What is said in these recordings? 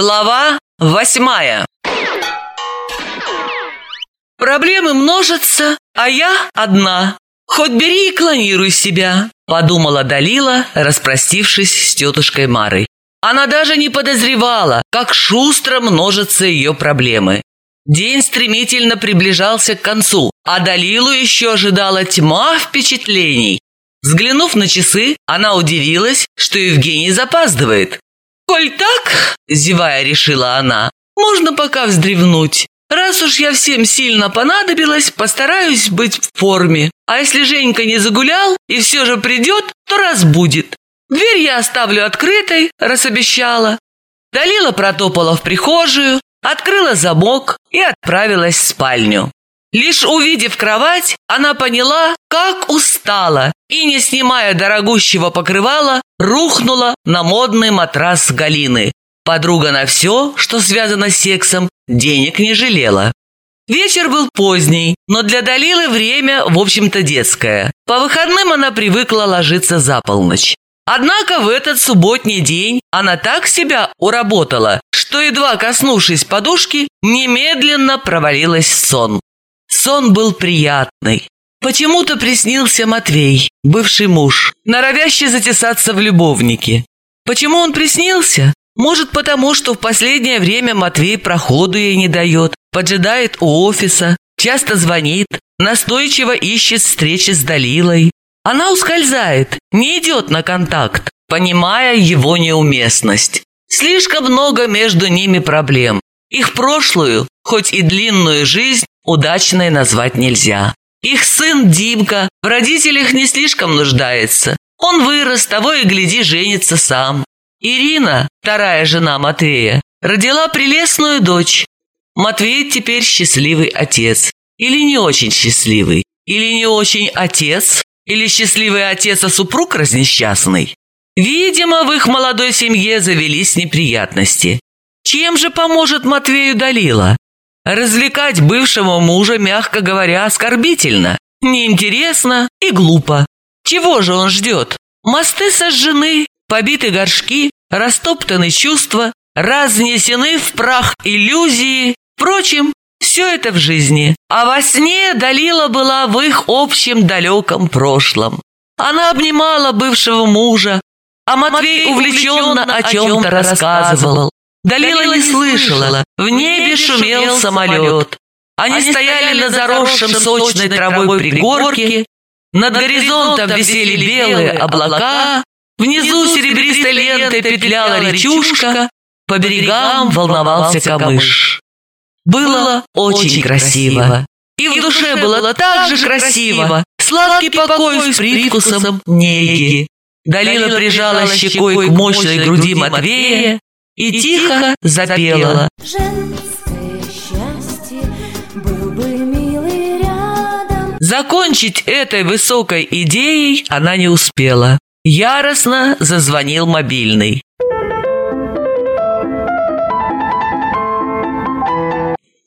Глава восьмая Проблемы множатся, а я одна. Хоть бери и клонируй себя, подумала Далила, распростившись с тетушкой Марой. Она даже не подозревала, как шустро множатся ее проблемы. День стремительно приближался к концу, а Далилу еще ожидала тьма впечатлений. Взглянув на часы, она удивилась, что Евгений запаздывает. «Коль так, — зевая решила она, — можно пока вздревнуть. Раз уж я всем сильно понадобилась, постараюсь быть в форме. А если Женька не загулял и все же придет, то разбудит. Дверь я оставлю открытой, раз обещала. Далила протопала в прихожую, открыла замок и отправилась в спальню. Лишь увидев кровать, она поняла, как устала, и, не снимая дорогущего покрывала, рухнула на модный матрас Галины. Подруга на все, что связано с сексом, денег не жалела. Вечер был поздний, но для Далилы время, в общем-то, детское. По выходным она привыкла ложиться за полночь. Однако в этот субботний день она так себя уработала, что, едва коснувшись подушки, немедленно провалилась в сон. Сон был приятный. Почему-то приснился Матвей, бывший муж, норовящий затесаться в любовники. Почему он приснился? Может, потому что в последнее время Матвей проходу ей не дает, поджидает у офиса, часто звонит, настойчиво ищет встречи с Далилой. Она ускользает, не идет на контакт, понимая его неуместность. Слишком много между ними проблем. Их прошлую, хоть и длинную жизнь, удачной назвать нельзя. Их сын Димка в родителях не слишком нуждается. Он вырос, того и гляди, женится сам. Ирина, вторая жена Матвея, родила прелестную дочь. Матвей теперь счастливый отец. Или не очень счастливый. Или не очень отец. Или счастливый отец, а супруг разнесчастный. Видимо, в их молодой семье завелись неприятности. Чем же поможет Матвею Далила? Развлекать бывшего мужа, мягко говоря, оскорбительно, неинтересно и глупо. Чего же он ждет? Мосты сожжены, побиты горшки, растоптаны чувства, разнесены в прах иллюзии. Впрочем, все это в жизни. А во сне Далила была в их общем далеком прошлом. Она обнимала бывшего мужа, а Матвей увлеченно о чем-то рассказывал. Далила не слышала, в небе шумел самолет. Они стояли на заросшем сочной травой пригорке, над горизонтом висели белые облака, внизу серебристой лентой петляла речушка, по берегам волновался камыш. Было очень красиво. И в душе было так же красиво, сладкий покой с привкусом неги. Далила прижала щекой к мощной груди Матвея, и тихо запела. Закончить этой высокой идеей она не успела. Яростно зазвонил мобильный.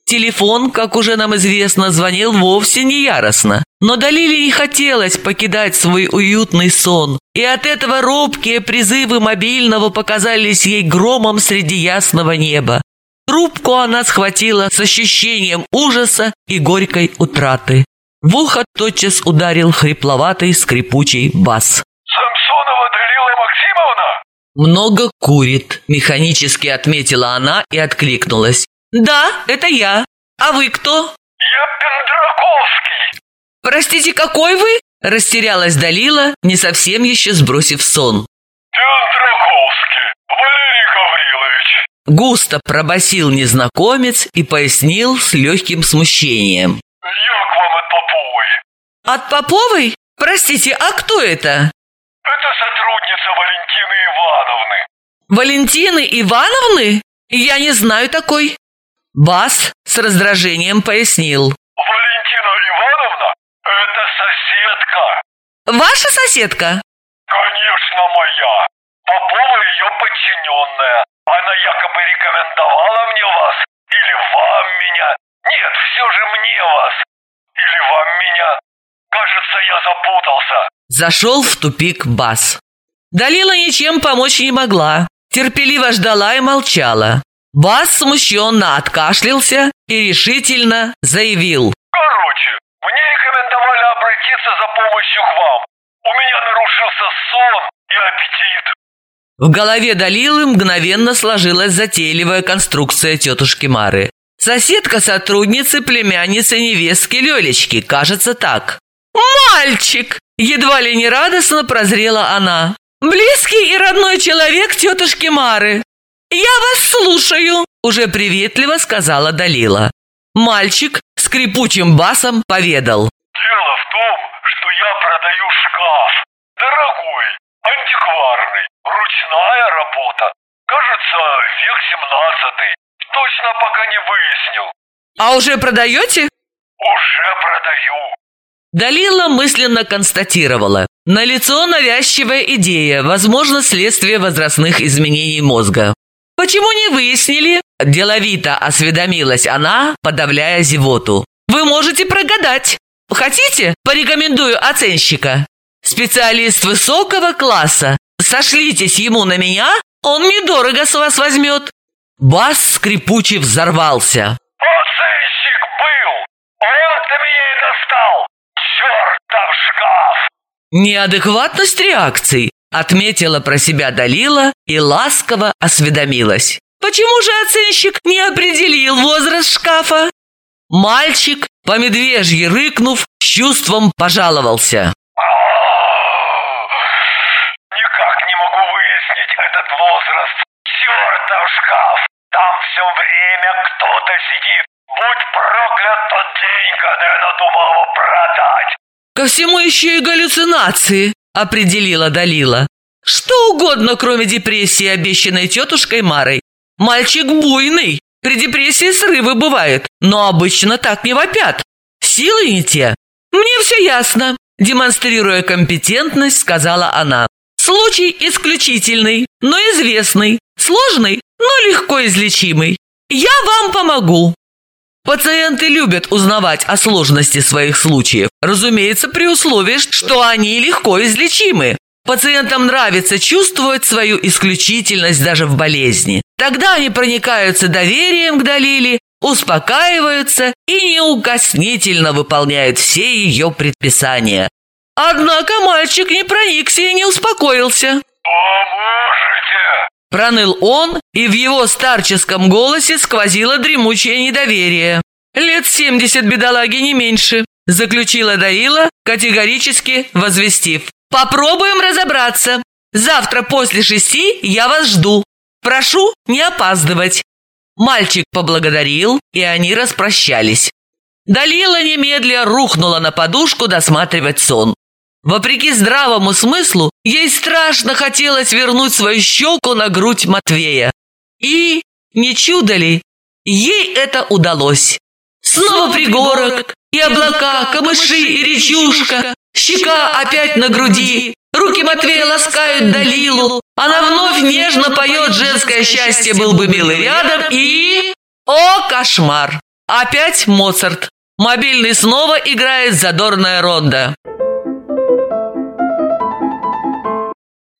Телефон, как уже нам известно, звонил вовсе не яростно. Но Далиле не хотелось покидать свой уютный сон, и от этого робкие призывы мобильного показались ей громом среди ясного неба. Трубку она схватила с ощущением ужаса и горькой утраты. В ухо тотчас ударил хрипловатый скрипучий бас. Самсонова Далила Максимовна? «Много курит», – механически отметила она и откликнулась. «Да, это я. А вы кто?» Я Пендраковский. «Простите, какой вы?» – растерялась Далила, не совсем еще сбросив сон. Пендраковский. Валерий Гаврилович. Густо пробасил незнакомец и пояснил с легким смущением. Я к вам от Поповой. «От Поповой? Простите, а кто это?» Это сотрудница Валентины Ивановны. Валентины Ивановны? Я не знаю такой. Бас с раздражением пояснил. Валентина Ивановна – это соседка. Ваша соседка? Конечно, моя. Попова ее подчиненная. Она якобы рекомендовала мне вас. Или вам меня. Нет, все же мне вас. Или вам меня. Кажется, я запутался. Зашел в тупик Бас. Далила ничем помочь не могла. Терпеливо ждала и молчала. Бас смущенно откашлялся и решительно заявил. Короче, мне рекомендовали обратиться за помощью к вам. У меня нарушился сон и аппетит. В голове Далилы мгновенно сложилась затейливая конструкция тетушки Мары. Соседка сотрудницы, племянницы невестки Лелечки, кажется так. «Мальчик!» – едва ли не радостно прозрела она. «Близкий и родной человек тетушки Мары. Я вас слушаю!» – уже приветливо сказала Далила. Мальчик скрипучим басом поведал. Дело в том, что я продаю шкаф. Дорогой, антикварный, ручная работа. Кажется, век семнадцатый. Точно пока не выяснил. «А уже продаете?» Уже продаю. Далила мысленно констатировала. Налицо навязчивая идея, возможно, следствие возрастных изменений мозга. «Почему не выяснили?» – деловито осведомилась она, подавляя зевоту. «Вы можете прогадать. Хотите? Порекомендую оценщика. Специалист высокого класса. Сошлитесь ему на меня, он недорого с вас возьмет». Бас скрипуче взорвался. Оценщик был. Он-то меня и достал. Чертов шкаф. Неадекватность реакций, отметила про себя Далила и ласково осведомилась. Почему же оценщик не определил возраст шкафа? Мальчик, по медвежьи рыкнув, с чувством пожаловался. Никак не могу выяснить этот возраст. Чертов шкаф. Там все время кто-то сидит. Будь проклят тот день, когда я надумал его продать. Ко всему еще и галлюцинации, определила Далила. Что угодно, кроме депрессии, обещанной тетушкой Марой. Мальчик буйный. При депрессии срывы бывают, но обычно так не вопят. Силы не те. Мне все ясно. Демонстрируя компетентность, сказала она. Случай исключительный, но известный. Сложный, но легко излечимый. Я вам помогу. Пациенты любят узнавать о сложности своих случаев, разумеется, при условии, что они легко излечимы. Пациентам нравится чувствовать свою исключительность даже в болезни. Тогда они проникаются доверием к Далиле, успокаиваются и неукоснительно выполняют все ее предписания. Однако мальчик не проникся и не успокоился. Поможете? Проныл он, и в его старческом голосе сквозило дремучее недоверие. «Лет семьдесят бедолаги не меньше», – заключила Дарила, категорически возвестив. «Попробуем разобраться. Завтра после шести я вас жду. Прошу не опаздывать». Мальчик поблагодарил, и они распрощались. Далила немедля рухнула на подушку досматривать сон. Вопреки здравому смыслу, ей страшно хотелось вернуть свою щеку на грудь Матвея. И, не чудо ли, ей это удалось. Снова пригорок, и облака, камыши и речушка, щека опять на груди, руки Матвея ласкают Далилу, она вновь нежно поет «Женское счастье был бы милый рядом» и... О, кошмар! Опять Моцарт. Мобильный снова играет задорная ронда.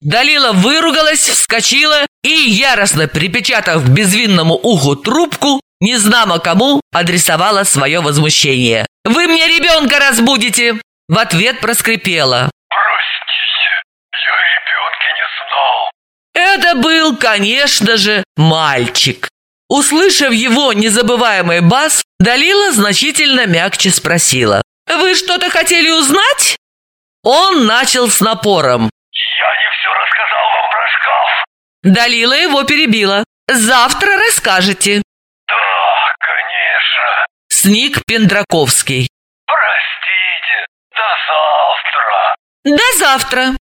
Далила выругалась, вскочила и, яростно припечатав безвинному уху трубку, незнамо кому адресовала свое возмущение. «Вы мне ребенка разбудите!» В ответ проскрипела. Простите, я ребенка не знал. Это был, конечно же, мальчик. Услышав его незабываемый бас, Далила значительно мягче спросила. «Вы что-то хотели узнать?» Он начал с напором. Я Далила его перебила. «Завтра расскажете». Да, конечно. Сник Пендраковский. Простите, до завтра. До завтра.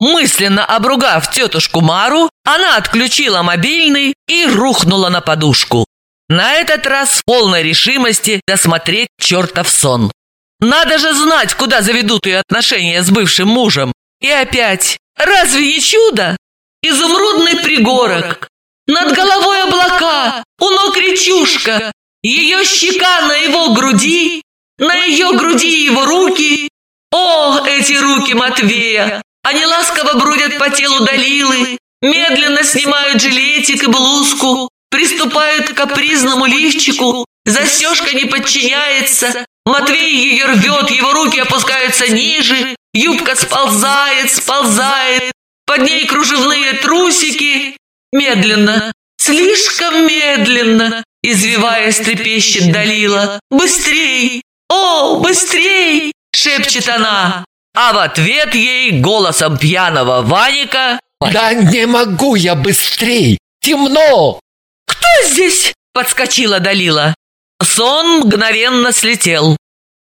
Мысленно обругав тетушку Мару, она отключила мобильный и рухнула на подушку. На этот раз в полной решимости досмотреть чертов сон. Надо же знать, куда заведут ее отношения с бывшим мужем. И опять, разве не чудо? Изумрудный пригорок, над головой облака, у ног речушка, ее щека на его груди, на ее груди его руки. О, эти руки Матвея! Они ласково бродят по телу Далилы, медленно снимают жилетик и блузку, приступают к капризному лифчику, застежка не подчиняется, Матвей ее рвет, его руки опускаются ниже, юбка сползает, сползает, под ней кружевные трусики. Медленно, слишком медленно, извиваясь, трепещет Далила. «Быстрей! О, быстрей!» — шепчет она. А в ответ ей голосом пьяного Ваника «Да не могу я быстрей! Темно!» «Кто здесь?» — подскочила Далила. Сон мгновенно слетел.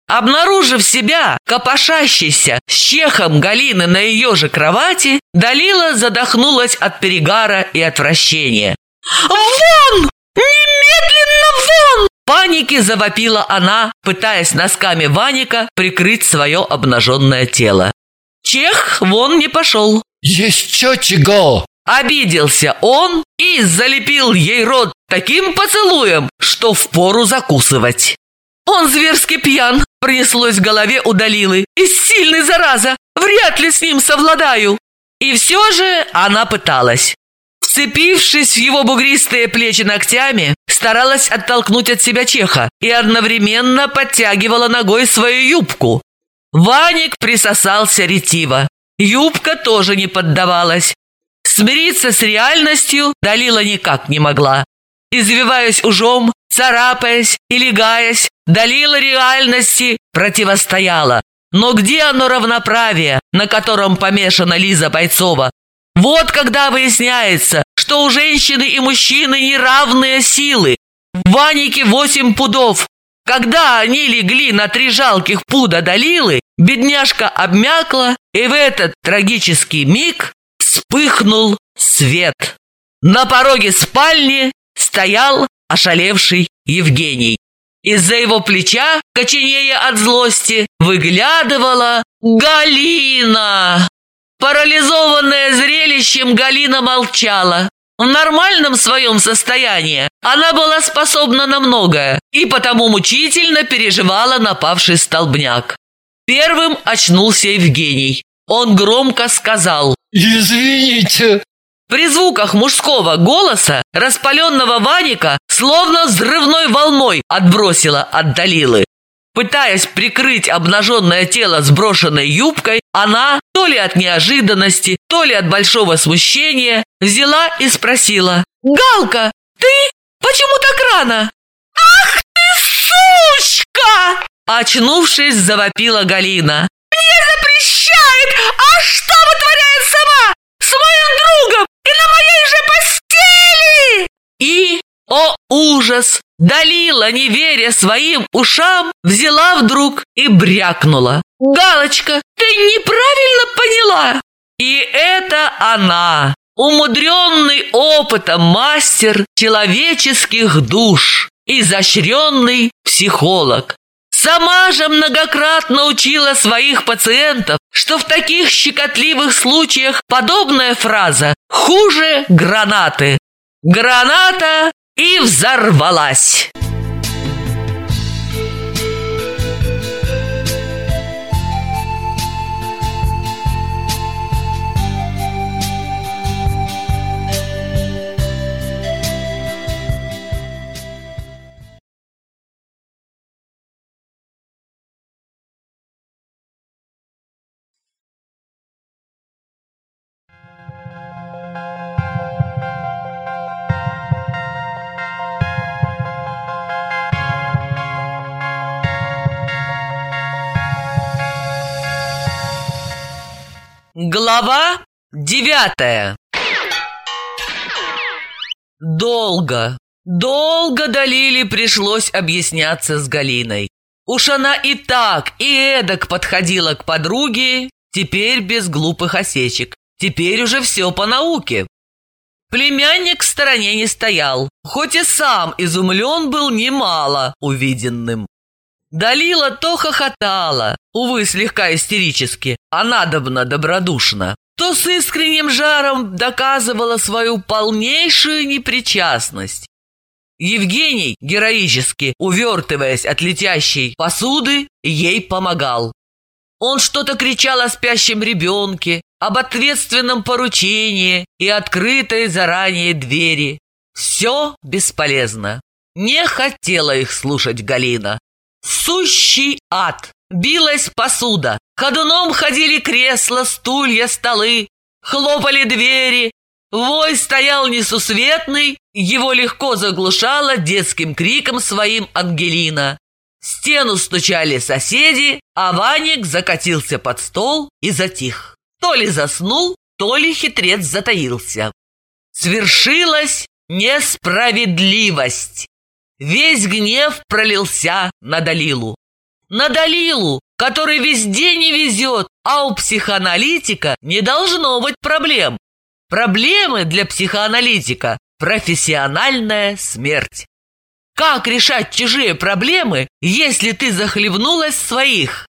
Обнаружив себя, копошащейся, с чехом Галины на ее же кровати, Далила задохнулась от перегара и отвращения. «Вон! Немедленно вон!» панике завопила она, пытаясь носками Ваника прикрыть свое обнаженное тело. Чех вон не пошел. «Еще чего!» Обиделся он и залепил ей рот таким поцелуем, что впору закусывать. Он зверски пьян, пронеслось в голове у Далилы. И сильный, зараза, вряд ли с ним совладаю. И все же она пыталась. Вцепившись в его бугристые плечи ногтями, старалась оттолкнуть от себя чеха и одновременно подтягивала ногой свою юбку. Ваник присосался ретиво. Юбка тоже не поддавалась. Смириться с реальностью Далила никак не могла. Извиваясь ужом, царапаясь и легаясь, Далила реальности противостояла. Но где оно равноправие, на котором помешана Лиза Бойцова? Вот когда выясняется, что у женщины и мужчины неравные силы. В Ванике восемь пудов. Когда они легли на три жалких пуда Далилы, бедняжка обмякла, и в этот трагический миг вспыхнул свет. На пороге спальни стоял ошалевший Евгений. Из-за его плеча, коченея от злости, выглядывала Галина. Парализованная зрелищем, Галина молчала. В нормальном своем состоянии она была способна на многое и потому мучительно переживала напавший столбняк. Первым очнулся Евгений. Он громко сказал «Извините!» При звуках мужского голоса распаленного Ваника словно взрывной волной отбросила от Далилы. Пытаясь прикрыть обнаженное тело сброшенной юбкой, она, то ли от неожиданности, то ли от большого смущения, взяла и спросила. «Галка, ты? Почему так рано?» «Ах ты, сучка!» Очнувшись, завопила Галина. «Мне запрещает! А что вытворяет сама? С моим другом о ужас, Далила, не веря своим ушам, взяла вдруг и брякнула. «Галочка, ты неправильно поняла!» И это она, умудренный опытом мастер человеческих душ, изощренный психолог. Сама же многократно учила своих пациентов, что в таких щекотливых случаях подобная фраза хуже гранаты. Граната и взорвалась. Глава девятая Долго, долго Далиле пришлось объясняться с Галиной. Уж она и так, и эдак подходила к подруге, теперь без глупых осечек. Теперь уже все по науке. Племянник в стороне не стоял, хоть и сам изумлен был немало увиденным. Далила то хохотала, увы, слегка истерически, а надобно добродушно, то с искренним жаром доказывала свою полнейшую непричастность. Евгений, героически увертываясь от летящей посуды, ей помогал. Он что-то кричал о спящем ребенке, об ответственном поручении и открытой заранее двери. Все бесполезно. Не хотела их слушать Галина. Сущий ад. Билась посуда. Ходуном ходили кресла, стулья, столы. Хлопали двери. Вой стоял несусветный, его легко заглушала детским криком своим Ангелина. Стену стучали соседи, а Ваник закатился под стол и затих. То ли заснул, то ли хитрец затаился. Свершилась несправедливость. Весь гнев пролился на Далилу. На Далилу, который везде не везет, а у психоаналитика не должно быть проблем. Проблемы для психоаналитика – профессиональная смерть. Как решать чужие проблемы, если ты захлебнулась своих?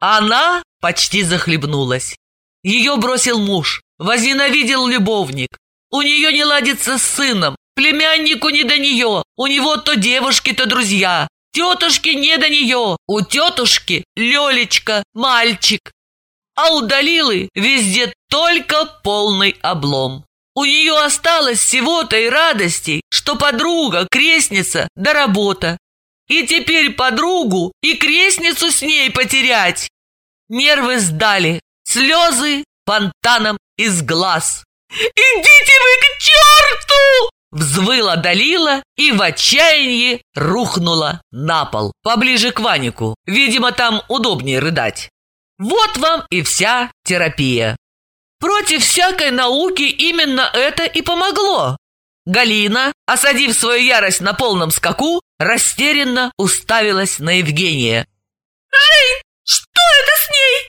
Она почти захлебнулась. Ее бросил муж, возненавидел любовник. У нее не ладится с сыном, племяннику не до нее, у него то девушки, то друзья. Тетушке не до нее, у тетушки Лелечка, мальчик. А у Далилы везде только полный облом. У нее осталось всего-то и радостей, что подруга, крестница да работа. И теперь подругу и крестницу с ней потерять. Нервы сдали, слезы фонтаном из глаз. «Идите вы к черту!» Взвыла Далила и в отчаянии рухнула на пол, поближе к Ванику. Видимо, там удобнее рыдать. Вот вам и вся терапия. Против всякой науки именно это и помогло. Галина, осадив свою ярость на полном скаку, растерянно уставилась на Евгения. «Жень, что это с ней?»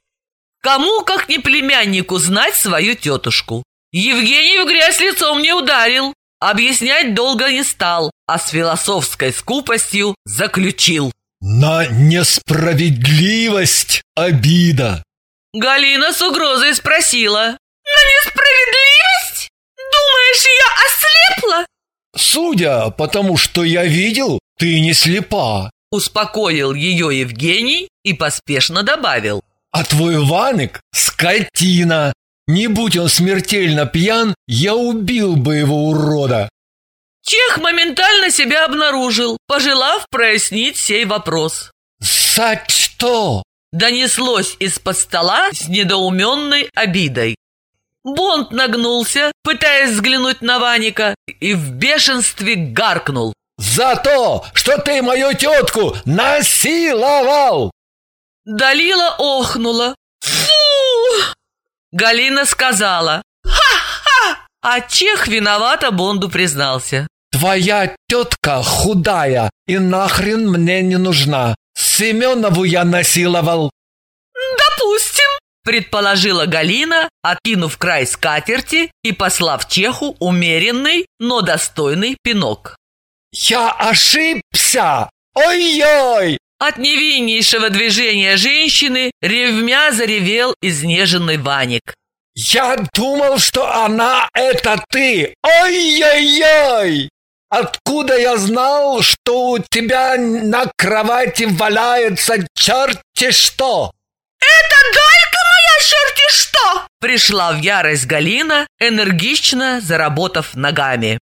Кому, как не племяннику, знать свою тетушку? Евгений в грязь лицом не ударил, объяснять долго не стал, а с философской скупостью заключил. На несправедливость обида. Галина с угрозой спросила. «На несправедливость? Думаешь, я ослепла?» Судя по тому, что я видел, ты не слепа. Успокоил ее Евгений и поспешно добавил. А твой Ваник – скотина. Не будь он смертельно пьян, я убил бы его урода. Чех моментально себя обнаружил, пожелав прояснить сей вопрос. «За что?» Донеслось из-под стола с недоуменной обидой. Бонд нагнулся, пытаясь взглянуть на Ваника, и в бешенстве гаркнул. «За то, что ты мою тетку насиловал!» Далила охнула. Галина сказала. «Ха-ха!» А Чех виновато Бонду признался. Твоя тетка худая и нахрен мне не нужна. Семенову я насиловал. Допустим, предположила Галина, откинув край скатерти и послав Чеху умеренный, но достойный пинок. Я ошибся! Ой-ой! От невиннейшего движения женщины ревмя заревел изнеженный Ваник. «Я думал, что она — это ты! Ой-ой-ой! Откуда я знал, что у тебя на кровати валяется черти что?» «Это Галька моя черти что!» Пришла в ярость Галина, энергично заработав ногами.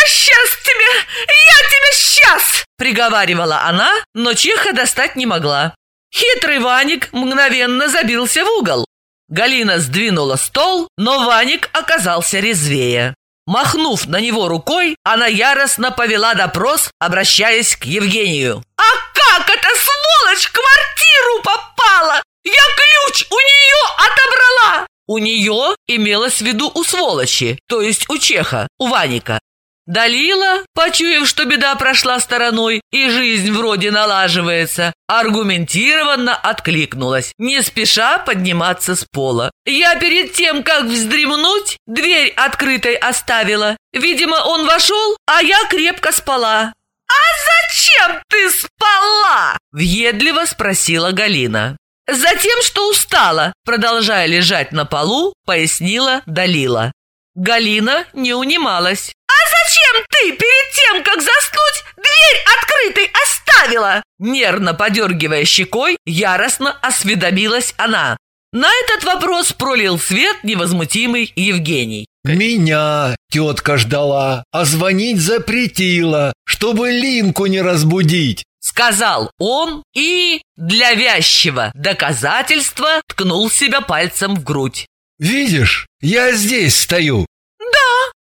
«Ну я сейчас тебе! Я тебе сейчас!» Приговаривала она, но Чеха достать не могла. Хитрый Ваник мгновенно забился в угол. Галина сдвинула стол, но Ваник оказался резвее. Махнув на него рукой, она яростно повела допрос, обращаясь к Евгению. «А как эта сволочь в квартиру попала? Я ключ у нее отобрала!» У нее имелось в виду у сволочи, то есть у Чеха, у Ваника. Далила, почуяв, что беда прошла стороной и жизнь вроде налаживается, аргументированно откликнулась, не спеша подниматься с пола. Я перед тем, как вздремнуть, дверь открытой оставила. Видимо, он вошел, а я крепко спала. «А зачем ты спала?» – въедливо спросила Галина. «Затем, что устала», – продолжая лежать на полу, пояснила Далила. Галина не унималась. «А зачем ты перед тем, как заснуть, дверь открытой оставила?» Нервно подергивая щекой, яростно осведомилась она. На этот вопрос пролил свет невозмутимый Евгений. Меня тетка ждала, а звонить запретила, чтобы Линку не разбудить. Сказал он и для вязчего доказательства ткнул себя пальцем в грудь. Видишь, я здесь стою.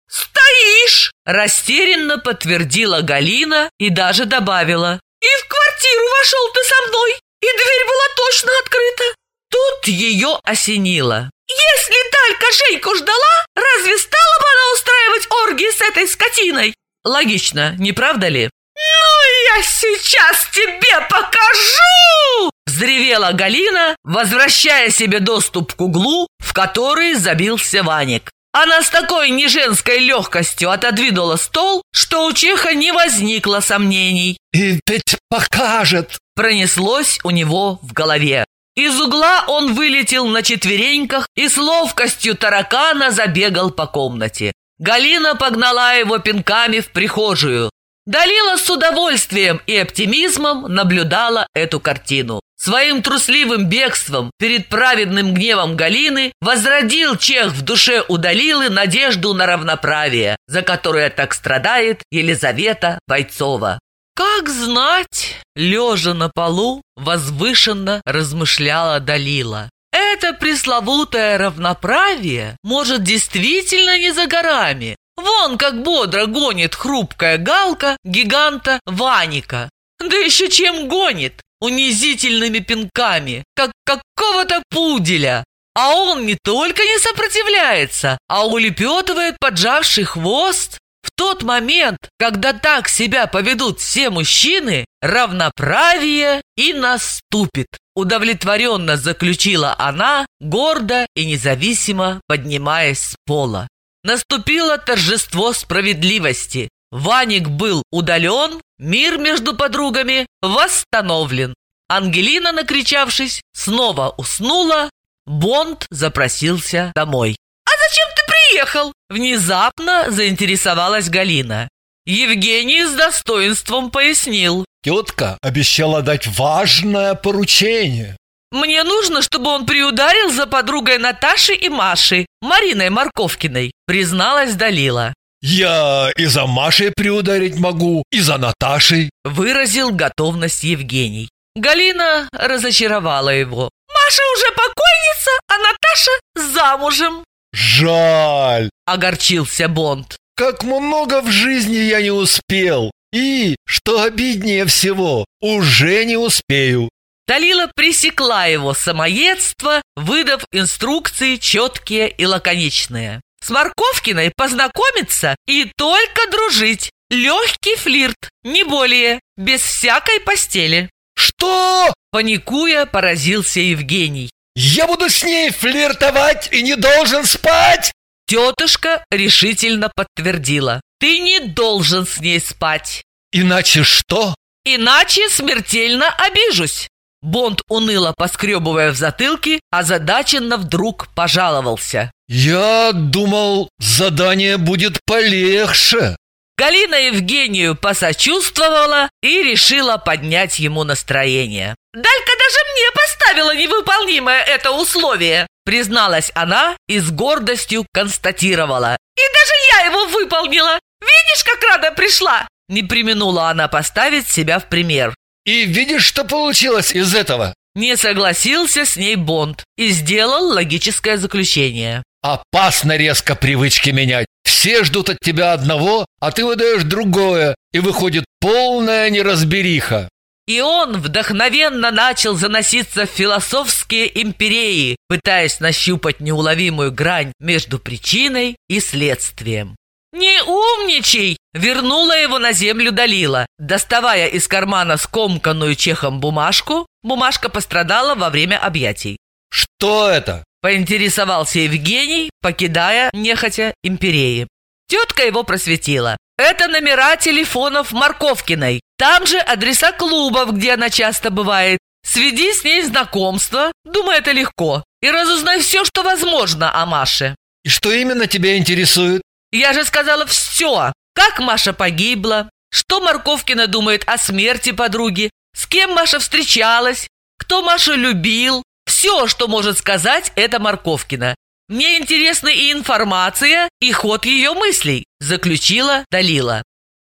«Стоишь!» – растерянно подтвердила Галина и даже добавила. «И в квартиру вошел ты со мной, и дверь была точно открыта!» Тут ее осенило. «Если Далька Женьку ждала, разве стала бы она устраивать оргии с этой скотиной?» Логично, не правда ли? «Ну, я сейчас тебе покажу!» Взревела Галина, возвращая себе доступ к углу, в который забился Ваник. Она с такой неженской легкостью отодвинула стол, что у Чеха не возникло сомнений. И ведь покажет. Пронеслось у него в голове. Из угла он вылетел на четвереньках и с ловкостью таракана забегал по комнате. Галина погнала его пинками в прихожую. Далила с удовольствием и оптимизмом наблюдала эту картину. Своим трусливым бегством перед праведным гневом Галины возродил Чех в душе у Далилы надежду на равноправие, за которое так страдает Елизавета Бойцова. «Как знать!» – лежа на полу, возвышенно размышляла Далила. «Это пресловутое равноправие может действительно не за горами. Вон как бодро гонит хрупкая галка гиганта Ваника. Да еще чем гонит! Унизительными пинками, как какого-то пуделя. А он не только не сопротивляется, а улепетывает поджавший хвост. В тот момент, когда так себя поведут все мужчины, равноправие и наступит. Удовлетворенно заключила она, гордо и независимо поднимаясь с пола. Наступило торжество справедливости. Ваник был удален, мир между подругами восстановлен. Ангелина, накричавшись, снова уснула. Бонд запросился домой. «А зачем ты приехал?» Внезапно заинтересовалась Галина. Евгений с достоинством пояснил. Тетка обещала дать важное поручение. «Мне нужно, чтобы он приударил за подругой Наташи и Маши, Мариной Марковкиной», призналась Далила. Я и за Машей приударить могу, и за Наташей. Выразил готовность Евгений. Галина разочаровала его. Маша уже покойница, а Наташа замужем. Жаль. Огорчился Бонд. Как много в жизни я не успел. И, что обиднее всего, уже не успею. Далила пресекла его самоедство, выдав инструкции четкие и лаконичные. С Марковкиной познакомиться и только дружить. Легкий флирт, не более, без всякой постели. Что? Паникуя, поразился Евгений. Я буду с ней флиртовать и не должен спать? Тетушка решительно подтвердила. Ты не должен с ней спать. Иначе что? Иначе смертельно обижусь. Бонд уныло поскребывая в затылке, озадаченно вдруг пожаловался. «Я думал, задание будет полегче». Галина Евгению посочувствовала и решила поднять ему настроение. «Далька даже мне поставила невыполнимое это условие», призналась она и с гордостью констатировала. «И даже я его выполнила! Видишь, как рада пришла!» Не применула она поставить себя в пример. И видишь, что получилось из этого? Не согласился с ней Бонд и сделал логическое заключение. Опасно резко привычки менять. Все ждут от тебя одного, а ты выдаешь другое, и выходит полная неразбериха. И он вдохновенно начал заноситься в философские империи, пытаясь нащупать неуловимую грань между причиной и следствием. «Не умничай!» – вернула его на землю Далила, доставая из кармана скомканную чехом бумажку. Бумажка пострадала во время объятий. «Что это?» – поинтересовался Евгений, покидая нехотя империи. Тетка его просветила. «Это номера телефонов Марковкиной. Там же адреса клубов, где она часто бывает. Сведи с ней знакомство, думаю, это легко, и разузнай все, что возможно о Маше». «И что именно тебя интересует?» Я же сказала все. Как Маша погибла, что Марковкина думает о смерти подруги, с кем Маша встречалась, кто Машу любил. все, что может сказать эта Морковкина. Мне интересна и информация, и ход ее мыслей, заключила Далила.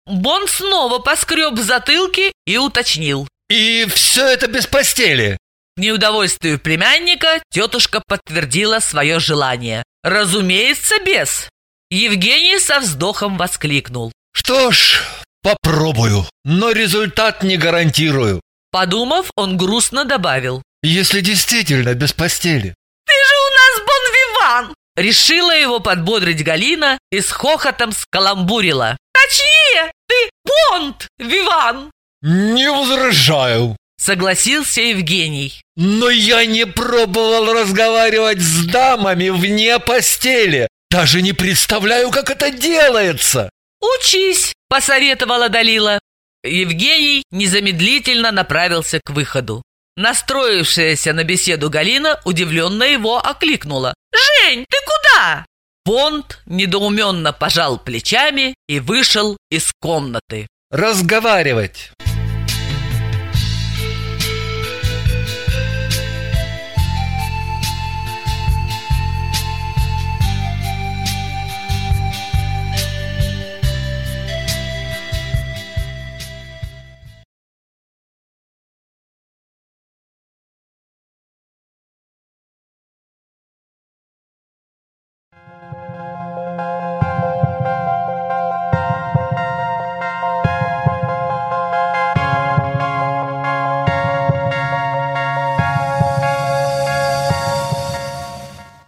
Бон снова поскреб в затылке и уточнил. И все это без постели. Неудовольствию племянника тетушка подтвердила свое желание. Разумеется, без. Евгений со вздохом воскликнул. Что ж, попробую, но результат не гарантирую. Подумав, он грустно добавил. Если действительно без постели. «Ты же у нас бон-виван!» Решила его подбодрить Галина и с хохотом скаламбурила. «Точнее, ты Бонд, Виван!» Не возражаю. Согласился Евгений. Но я не пробовал разговаривать с дамами вне постели. Даже не представляю, как это делается. «Учись!» – посоветовала Далила. Евгений незамедлительно направился к выходу. Настроившаяся на беседу Галина удивленно его окликнула. «Жень, ты куда?» Бонд недоуменно пожал плечами и вышел из комнаты. Разговаривать.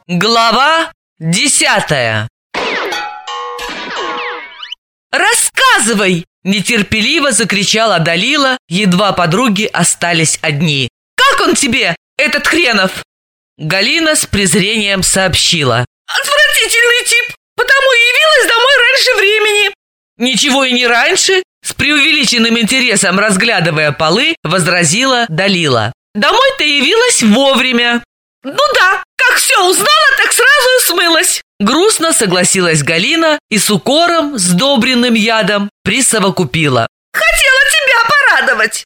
Глава десятая «Рассказывай!» – нетерпеливо закричала Далила, едва подруги остались одни. «Как он тебе, этот хренов?» Галина с презрением сообщила. «Отвратительный тип, потому и явилась домой раньше времени». «Ничего и не раньше», с преувеличенным интересом разглядывая полы, возразила Далила. «Домой ты явилась вовремя». «Ну да, как все узнала, так сразу и смылась!» Грустно согласилась Галина и с укором, сдобренным ядом, присовокупила. «Хотела тебя порадовать!»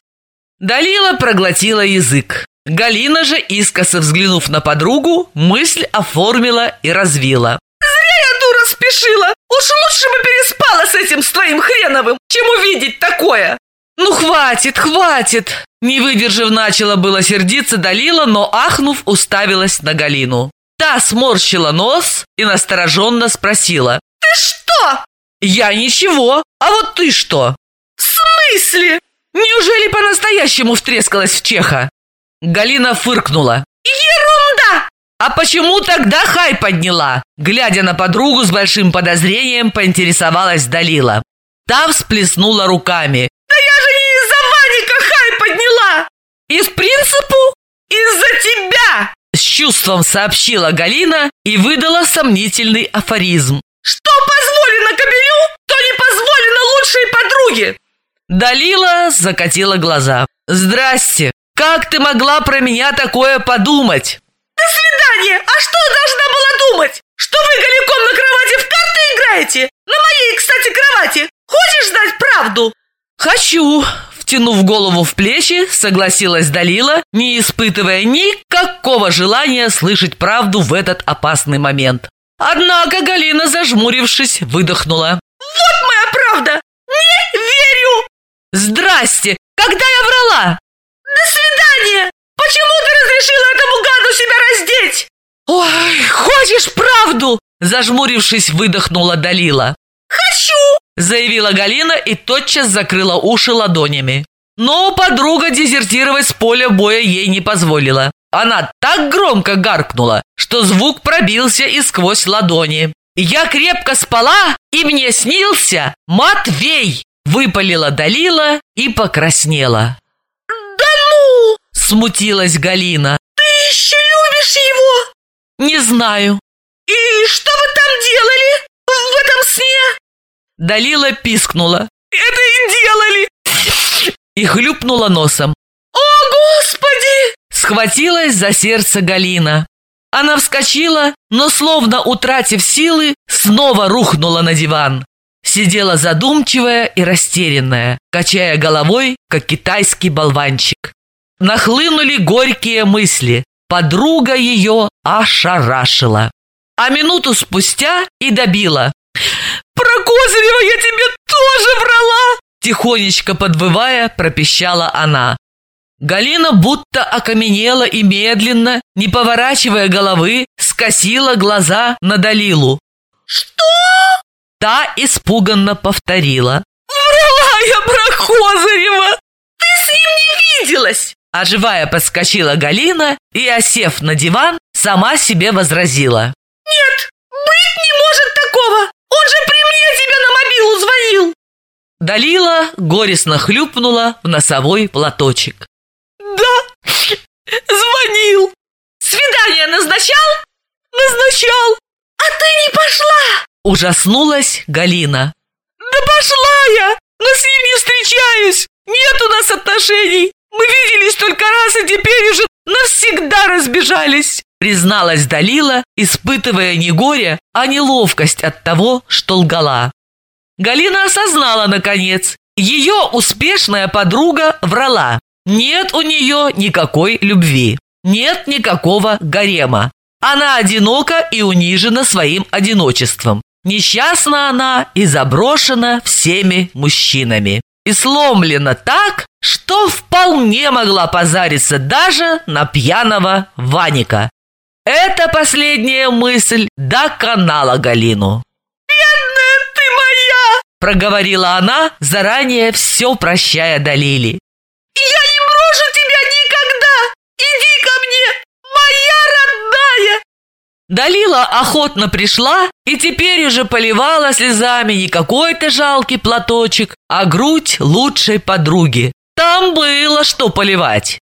Далила проглотила язык. Галина же, искоса взглянув на подругу, мысль оформила и развила. «Зря я, дура, спешила! Уж лучше бы переспала с этим с твоим хреновым, чем увидеть такое!» «Ну хватит, хватит!» Не выдержав, начала было сердиться Далила, но, ахнув, уставилась на Галину. Та сморщила нос и настороженно спросила. «Ты что?» «Я ничего. А вот ты что?» «В смысле?» «Неужели по-настоящему втрескалась в Чеха?» Галина фыркнула. «Ерунда!» «А почему тогда хай подняла?» Глядя на подругу с большим подозрением, поинтересовалась Далила. Та всплеснула руками. «Из принципу? Из-за тебя!» С чувством сообщила Галина и выдала сомнительный афоризм. «Что позволено кобелю, то не позволено лучшей подруге!» Далила закатила глаза. «Здрасте! Как ты могла про меня такое подумать?» «До свидания! А что должна была думать? Что вы голиком на кровати в карты играете? На моей, кстати, кровати! Хочешь знать правду?» «Хочу!» Втянув голову в плечи, согласилась Далила, не испытывая никакого желания слышать правду в этот опасный момент. Однако Галина, зажмурившись, выдохнула. «Вот моя правда! Не верю!» «Здрасте! Когда я врала?» «До свидания! Почему ты разрешила этому гаду себя раздеть?» «Ой, хочешь правду?» Зажмурившись, выдохнула Далила. «Хочу!» – заявила Галина и тотчас закрыла уши ладонями. Но подруга дезертировать с поля боя ей не позволила. Она так громко гаркнула, что звук пробился и сквозь ладони. «Я крепко спала, и мне снился Матвей!» Выпалила Далила и покраснела. «Да ну!» – смутилась Галина. «Ты еще любишь его?» «Не знаю». «И что вы там делали в этом сне?» Далила пискнула. «Это и делали! и хлюпнула носом. «О, Господи!» Схватилась за сердце Галина. Она вскочила, но, словно утратив силы, снова рухнула на диван. Сидела задумчивая и растерянная, качая головой, как китайский болванчик. Нахлынули горькие мысли. Подруга ее ошарашила. А минуту спустя и добила. «Про Козырева я тебе тоже врала!» Тихонечко подвывая, пропищала она. Галина будто окаменела и медленно, не поворачивая головы, скосила глаза на Далилу. «Что?» Та испуганно повторила. «Врала я про Козырева! Ты с ним не виделась!» Оживая подскочила Галина и, осев на диван, сама себе возразила. «Нет, быть не может такого! Он же при мне тебе на мобилу звонил!» Далила горестно хлюпнула в носовой платочек. «Да, звонил!» «Свидание назначал?» «Назначал!» «А ты не пошла!» Ужаснулась Галина. «Да пошла я, но с ним не встречаюсь! Нет у нас отношений! Мы виделись только раз и теперь уже навсегда разбежались!» Призналась Далила, испытывая не горе, а неловкость от того, что лгала. Галина осознала, наконец, ее успешная подруга врала. Нет у нее никакой любви, нет никакого гарема. Она одинока и унижена своим одиночеством. Несчастна она и заброшена всеми мужчинами. И сломлена так, что вполне могла позариться даже на пьяного Ваника. Эта последняя мысль доконала Галину. Проговорила она, заранее все прощая Далили. «Я не брошу тебя никогда! Иди ко мне, моя родная!» Далила охотно пришла и теперь уже поливала слезами не какой-то жалкий платочек, а грудь лучшей подруги. Там было что поливать.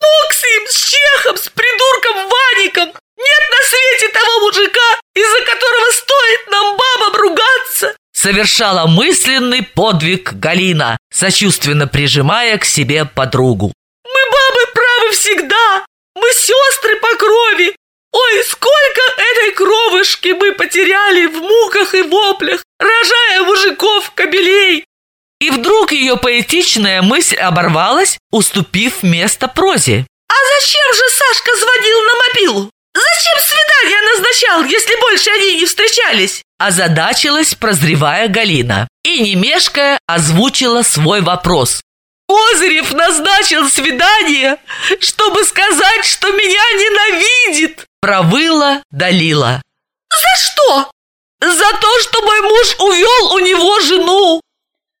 «Бог с ним, с Чехом, с придурком Ваником! Нет на свете того мужика, из-за которого стоит нам бабам ругаться!» Совершала мысленный подвиг Галина, сочувственно прижимая к себе подругу. «Мы бабы правы всегда! Мы сестры по крови! Ой, сколько этой кровушки мы потеряли в муках и воплях, рожая мужиков кобелей!» И вдруг ее поэтичная мысль оборвалась, уступив место прозе. «А зачем же Сашка звонил на мобилу? Зачем свидание назначал, если больше они не встречались?» Озадачилась, прозревая Галина. И, не мешкая, озвучила свой вопрос. «Козырев назначил свидание, чтобы сказать, что меня ненавидит!» Провыла Далила. «За что?» «За то, что мой муж увел у него жену!»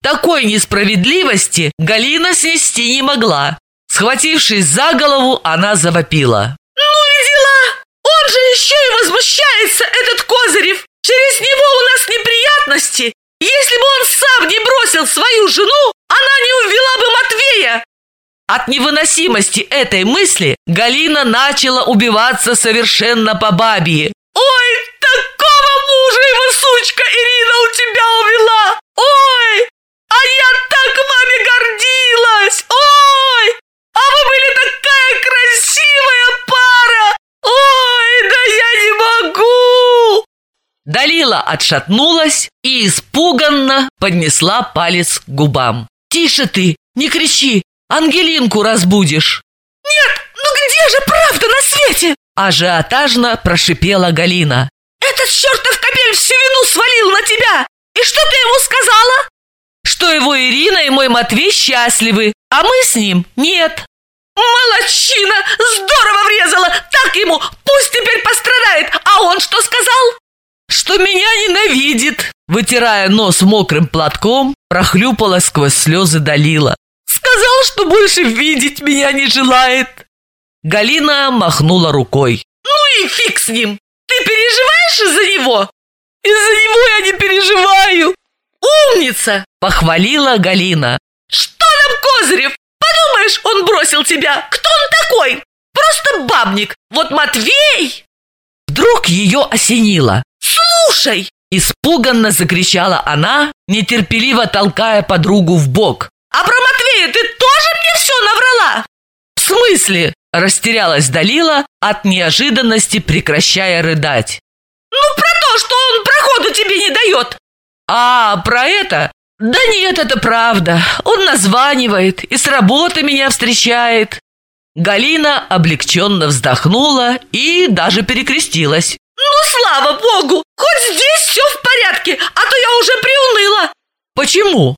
Такой несправедливости Галина снести не могла. Схватившись за голову, она завопила. «Ну и дела! Он же еще и возмущается, этот Козырев! Через него у нас неприятности! Если бы он сам не бросил свою жену, она не увела бы Матвея!» От невыносимости этой мысли Галина начала убиваться совершенно по бабье. «Ой, такого мужа его сучка Ирина у тебя увела! Ой, а я так маме гордилась! Ой, а вы были такая красивая пара! Ой, да я не могу!» Далила отшатнулась и испуганно поднесла палец к губам. «Тише ты, не кричи, Ангелинку разбудишь!» «Нет, ну где же правда на свете?» Ажиотажно прошипела Галина. «Этот чертов капель всю вину свалил на тебя! И что ты ему сказала?» «Что его Ирина и мой Матвей счастливы, а мы с ним нет!» «Молодчина! Здорово врезала! Так ему! Пусть теперь пострадает! А он что сказал?» «Что меня ненавидит!» Вытирая нос мокрым платком, прохлюпала сквозь слезы Далила. «Сказал, что больше видеть меня не желает!» Галина махнула рукой. «Ну и фиг с ним! Ты переживаешь из-за него?» «Из-за него я не переживаю!» «Умница!» – похвалила Галина. «Что нам Козырев? Подумаешь, он бросил тебя! Кто он такой? Просто бабник! Вот Матвей!» Вдруг ее осенило. «Слушай!» Испуганно закричала она, нетерпеливо толкая подругу в бок. «А про Матвея ты тоже мне все наврала?» «В смысле?» – растерялась Далила, от неожиданности прекращая рыдать. «Ну, про то, что он проходу тебе не дает!» «А, про это? Да нет, это правда. Он названивает и с работы меня встречает». Галина облегченно вздохнула и даже перекрестилась. Ну, слава богу, хоть здесь все в порядке, а то я уже приуныла. Почему?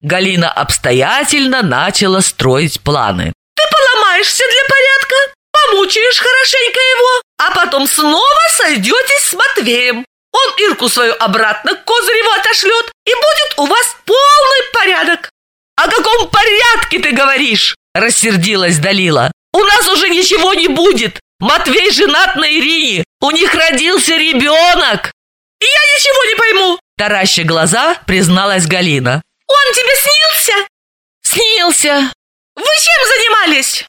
Галина обстоятельно начала строить планы. Ты поломаешься для порядка, помучаешь хорошенько его, а потом снова сойдетесь с Матвеем. Он Ирку свою обратно к Козыреву отошлет, и будет у вас полный порядок. «О каком порядке ты говоришь?» – рассердилась Далила. «У нас уже ничего не будет. Матвей женат на Ирине. У них родился ребенок!» «Я ничего не пойму!» – тараща глаза, призналась Галина. «Он тебе снился?» «Снился!» «Вы чем занимались?»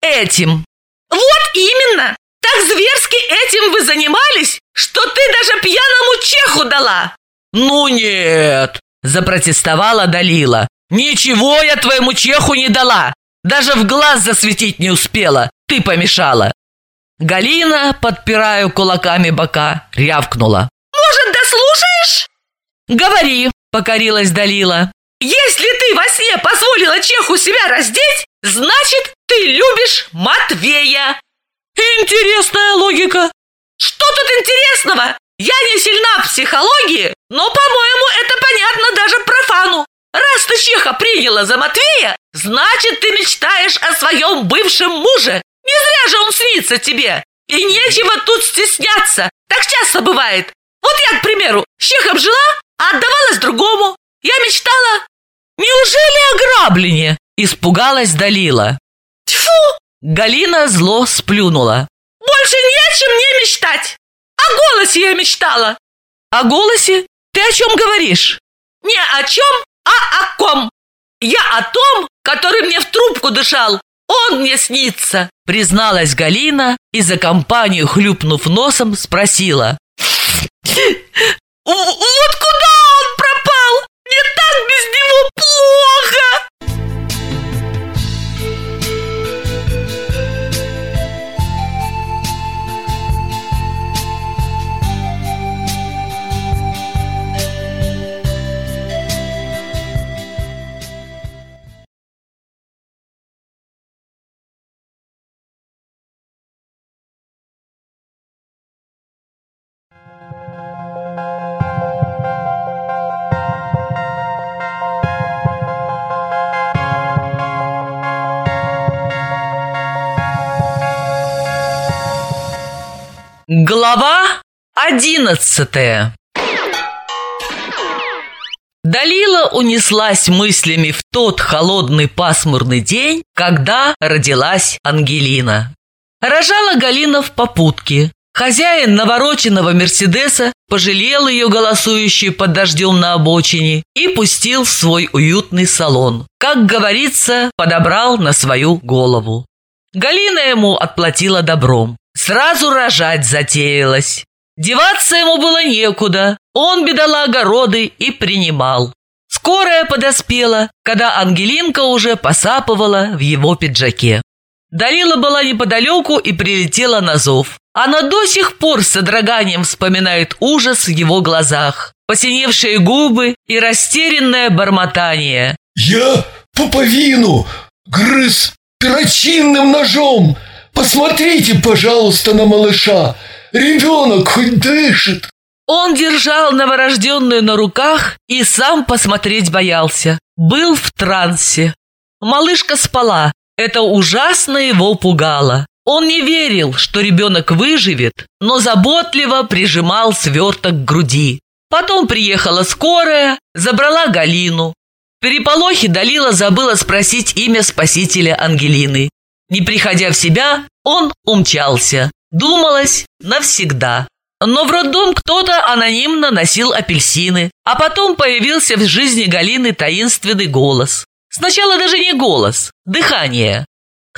«Этим!» «Вот именно! Так зверски этим вы занимались, что ты даже пьяному чеху дала!» «Ну нет!» – запротестовала Далила. «Ничего я твоему чеху не дала! Даже в глаз засветить не успела! Ты помешала!» Галина, подпирая кулаками бока, рявкнула. «Может, дослушаешь?» «Говори!» – покорилась Далила. «Если ты во сне позволила чеху себя раздеть, значит, ты любишь Матвея!» Интересная логика. Что тут интересного? Я не сильна в психологии, но, по-моему, это понятно даже профану. Раз ты Чеха приняла за Матвея, значит, ты мечтаешь о своем бывшем муже. Не зря же он снится тебе. И нечего тут стесняться. Так часто бывает. Вот я, к примеру, с Чехом жила, а отдавалась другому. Я мечтала... Неужели ограбление? Испугалась Далила. Тьфу! Галина зло сплюнула. Больше не о чем мне мечтать. О голосе я мечтала. О голосе? Ты о чем говоришь? Не о чем, а о ком. Я о том, который мне в трубку дышал. Он мне снится, призналась Галина и за компанию, хлюпнув носом, спросила. Вот куда Глава одиннадцатая Далила унеслась мыслями в тот холодный пасмурный день, когда родилась Ангелина. Рожала Галина в попутке. Хозяин навороченного Мерседеса пожалел ее голосующую под дождем на обочине и пустил в свой уютный салон. Как говорится, подобрал на свою голову. Галина ему отплатила добром. Сразу рожать затеялась. Деваться ему было некуда. Он, бедолага, роды и принимал. Скорая подоспела, когда Ангелинка уже посапывала в его пиджаке. Далила была неподалеку и прилетела на зов. Она до сих пор с содроганием вспоминает ужас в его глазах, посиневшие губы и растерянное бормотание. Я пуповину грыз перочинным ножом. Посмотрите, пожалуйста, на малыша. Ребенок хоть дышит. Он держал новорожденную на руках и сам посмотреть боялся. Был в трансе. Малышка спала. Это ужасно его пугало. Он не верил, что ребенок выживет, но заботливо прижимал сверток к груди. Потом приехала скорая, забрала Галину. В переполохе Далила забыла спросить имя спасителя Ангелины. Не приходя в себя, он умчался. Думалось навсегда. Но в роддом кто-то анонимно носил апельсины, а потом появился в жизни Галины таинственный голос. Сначала даже не голос, дыхание.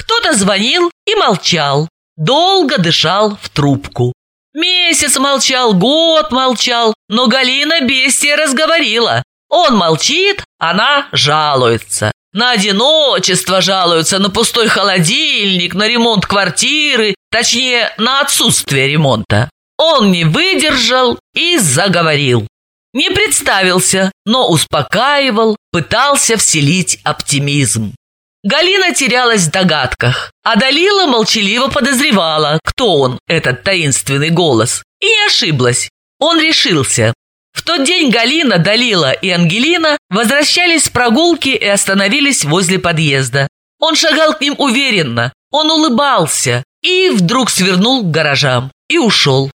Кто-то звонил и молчал, долго дышал в трубку. Месяц молчал, год молчал, но Галина бестия разговорила. Он молчит, она жалуется. На одиночество жалуются, на пустой холодильник, на ремонт квартиры, точнее, на отсутствие ремонта. Он не выдержал и заговорил. Не представился, но успокаивал, пытался вселить оптимизм. Галина терялась в догадках, а Далила молчаливо подозревала, кто он, этот таинственный голос, и не ошиблась. Он решился. В тот день Галина, Далила и Ангелина возвращались с прогулки и остановились возле подъезда. Он шагал к ним уверенно, он улыбался и вдруг свернул к гаражам и ушел.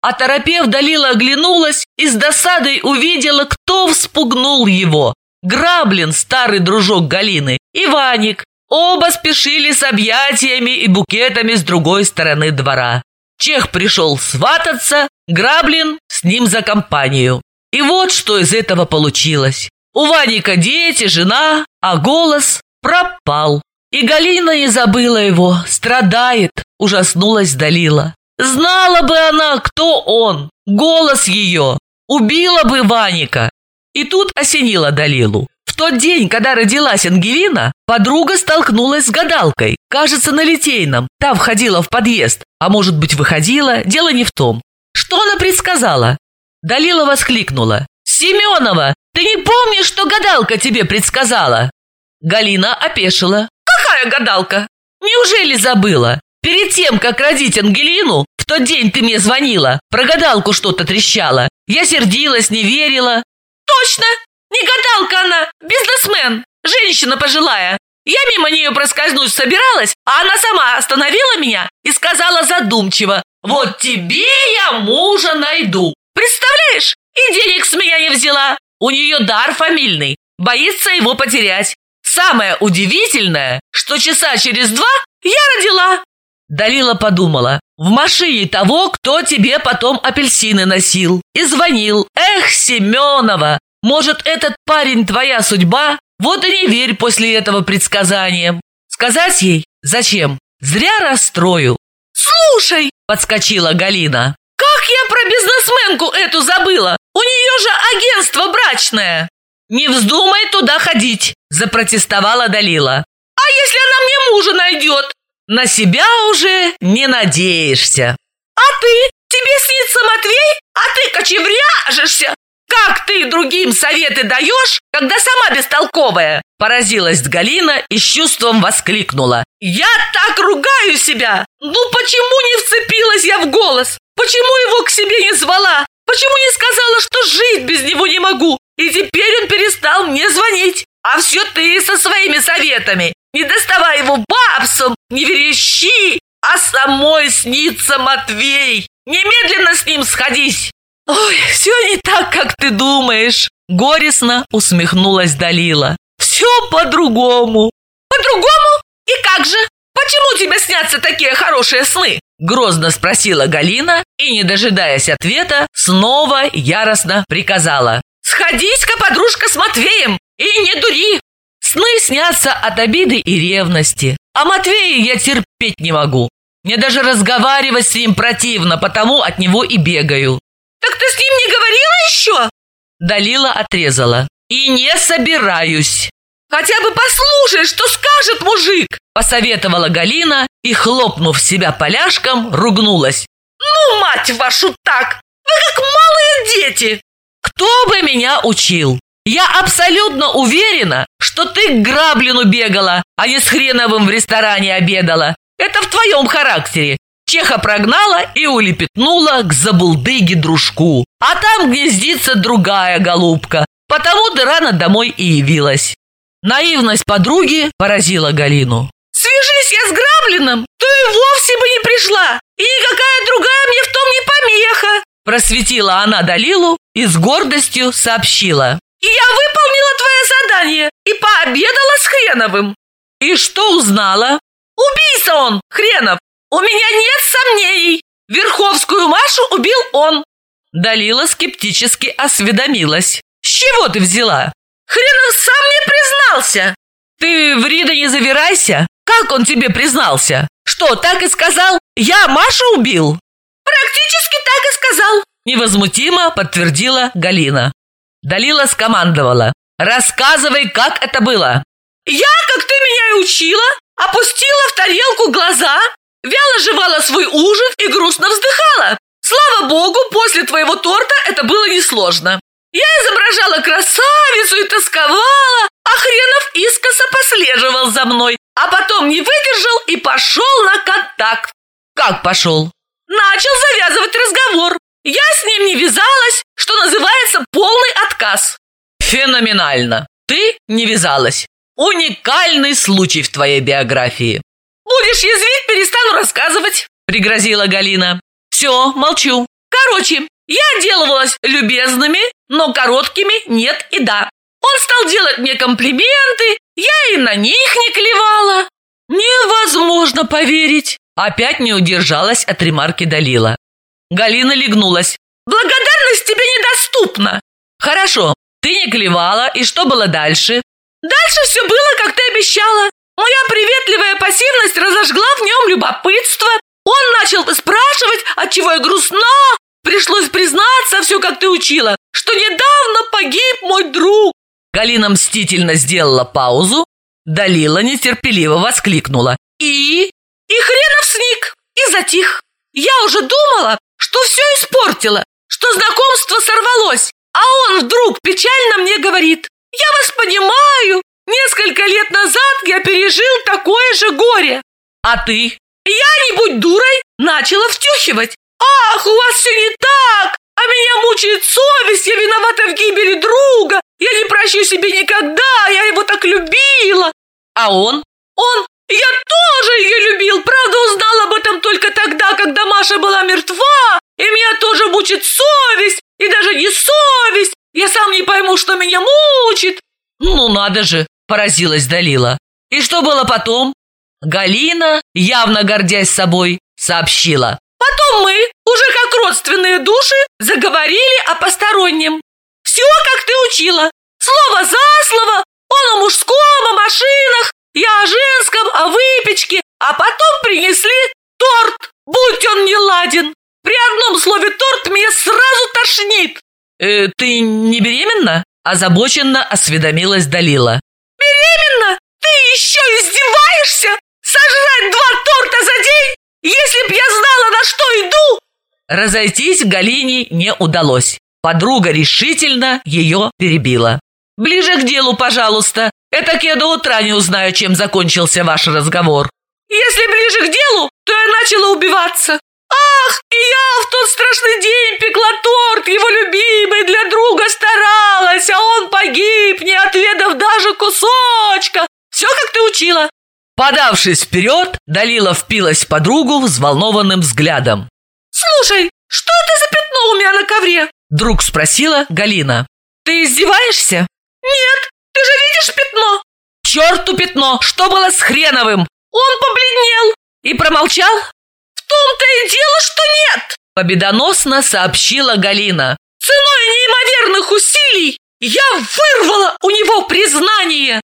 Оторопев, Далила оглянулась и с досадой увидела, кто вспугнул его. Граблин, старый дружок Галины, и Ваник. Оба спешили с объятиями и букетами с другой стороны двора. Чех пришел свататься, Граблин с ним за компанию. И вот что из этого получилось. У Ваника дети, жена, а голос пропал. И Галина не забыла его, страдает, ужаснулась Далила. Знала бы она, кто он, голос ее, убила бы Ваника. И тут осенила Далилу. Тот день, когда родилась Ангелина, подруга столкнулась с гадалкой, кажется, на Литейном. Та входила в подъезд, а может быть выходила, дело не в том. Что она предсказала? Далила воскликнула. «Семенова, ты не помнишь, что гадалка тебе предсказала?» Галина опешила. «Какая гадалка? Неужели забыла? Перед тем, как родить Ангелину, в тот день ты мне звонила, про гадалку что-то трещала. Я сердилась, не верила. Точно! Не гадалка она, бизнесмен, женщина пожилая. Я мимо нее проскользнуть собиралась, а она сама остановила меня и сказала задумчиво, «Вот тебе я мужа найду». Представляешь? И денег с меня не взяла. У нее дар фамильный, боится его потерять. Самое удивительное, что часа через два я родила. Далила подумала, в машине того, кто тебе потом апельсины носил. И звонил. Эх, Семенова, может, этот парень твоя судьба? Вот и не верь после этого предсказаниям. Сказать ей? Зачем? Зря расстрою. Слушай, подскочила Галина. Как я про бизнесменку эту забыла? У нее же агентство брачное. Не вздумай туда ходить, запротестовала Далила. А если она мне мужа найдет? На себя уже не надеешься. А ты? Тебе снится Матвей? А ты кочевряжешься? Как ты другим советы даешь, когда сама бестолковая? Поразилась Галина и с чувством воскликнула. Я так ругаю себя! Ну почему не вцепилась я в голос? Почему его к себе не звала? Почему не сказала, что жить без него не могу? И теперь он перестал мне звонить. А все ты со своими советами. Не доставай его бабсом, не верещи, а самой снится Матвей. Немедленно с ним сходись. «Ой, все не так, как ты думаешь!» Горестно усмехнулась Далила. «Все по-другому!» «По-другому? И как же? Почему тебе снятся такие хорошие сны?» Грозно спросила Галина и, не дожидаясь ответа, снова яростно приказала. «Сходись-ка, подружка, с Матвеем и не дури!» Сны снятся от обиды и ревности, а Матвея я терпеть не могу. Мне даже разговаривать с ним противно, потому от него и бегаю. «Так ты с ним не говорила еще?» Далила отрезала. «И не собираюсь!» «Хотя бы послушай, что скажет мужик!» Посоветовала Галина и, хлопнув себя поляшком, ругнулась. «Ну, мать вашу, так! Вы как малые дети!» «Кто бы меня учил? Я абсолютно уверена, что ты к Граблину бегала, а не с Хреновым в ресторане обедала. Это в твоем характере. Чеха прогнала и улепетнула к забулдыге дружку. А там гнездится другая голубка, потому ты домой и явилась. Наивность подруги поразила Галину. «Свяжись я с Граблиным, то и вовсе бы не пришла, и никакая другая мне в том не помеха!» Просветила она Далилу и с гордостью сообщила. «И я выполнила твое задание и пообедала с Хреновым!» «И что узнала?» «Убийца он, Хренов! «У меня нет сомнений! Верховскую Машу убил он!» Далила скептически осведомилась. «С чего ты взяла?» «Хренов сам не признался!» «Ты в Рида не завирайся! Как он тебе признался? Что, так и сказал? Я Машу убил?» «Практически так и сказал!» Невозмутимо подтвердила Галина. Далила скомандовала. «Рассказывай, как это было!» «Я, как ты меня и учила, опустила в тарелку глаза, Вяло жевала свой ужин и грустно вздыхала. Слава богу, после твоего торта это было несложно. Я изображала красавицу и тосковала, а хренов искоса ухаживал за мной, а потом не выдержал и пошел на контакт. Как пошел? Начал завязывать разговор. Я с ним не вязалась, что называется полный отказ. Феноменально. Ты не вязалась. Уникальный случай в твоей биографии. Будешь язвить, перестану рассказывать, Пригрозила Галина. Все, молчу. Короче, я делалась любезными, но короткими нет и да. Он стал делать мне комплименты, я и на них не клевала. Невозможно поверить. Опять не удержалась от ремарки Далила. Галина легнулась. Благодарность тебе недоступна. Хорошо, ты не клевала, и что было дальше? Дальше все было, как ты обещала. Моя приветливая пассивность разожгла в нем любопытство. Он начал спрашивать, отчего я грустна. Пришлось признаться, все как ты учила, что недавно погиб мой друг. Галина мстительно сделала паузу. Далила нетерпеливо воскликнула. И? И хренов сник, и затих. Я уже думала, что все испортила, что знакомство сорвалось, а он вдруг печально мне говорит. Я вас понимаю, несколько лет назад я пережил такое же горе. А ты? Я, не будь дурой, начала втюхивать. Ах, у вас все не так, а меня мучает совесть, я виновата в гибели друга, я не прощу себе никогда, я его так любила. А он? Он, я тоже ее любил, правда узнал об этом только тогда, когда Маша была мертва, и меня тоже мучит совесть, и даже не совесть, я сам не пойму, что меня мучит. Ну надо же, поразилась Далила. И что было потом? Галина, явно гордясь собой, сообщила. Потом мы, уже как родственные души, заговорили о постороннем. Все, как ты учила. Слово за слово. Он о мужском, о машинах, я о женском, о выпечке. А потом принесли торт, будь он не ладен. При одном слове торт меня сразу тошнит. Э, ты не беременна? Озабоченно осведомилась Далила. Беременна? Ты еще издеваешься? Сожрать два торта за день? Если б я знала, на что иду! Разойтись Галине не удалось. Подруга решительно ее перебила. «Ближе к делу, пожалуйста. Это я до утра не узнаю, чем закончился ваш разговор». Если ближе к делу, то я начала убиваться. Ах, и я в тот страшный день пекла торт, его любимый, для друга старалась, а он погиб, не отведав даже кусочка. Все, как ты учила. Подавшись вперед, Далила впилась в подругу взволнованным взглядом. Слушай, что это за пятно у меня на ковре? Вдруг спросила Галина. Ты издеваешься? Нет, ты же видишь пятно. Черту пятно! Что было с Хреновым? Он побледнел. И промолчал? Том-то и дело, что нет. Победоносно сообщила Галина. Ценой неимоверных усилий я вырвала у него признание.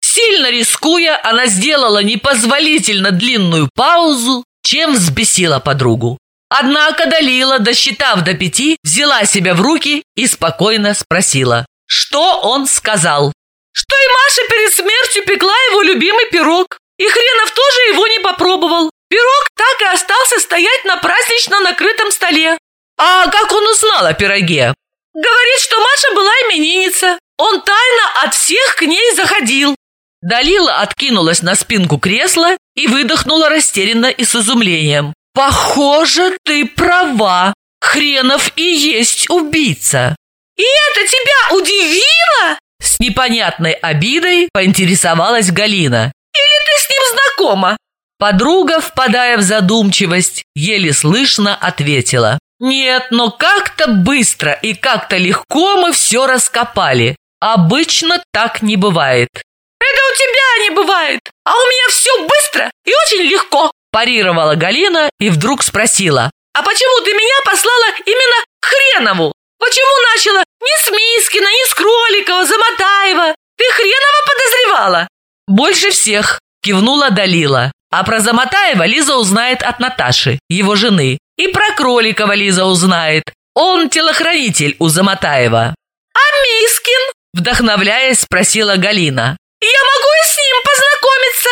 Сильно рискуя, она сделала непозволительно длинную паузу, чем взбесила подругу. Однако Далила, досчитав до пяти, взяла себя в руки и спокойно спросила, что он сказал. Что и Маша перед смертью пекла его любимый пирог. И Хренов тоже его не попробовал. Пирог так и остался стоять на празднично накрытом столе. А как он узнал о пироге? Говорит, что Маша была именинница. Он тайно от всех к ней заходил. Далила откинулась на спинку кресла и выдохнула растерянно и с изумлением. «Похоже, ты права. Хренов и есть убийца». «И это тебя удивило?» С непонятной обидой поинтересовалась Галина. «Или ты с ним знакома?» Подруга, впадая в задумчивость, еле слышно ответила. «Нет, но как-то быстро и как-то легко мы все раскопали. Обычно так не бывает». «Это у тебя не бывает, а у меня все быстро и очень легко», парировала Галина и вдруг спросила. «А почему ты меня послала именно к Хренову? Почему начала не с Мискина, не с Кроликова, Замотаева? Ты Хренова подозревала?» «Больше всех», – кивнула Далила. А про Замотаева Лиза узнает от Наташи, его жены. И про Кроликова Лиза узнает. Он телохранитель у Замотаева. «А Мискин?» – вдохновляясь, спросила Галина. «Я могу и с ним познакомиться?»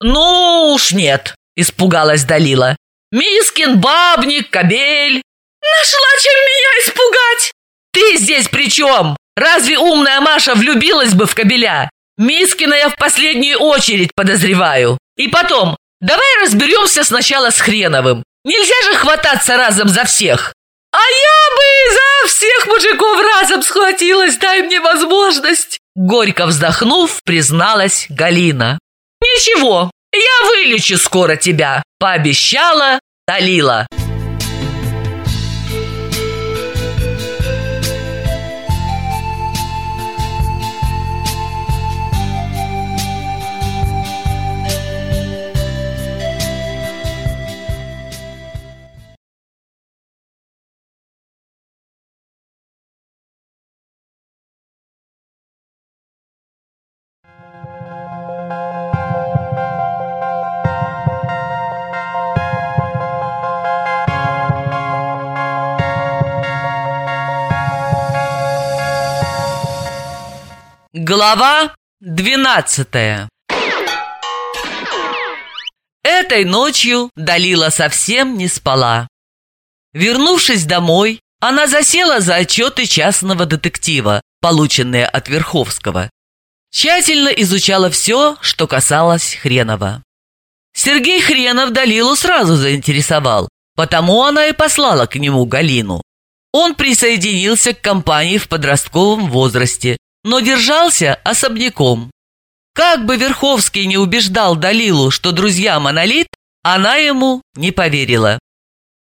«Ну уж нет», – испугалась Далила. «Мискин, бабник, кобель». «Нашла, чем меня испугать!» «Ты здесь при чем? Разве умная Маша влюбилась бы в кобеля? Мискина я в последнюю очередь подозреваю. И потом, давай разберемся сначала с Хреновым. Нельзя же хвататься разом за всех. А я бы за всех мужиков разом схватилась, дай мне возможность. Горько вздохнув, призналась Галина. Ничего, я вылечу скоро тебя, пообещала Далила. Глава двенадцатая Этой ночью Далила совсем не спала. Вернувшись домой, она засела за отчеты частного детектива, полученные от Верховского. Тщательно изучала все, что касалось Хренова. Сергей Хренов Далилу сразу заинтересовал, потому она и послала к нему Галину. Он присоединился к компании в подростковом возрасте, но держался особняком. Как бы Верховский не убеждал Далилу, что друзья монолит, она ему не поверила.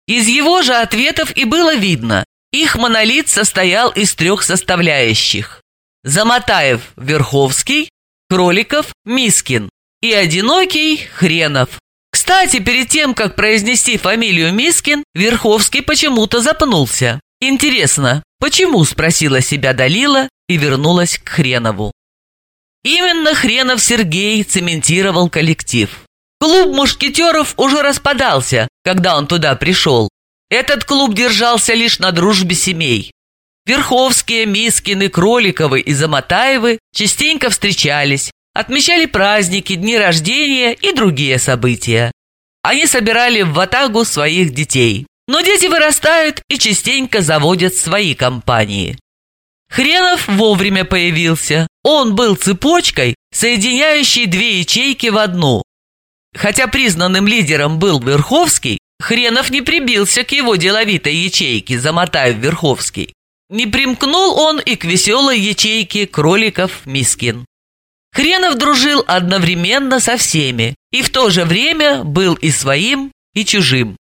Из его же ответов и было видно, их монолит состоял из трех составляющих. Замотаев – Верховский, Кроликов – Мискин и одинокий – Хренов. Кстати, перед тем, как произнести фамилию Мискин, Верховский почему-то запнулся. Интересно, почему, спросила себя Далила и вернулась к Хренову. Именно Хренов Сергей цементировал коллектив. Клуб мушкетеров уже распадался, когда он туда пришел. Этот клуб держался лишь на дружбе семей. Верховские, Мискины, Кроликовы и Замотаевы частенько встречались, отмечали праздники, дни рождения и другие события. Они собирали в ватагу своих детей. Но дети вырастают и частенько заводят свои компании. Хренов вовремя появился. Он был цепочкой, соединяющей две ячейки в одну. Хотя признанным лидером был Верховский, Хренов не прибился к его деловитой ячейке, замотая Верховский. Не примкнул он и к веселой ячейке кроликов Мискин. Хренов дружил одновременно со всеми и в то же время был и своим, и чужим.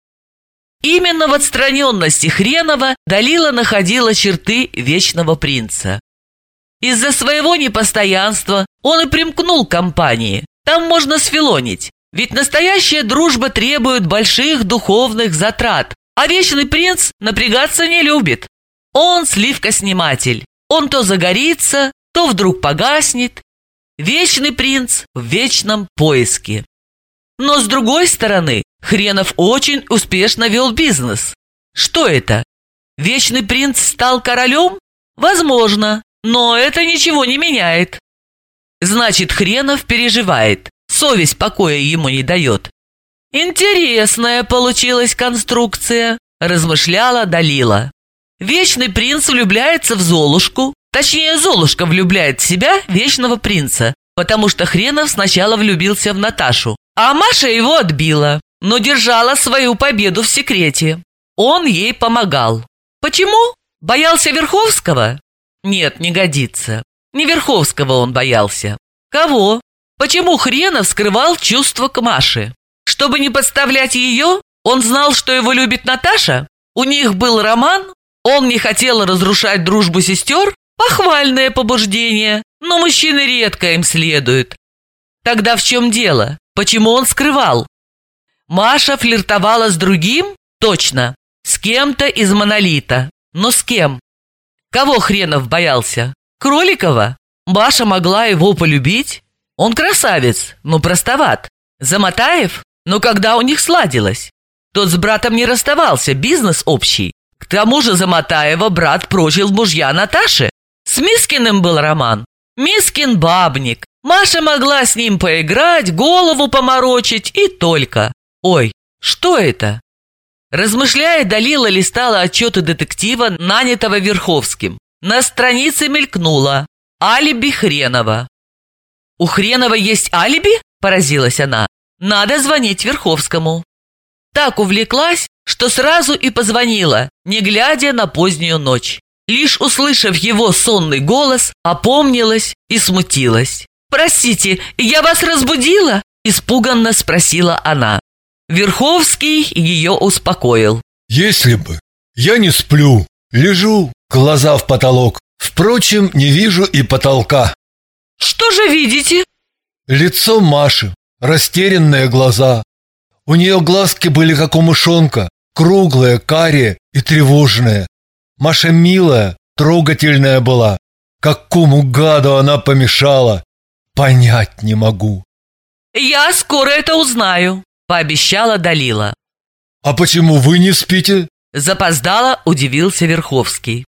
Именно в отстраненности Хренова Далила находила черты Вечного Принца. Из-за своего непостоянства он и примкнул к компании. Там можно сфилонить, ведь настоящая дружба требует больших духовных затрат, а Вечный Принц напрягаться не любит. Он сливка-сниматель. Он то загорится, то вдруг погаснет. Вечный принц в вечном поиске. Но с другой стороны, Хренов очень успешно вел бизнес. Что это? Вечный принц стал королем? Возможно, но это ничего не меняет. Значит, Хренов переживает, совесть покоя ему не дает. Интересная получилась конструкция, размышляла Далила. Вечный принц влюбляется в Золушку, точнее, Золушка влюбляет в себя вечного принца, потому что Хренов сначала влюбился в Наташу, а Маша его отбила но держала свою победу в секрете. Он ей помогал. Почему? Боялся Верховского? Нет, не годится. Не Верховского он боялся. Кого? Почему Хренов скрывал чувства к Маше? Чтобы не подставлять ее, он знал, что его любит Наташа? У них был роман? Он не хотел разрушать дружбу сестер? Похвальное побуждение, но мужчины редко им следуют. Тогда в чем дело? Почему он скрывал? Маша флиртовала с другим? Точно. С кем-то из монолита. Но с кем? Кого Хренов боялся? Кроликова? Маша могла его полюбить? Он красавец, но простоват. Замотаев? Но когда у них сладилось? Тот с братом не расставался, бизнес общий. К тому же Замотаева брат прожил мужья Наташи. С Мискиным был роман. Мискин бабник. Маша могла с ним поиграть, голову поморочить и только. Ой, что это? Размышляя, Далила листала отчеты детектива, нанятого Верховским. На странице мелькнуло «Алиби Хренова». «У Хренова есть алиби?» – поразилась она. «Надо звонить Верховскому». Так увлеклась, что сразу и позвонила, не глядя на позднюю ночь. Лишь услышав его сонный голос, опомнилась и смутилась. «Простите, я вас разбудила?» – испуганно спросила она. Верховский ее успокоил. Если бы. Я не сплю. Лежу, глаза в потолок. Впрочем, не вижу и потолка. «Что же видите?» Лицо Маши, растерянные глаза. У нее глазки были как у мышонка, круглые, карие и тревожные. Маша милая, трогательная была. Какому гаду она помешала, понять не могу. «Я скоро это узнаю», – пообещала Далила. «А почему вы не спите?» Запоздала, удивился Верховский.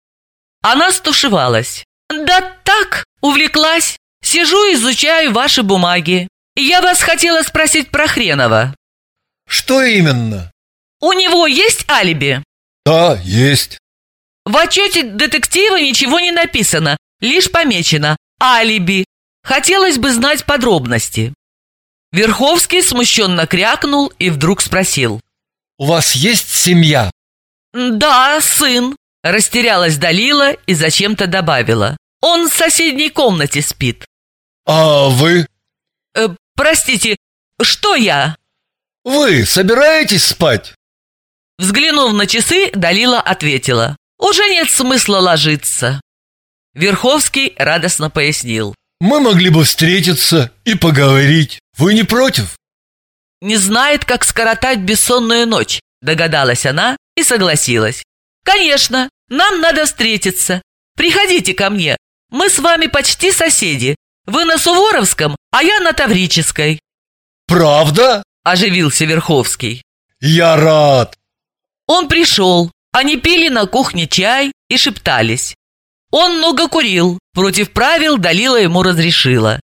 Она стушевалась. «Да так, увлеклась. Сижу, изучаю ваши бумаги. Я вас хотела спросить про Хренова». «Что именно?» «У него есть алиби?» «Да, есть». В отчете детектива ничего не написано, лишь помечено «алиби». Хотелось бы знать подробности. Верховский смущенно крякнул и вдруг спросил. «У вас есть семья?» «Да, сын», – растерялась Далила и зачем-то добавила. «Он в соседней комнате спит». «А вы?» э, «Простите, что я?» «Вы собираетесь спать?» Взглянув на часы, Далила ответила. «Уже нет смысла ложиться». Верховский радостно пояснил. «Мы могли бы встретиться и поговорить. Вы не против?» «Не знает, как скоротать бессонную ночь», догадалась она и согласилась. «Конечно, нам надо встретиться. Приходите ко мне. Мы с вами почти соседи. Вы на Суворовском, а я на Таврической». «Правда?» – оживился Верховский. «Я рад!» Он пришел. Они пили на кухне чай и шептались. Он много курил, против правил Далила ему разрешила.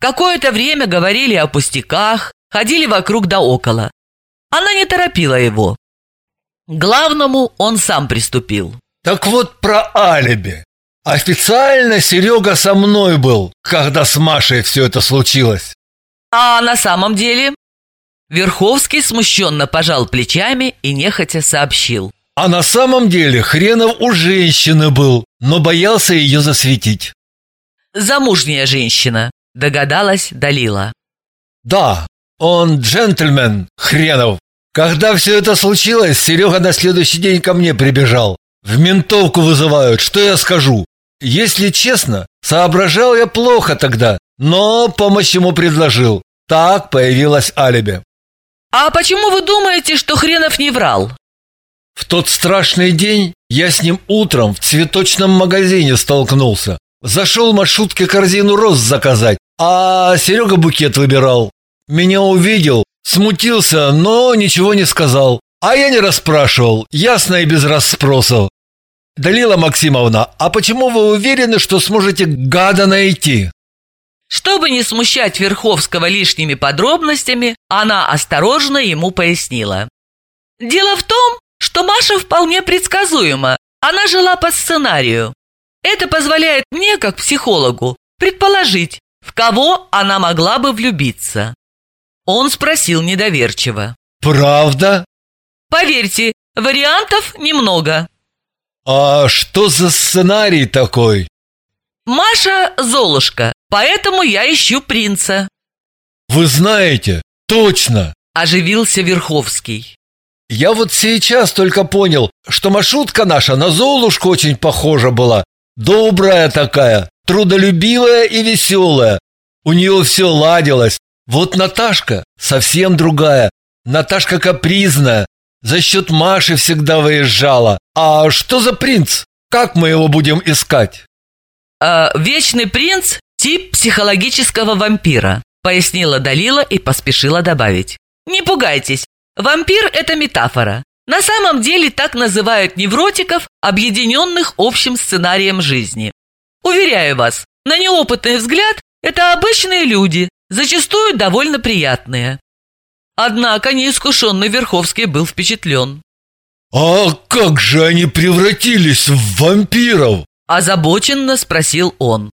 Какое-то время говорили о пустяках, ходили вокруг да около. Она не торопила его. К главному он сам приступил. Так вот про алиби. Официально Серега со мной был, когда с Машей все это случилось. А на самом деле? Верховский смущенно пожал плечами и нехотя сообщил. А на самом деле Хренов у женщины был, но боялся ее засветить. Замужняя женщина, догадалась Далила. Да, он джентльмен, Хренов. Когда все это случилось, Серега на следующий день ко мне прибежал. В ментовку вызывают, что я скажу? Если честно, соображал я плохо тогда, но помощь ему предложил. Так появилось алиби. А почему вы думаете, что Хренов не врал? В тот страшный день я с ним утром в цветочном магазине столкнулся. Зашел маршрутке корзину роз заказать, а Серега букет выбирал. Меня увидел, смутился, но ничего не сказал. А я не расспрашивал, ясно и без расспросов. Далила Максимовна, а почему вы уверены, что сможете гада найти? Чтобы не смущать Верховского лишними подробностями, она осторожно ему пояснила. Дело в том, что Маша вполне предсказуема. Она жила по сценарию. Это позволяет мне, как психологу, предположить, в кого она могла бы влюбиться. Он спросил недоверчиво. Правда? Поверьте, вариантов немного. А что за сценарий такой? Маша Золушка, поэтому я ищу принца. Вы знаете, точно, оживился Верховский. Я вот сейчас только понял, что маршрутка наша на Золушку очень похожа была. Добрая такая, трудолюбивая и веселая. У нее все ладилось. Вот Наташка совсем другая. Наташка капризная. За счет Маши всегда выезжала. А что за принц? Как мы его будем искать? «Э, «Вечный принц – тип психологического вампира», пояснила Далила и поспешила добавить. «Не пугайтесь, вампир – это метафора. На самом деле так называют невротиков, объединенных общим сценарием жизни. Уверяю вас, на неопытный взгляд это обычные люди, зачастую довольно приятные. Однако неискушенный Верховский был впечатлен. «А как же они превратились в вампиров?» Озабоченно спросил он.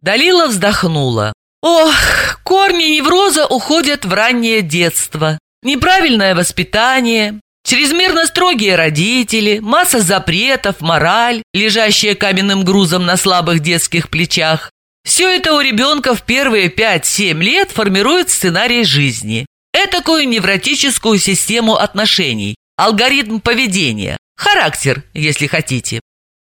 Далила вздохнула. Ох, корни невроза уходят в раннее детство. Неправильное воспитание, чрезмерно строгие родители, масса запретов, мораль, лежащая каменным грузом на слабых детских плечах. Все это у ребенка в первые 5-7 лет формирует сценарий жизни. Этакую невротическую систему отношений, алгоритм поведения, характер, если хотите.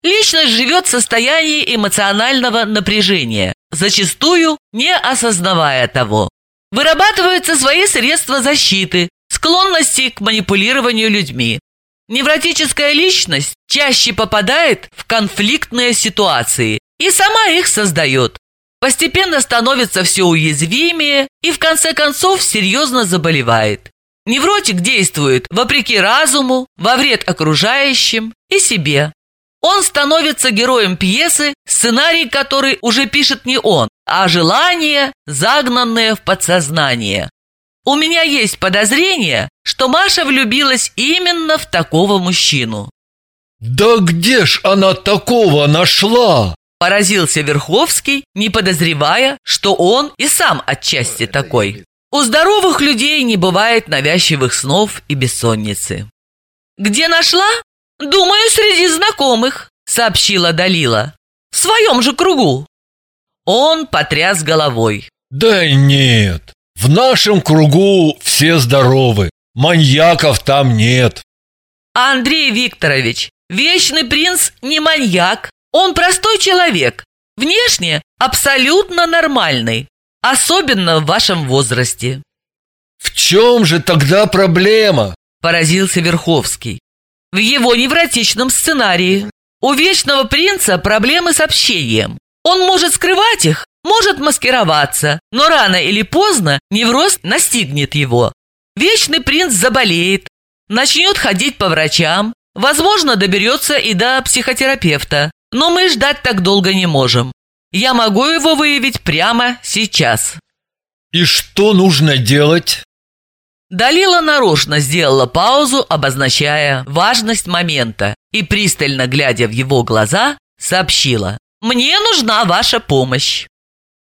Личность живет в состоянии эмоционального напряжения, зачастую не осознавая того. Вырабатываются свои средства защиты, склонности к манипулированию людьми. Невротическая личность чаще попадает в конфликтные ситуации и сама их создает. Постепенно становится все уязвимее и в конце концов серьезно заболевает. Невротик действует вопреки разуму, во вред окружающим и себе. Он становится героем пьесы, сценарий которой уже пишет не он, а желание, загнанное в подсознание. У меня есть подозрение, что Маша влюбилась именно в такого мужчину. Да где ж она такого нашла? Поразился Верховский, не подозревая, что он и сам отчасти такой. У здоровых людей не бывает навязчивых снов и бессонницы. Где нашла? «Думаю, среди знакомых», — сообщила Далила. «В своем же кругу». Он потряс головой. Да нет, в нашем кругу все здоровы, маньяков там нет. Андрей Викторович, Вечный принц не маньяк, он простой человек, внешне абсолютно нормальный, особенно в вашем возрасте. В чем же тогда проблема? Поразился Верховский в его невротичном сценарии. У Вечного Принца проблемы с общением. Он может скрывать их, может маскироваться, но рано или поздно невроз настигнет его. Вечный Принц заболеет, начнет ходить по врачам, возможно, доберется и до психотерапевта. Но мы ждать так долго не можем. Я могу его выявить прямо сейчас. И что нужно делать? Далила нарочно сделала паузу, обозначая важность момента, и, пристально глядя в его глаза, сообщила «Мне нужна ваша помощь».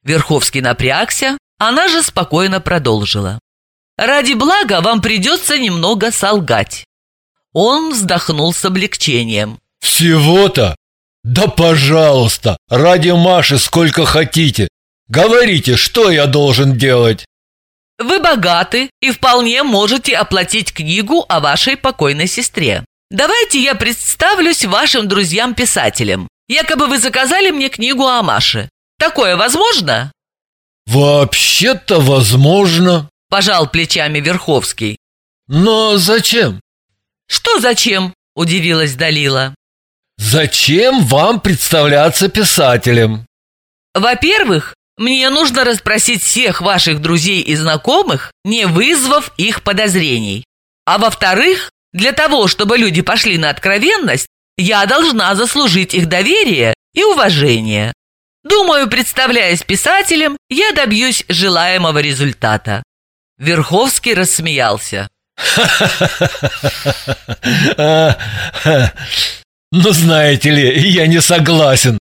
Верховский напрягся, она же спокойно продолжила. «Ради блага вам придется немного солгать». Он вздохнул с облегчением. «Всего-то? Да пожалуйста, ради Маши сколько хотите. Говорите, что я должен делать?» Вы богаты и вполне можете оплатить книгу о вашей покойной сестре. Давайте я представлюсь вашим друзьям-писателям. Якобы вы заказали мне книгу о Маше. Такое возможно? Вообще-то возможно, пожал плечами Верховский. Но зачем? Что зачем? удивилась Далила. Зачем вам представляться писателем? Во-первых, мне нужно расспросить всех ваших друзей и знакомых, не вызвав их подозрений. А во-вторых, для того, чтобы люди пошли на откровенность, я должна заслужить их доверие и уважение. Думаю, представляясь писателем, я добьюсь желаемого результата. Верховский рассмеялся. Ну, знаете ли, я не согласен.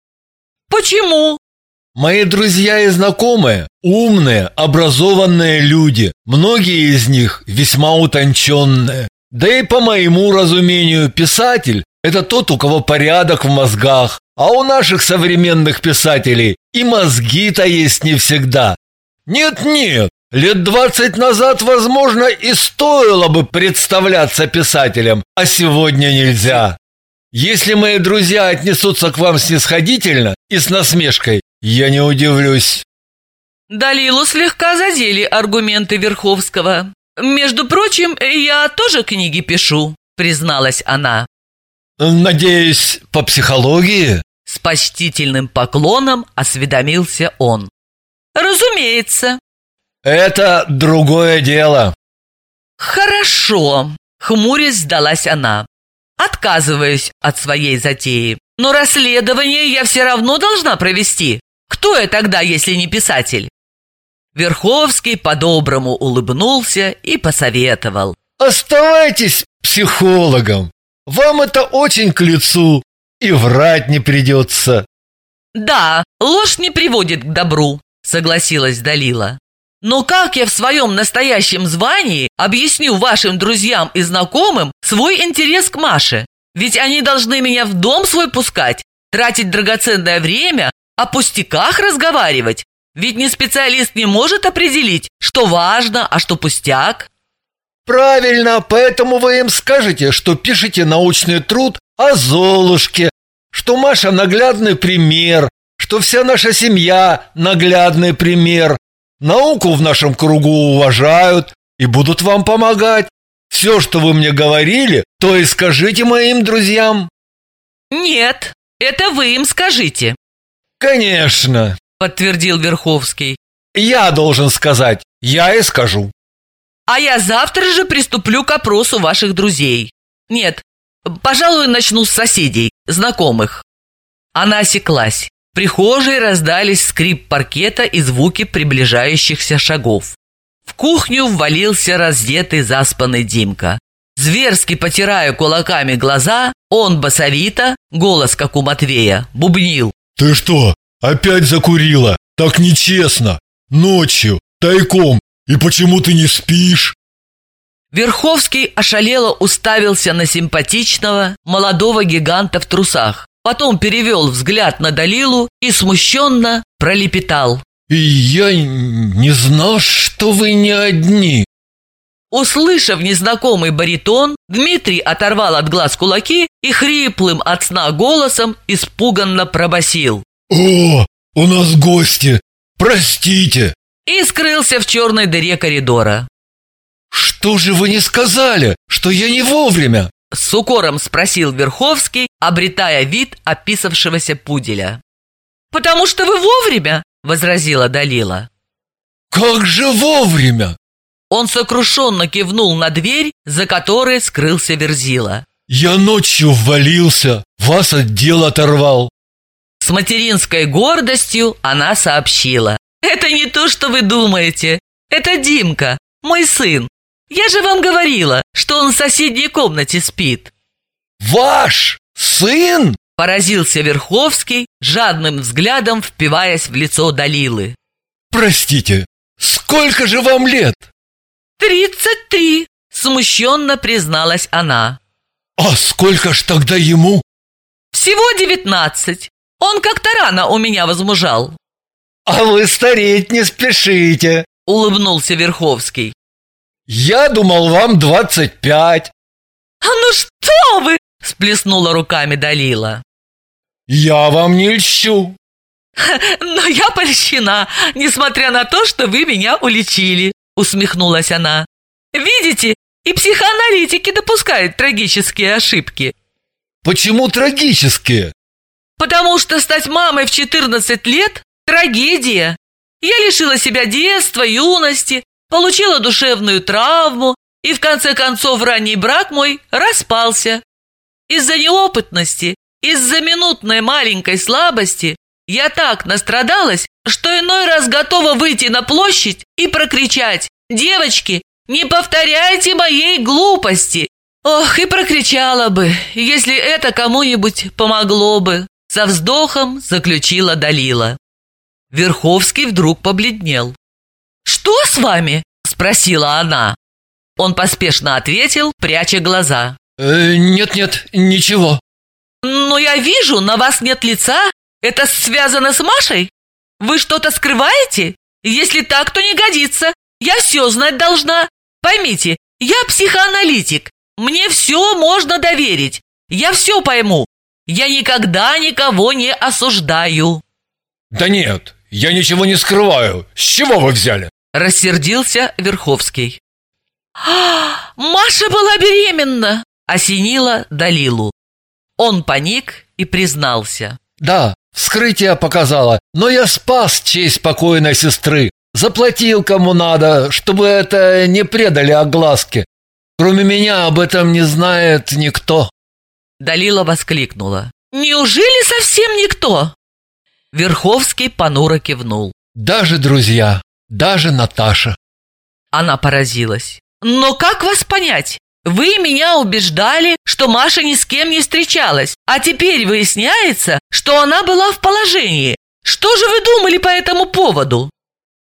Почему? Мои друзья и знакомые – умные, образованные люди, многие из них весьма утонченные. Да и по моему разумению, писатель – это тот, у кого порядок в мозгах, а у наших современных писателей и мозги-то есть не всегда. Нет-нет, лет двадцать назад, возможно, и стоило бы представляться писателем, а сегодня нельзя. Если мои друзья отнесутся к вам снисходительно и с насмешкой, я не удивлюсь. Далилу слегка задели аргументы Верховского. Между прочим, я тоже книги пишу, призналась она. Надеюсь, по психологии? С почтительным поклоном осведомился он. Разумеется. Это другое дело. Хорошо, хмурясь сдалась она. Отказываюсь от своей затеи. Но расследование я все равно должна провести. Кто я тогда, если не писатель? Верховский по-доброму улыбнулся и посоветовал. Оставайтесь психологом. Вам это очень к лицу. И врать не придется. Да, ложь не приводит к добру, согласилась Далила. Но как я в своем настоящем звании объясню вашим друзьям и знакомым свой интерес к Маше? Ведь они должны меня в дом свой пускать, тратить драгоценное время, о пустяках разговаривать. Ведь не специалист не может определить, что важно, а что пустяк. Правильно, поэтому вы им скажете, что пишете научный труд о Золушке, что Маша наглядный пример, что вся наша семья наглядный пример. Науку в нашем кругу уважают и будут вам помогать. Все, что вы мне говорили, то и скажите моим друзьям. Нет, это вы им скажите. Конечно, подтвердил Верховский. Я должен сказать, я и скажу. А я завтра же приступлю к опросу ваших друзей. Нет, пожалуй, начну с соседей, знакомых. Она осеклась. В прихожей раздались скрип паркета и звуки приближающихся шагов. В кухню ввалился раздетый заспанный Димка. Зверски потирая кулаками глаза, он басовито, голос как у Матвея, бубнил. «Ты что, опять закурила? Так нечестно! Ночью, тайком, и почему ты не спишь?» Верховский ошалело уставился на симпатичного, молодого гиганта в трусах. Потом перевел взгляд на Далилу и смущенно пролепетал. И я не знал, что вы не одни. Услышав незнакомый баритон, Дмитрий оторвал от глаз кулаки и хриплым от сна голосом испуганно пробасил. «О, у нас гости! Простите!» И скрылся в черной дыре коридора. «Что же вы не сказали, что я не вовремя?» С укором спросил Верховский, обретая вид описавшегося пуделя. «Потому что вы вовремя!» – возразила Далила. «Как же вовремя!» Он сокрушенно кивнул на дверь, за которой скрылся Верзила. «Я ночью ввалился, вас от дел оторвал». С материнской гордостью она сообщила. «Это не то, что вы думаете. Это Димка, мой сын. Я же вам говорила, что он в соседней комнате спит». «Ваш сын?» Поразился Верховский, жадным взглядом впиваясь в лицо Далилы. «Простите, сколько же вам лет?» «Тридцать три», — смущенно призналась она. «А сколько ж тогда ему?» «Всего девятнадцать. Он как-то рано у меня возмужал». «А вы стареть не спешите», — улыбнулся Верховский. «Я думал, вам двадцать пять». «А ну что вы!» – сплеснула руками Далила. «Я вам не льщу». «Но я польщена, несмотря на то, что вы меня уличили», – усмехнулась она. «Видите, и психоаналитики допускают трагические ошибки». «Почему трагические?» «Потому что стать мамой в 14 лет – трагедия. Я лишила себя детства, юности, получила душевную травму, и в конце концов ранний брак мой распался. Из-за неопытности, из-за минутной маленькой слабости я так настрадалась, что иной раз готова выйти на площадь и прокричать «Девочки, не повторяйте моей глупости!» Ох, и прокричала бы, если это кому-нибудь помогло бы. Со вздохом заключила Далила. Верховский вдруг побледнел. «Что с вами?» – спросила она. Он поспешно ответил, пряча глаза. «Э, «Нет-нет, ничего». «Но я вижу, на вас нет лица. Это связано с Машей? Вы что-то скрываете? Если так, то не годится. Я все знать должна. Поймите, я психоаналитик. Мне все можно доверить. Я все пойму. Я никогда никого не осуждаю». «Да нет, я ничего не скрываю. С чего вы взяли?» Рассердился Верховский. «А, Маша была беременна!» Осенила Далилу. Он паник и признался. «Да, вскрытие показало, но я спас честь покойной сестры. Заплатил кому надо, чтобы это не предали огласке. Кроме меня об этом не знает никто». Далила воскликнула. «Неужели совсем никто?» Верховский понуро кивнул. «Даже друзья, даже Наташа». Она поразилась. «Но как вас понять? Вы меня убеждали, что Маша ни с кем не встречалась, а теперь выясняется, что она была в положении. Что же вы думали по этому поводу?»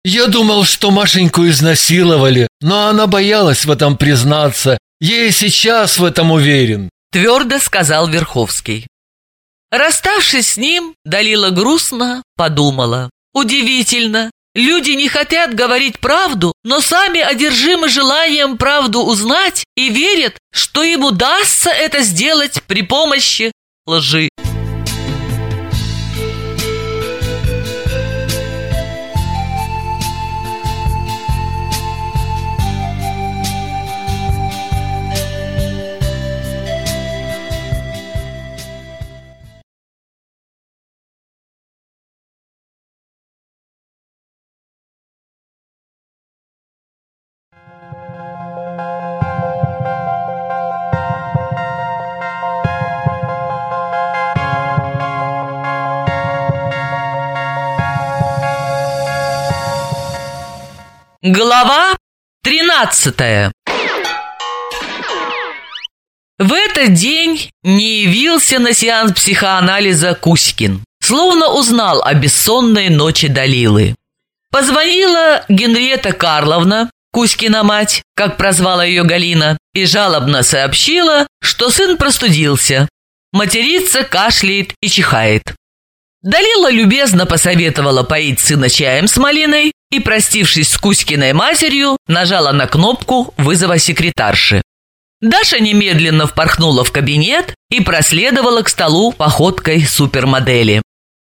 Я думал, что Машеньку изнасиловали, но она боялась в этом признаться. Я и сейчас в этом уверен. Твердо сказал Верховский. Расставшись с ним, Далила грустно подумала. Удивительно, люди не хотят говорить правду, но сами одержимы желанием правду узнать и верят, что им удастся это сделать при помощи лжи. Глава 13 В этот день не явился на сеанс психоанализа Кузькин, словно узнал о бессонной ночи Далилы. Позвонила Генриетта Карловна, Кузькина мать, как прозвала ее Галина, и жалобно сообщила, что сын простудился. Материца кашляет и чихает. Далила любезно посоветовала поить сына чаем с малиной и, простившись с Кузькиной матерью, нажала на кнопку вызова секретарши. Даша немедленно впорхнула в кабинет и проследовала к столу походкой супермодели.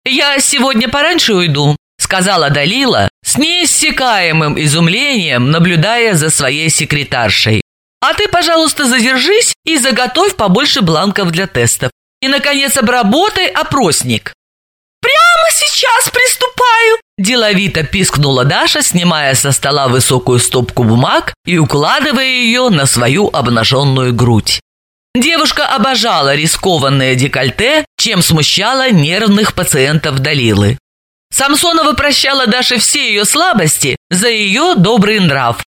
«Я сегодня пораньше уйду», — сказала Далила с неиссякаемым изумлением, наблюдая за своей секретаршей. «А ты, пожалуйста, задержись и заготовь побольше бланков для тестов. И, наконец, обработай опросник». «Прямо сейчас приступаю!» Деловито пискнула Даша, снимая со стола высокую стопку бумаг и укладывая ее на свою обнаженную грудь. Девушка обожала рискованное декольте, чем смущала нервных пациентов Далилы. Самсонова прощала Даше все ее слабости за ее добрый нрав.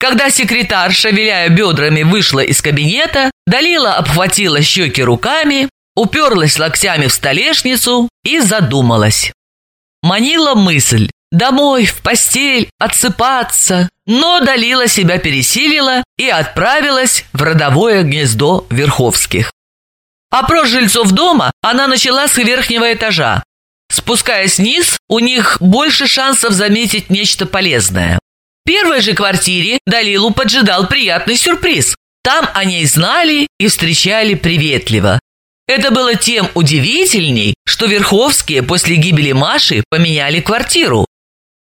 Когда секретарша, виляя бедрами, вышла из кабинета, Далила обхватила щеки руками уперлась локтями в столешницу и задумалась. Манила мысль «домой, в постель, отсыпаться», но Далила себя пересилила и отправилась в родовое гнездо Верховских. Опрос жильцов дома она начала с верхнего этажа. Спускаясь вниз, у них больше шансов заметить нечто полезное. В первой же квартире Далилу поджидал приятный сюрприз. Там о ней знали и встречали приветливо. Это было тем удивительней, что Верховские после гибели Маши поменяли квартиру.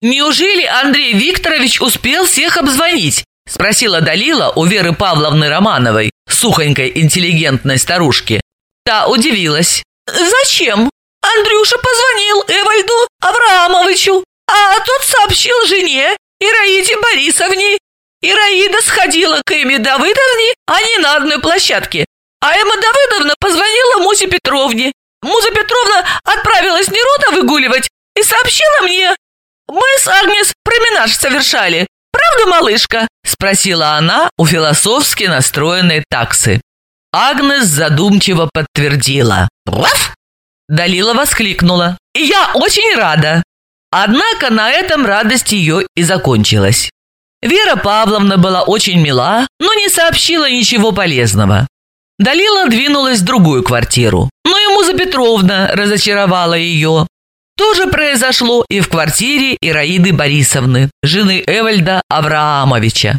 «Неужели Андрей Викторович успел всех обзвонить?» – спросила Далила у Веры Павловны Романовой, сухонькой интеллигентной старушки. Та удивилась. «Зачем? Андрюша позвонил Эвальду Авраамовичу, а тот сообщил жене Ираиде Борисовне. Ираида сходила к Эми Давыдовне, а не на одной площадке, а Эмма Давыдовна позвонила Мусе Петровне. Муза Петровна отправилась Нерута выгуливать и сообщила мне. Мы с Агнес променаж совершали. Правда, малышка?» – спросила она у философски настроенной таксы. Агнес задумчиво подтвердила. «Раф!» Далила воскликнула. «Я очень рада!» Однако на этом радость ее и закончилась. Вера Павловна была очень мила, но не сообщила ничего полезного. Далила двинулась в другую квартиру, но Муза Петровна разочаровала ее. То же произошло и в квартире Ираиды Борисовны, жены Эвальда Авраамовича.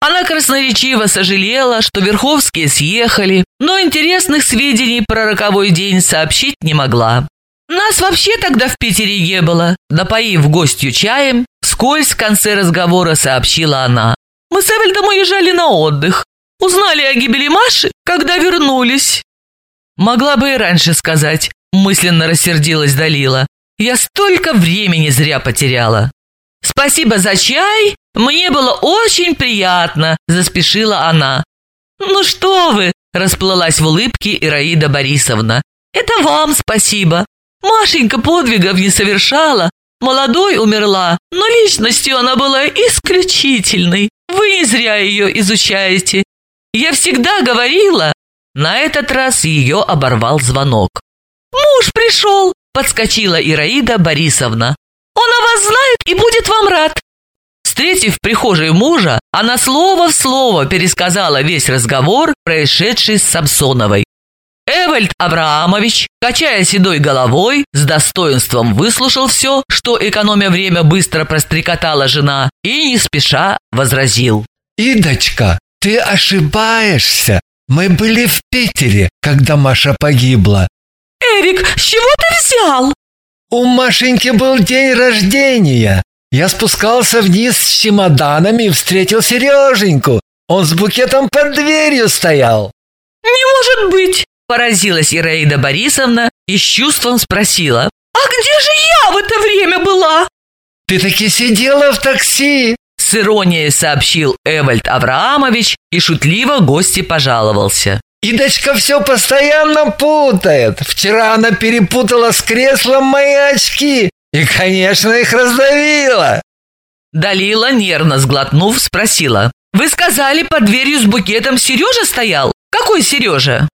Она красноречиво сожалела, что Верховские съехали, но интересных сведений про роковой день сообщить не могла. Нас вообще тогда в Питере не было. Напоив гостью чаем, вскользь в конце разговора сообщила она. Мы с Эвальдом уезжали на отдых. Узнали о гибели Маши, когда вернулись. Могла бы и раньше сказать, мысленно рассердилась Далила. Я столько времени зря потеряла. Спасибо за чай, мне было очень приятно, заспешила она. Ну что вы, расплылась в улыбке Ираида Борисовна. Это вам спасибо. Машенька подвигов не совершала, молодой умерла, но личностью она была исключительной. Вы не зря ее изучаете. Я всегда говорила...» На этот раз ее оборвал звонок. «Муж пришел!» – подскочила Ираида Борисовна. Он о вас знает и будет вам рад. Встретив в прихожей мужа, она слово в слово пересказала весь разговор, происшедший с Самсоновой. Эвальд Авраамович, качая седой головой, с достоинством выслушал все, что, экономя время, быстро прострекотала жена, и не спеша возразил. Идочка, ты ошибаешься. Мы были в Питере, когда Маша погибла. Эрик, с чего ты взял? У Машеньки был день рождения. Я спускался вниз с чемоданами и встретил Сереженьку. Он с букетом под дверью стоял. Не может быть. Поразилась Ираида Борисовна и с чувством спросила. А где же я в это время была? Ты таки сидела в такси. С иронией сообщил Эвальд Авраамович и шутливо гости пожаловался. Идочка все постоянно путает. Вчера она перепутала с креслом мои очки и, конечно, их раздавила. Далила, нервно сглотнув, спросила. «Вы сказали, под дверью с букетом Сережа стоял? Какой Сережа?»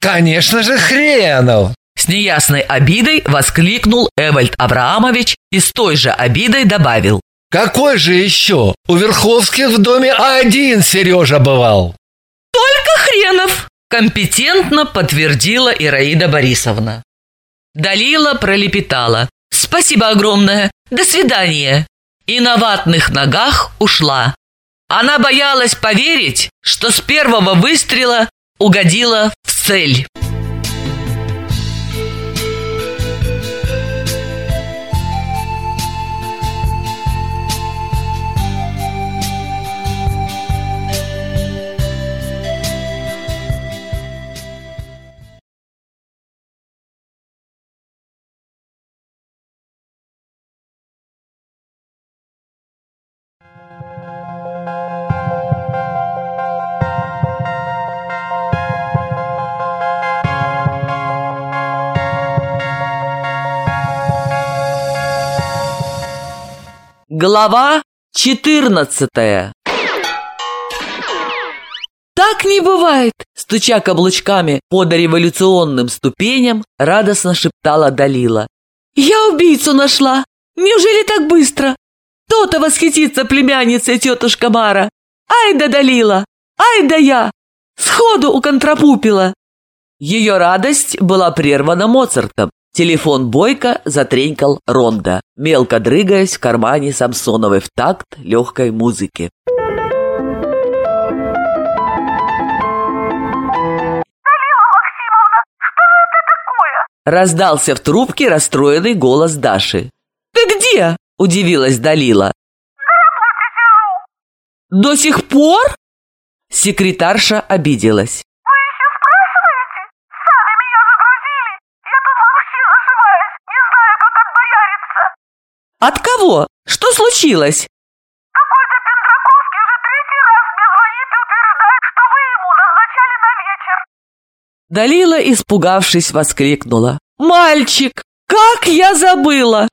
Конечно же, хренов. С неясной обидой воскликнул Эвальд Авраамович и с той же обидой добавил. Какой же еще? У Верховских в доме один Сережа бывал. Только хренов. Компетентно подтвердила Ираида Борисовна. Далила пролепетала. «Спасибо огромное! До свидания!» И на ватных ногах ушла. Она боялась поверить, что с первого выстрела угодила в цель. Глава 14 Так не бывает, стуча каблучками по дореволюционным ступеням, радостно шептала Далила. Я убийцу нашла. Неужели так быстро? То-то восхитится племянница тетушка Мара. Ай да Далила, ай да я. Сходу уконтрапупила. Ее радость была прервана Моцартом. Телефон Бойко затренькал ронда, мелко дрыгаясь в кармане Самсоновой в такт легкой музыки. Раздался в трубке расстроенный голос Даши. Ты где? Удивилась Далила. До сих пор? Секретарша обиделась. От кого? Что случилось? Какой-то Пендраковский уже третий раз мне звонит и утверждает, что вы ему назначали на вечер. Далила, испугавшись, воскликнула. Мальчик, как я забыла!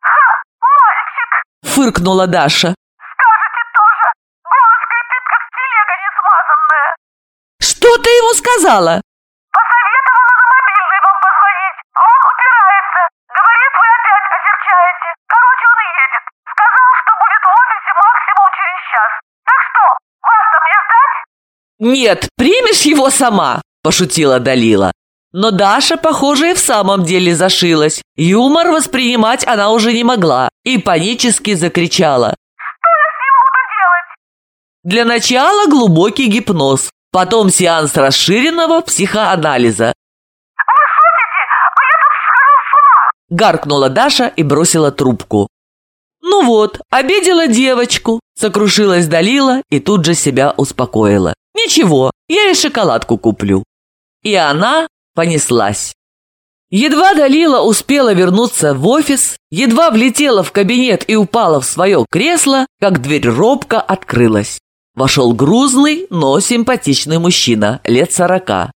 Ха, мальчик, Фыркнула Даша. скажете тоже. Голос скрипит, как телега несмазанная. Что ты ему сказала? Нет, примешь его сама, пошутила Далила. Но Даша, похоже, и в самом деле зашилась. Юмор воспринимать она уже не могла и панически закричала. Что я с ним буду делать? Для начала глубокий гипноз, потом сеанс расширенного психоанализа. Вы шутите? А я тут схожу с ума. Гаркнула Даша и бросила трубку. «Ну вот, обидела девочку», — сокрушилась Далила и тут же себя успокоила. «Ничего, я ей шоколадку куплю». И она понеслась. Едва Далила успела вернуться в офис, едва влетела в кабинет и упала в свое кресло, как дверь робко открылась. Вошел грузный, но симпатичный мужчина, лет сорока.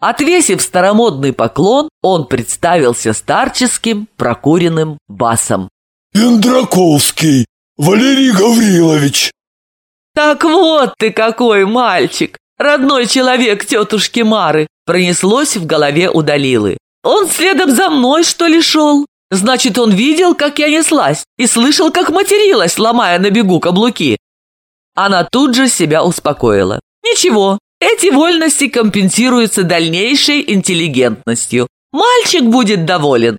Отвесив старомодный поклон, он представился старческим, прокуренным басом. Пендраковский Валерий Гаврилович. «Так вот ты какой мальчик! Родной человек тетушки Мары!» Пронеслось в голове у Далилы. «Он следом за мной, что ли, шел? Значит, он видел, как я неслась, и слышал, как материлась, ломая на бегу каблуки. Она тут же себя успокоила. Ничего, эти вольности компенсируются дальнейшей интеллигентностью. Мальчик будет доволен.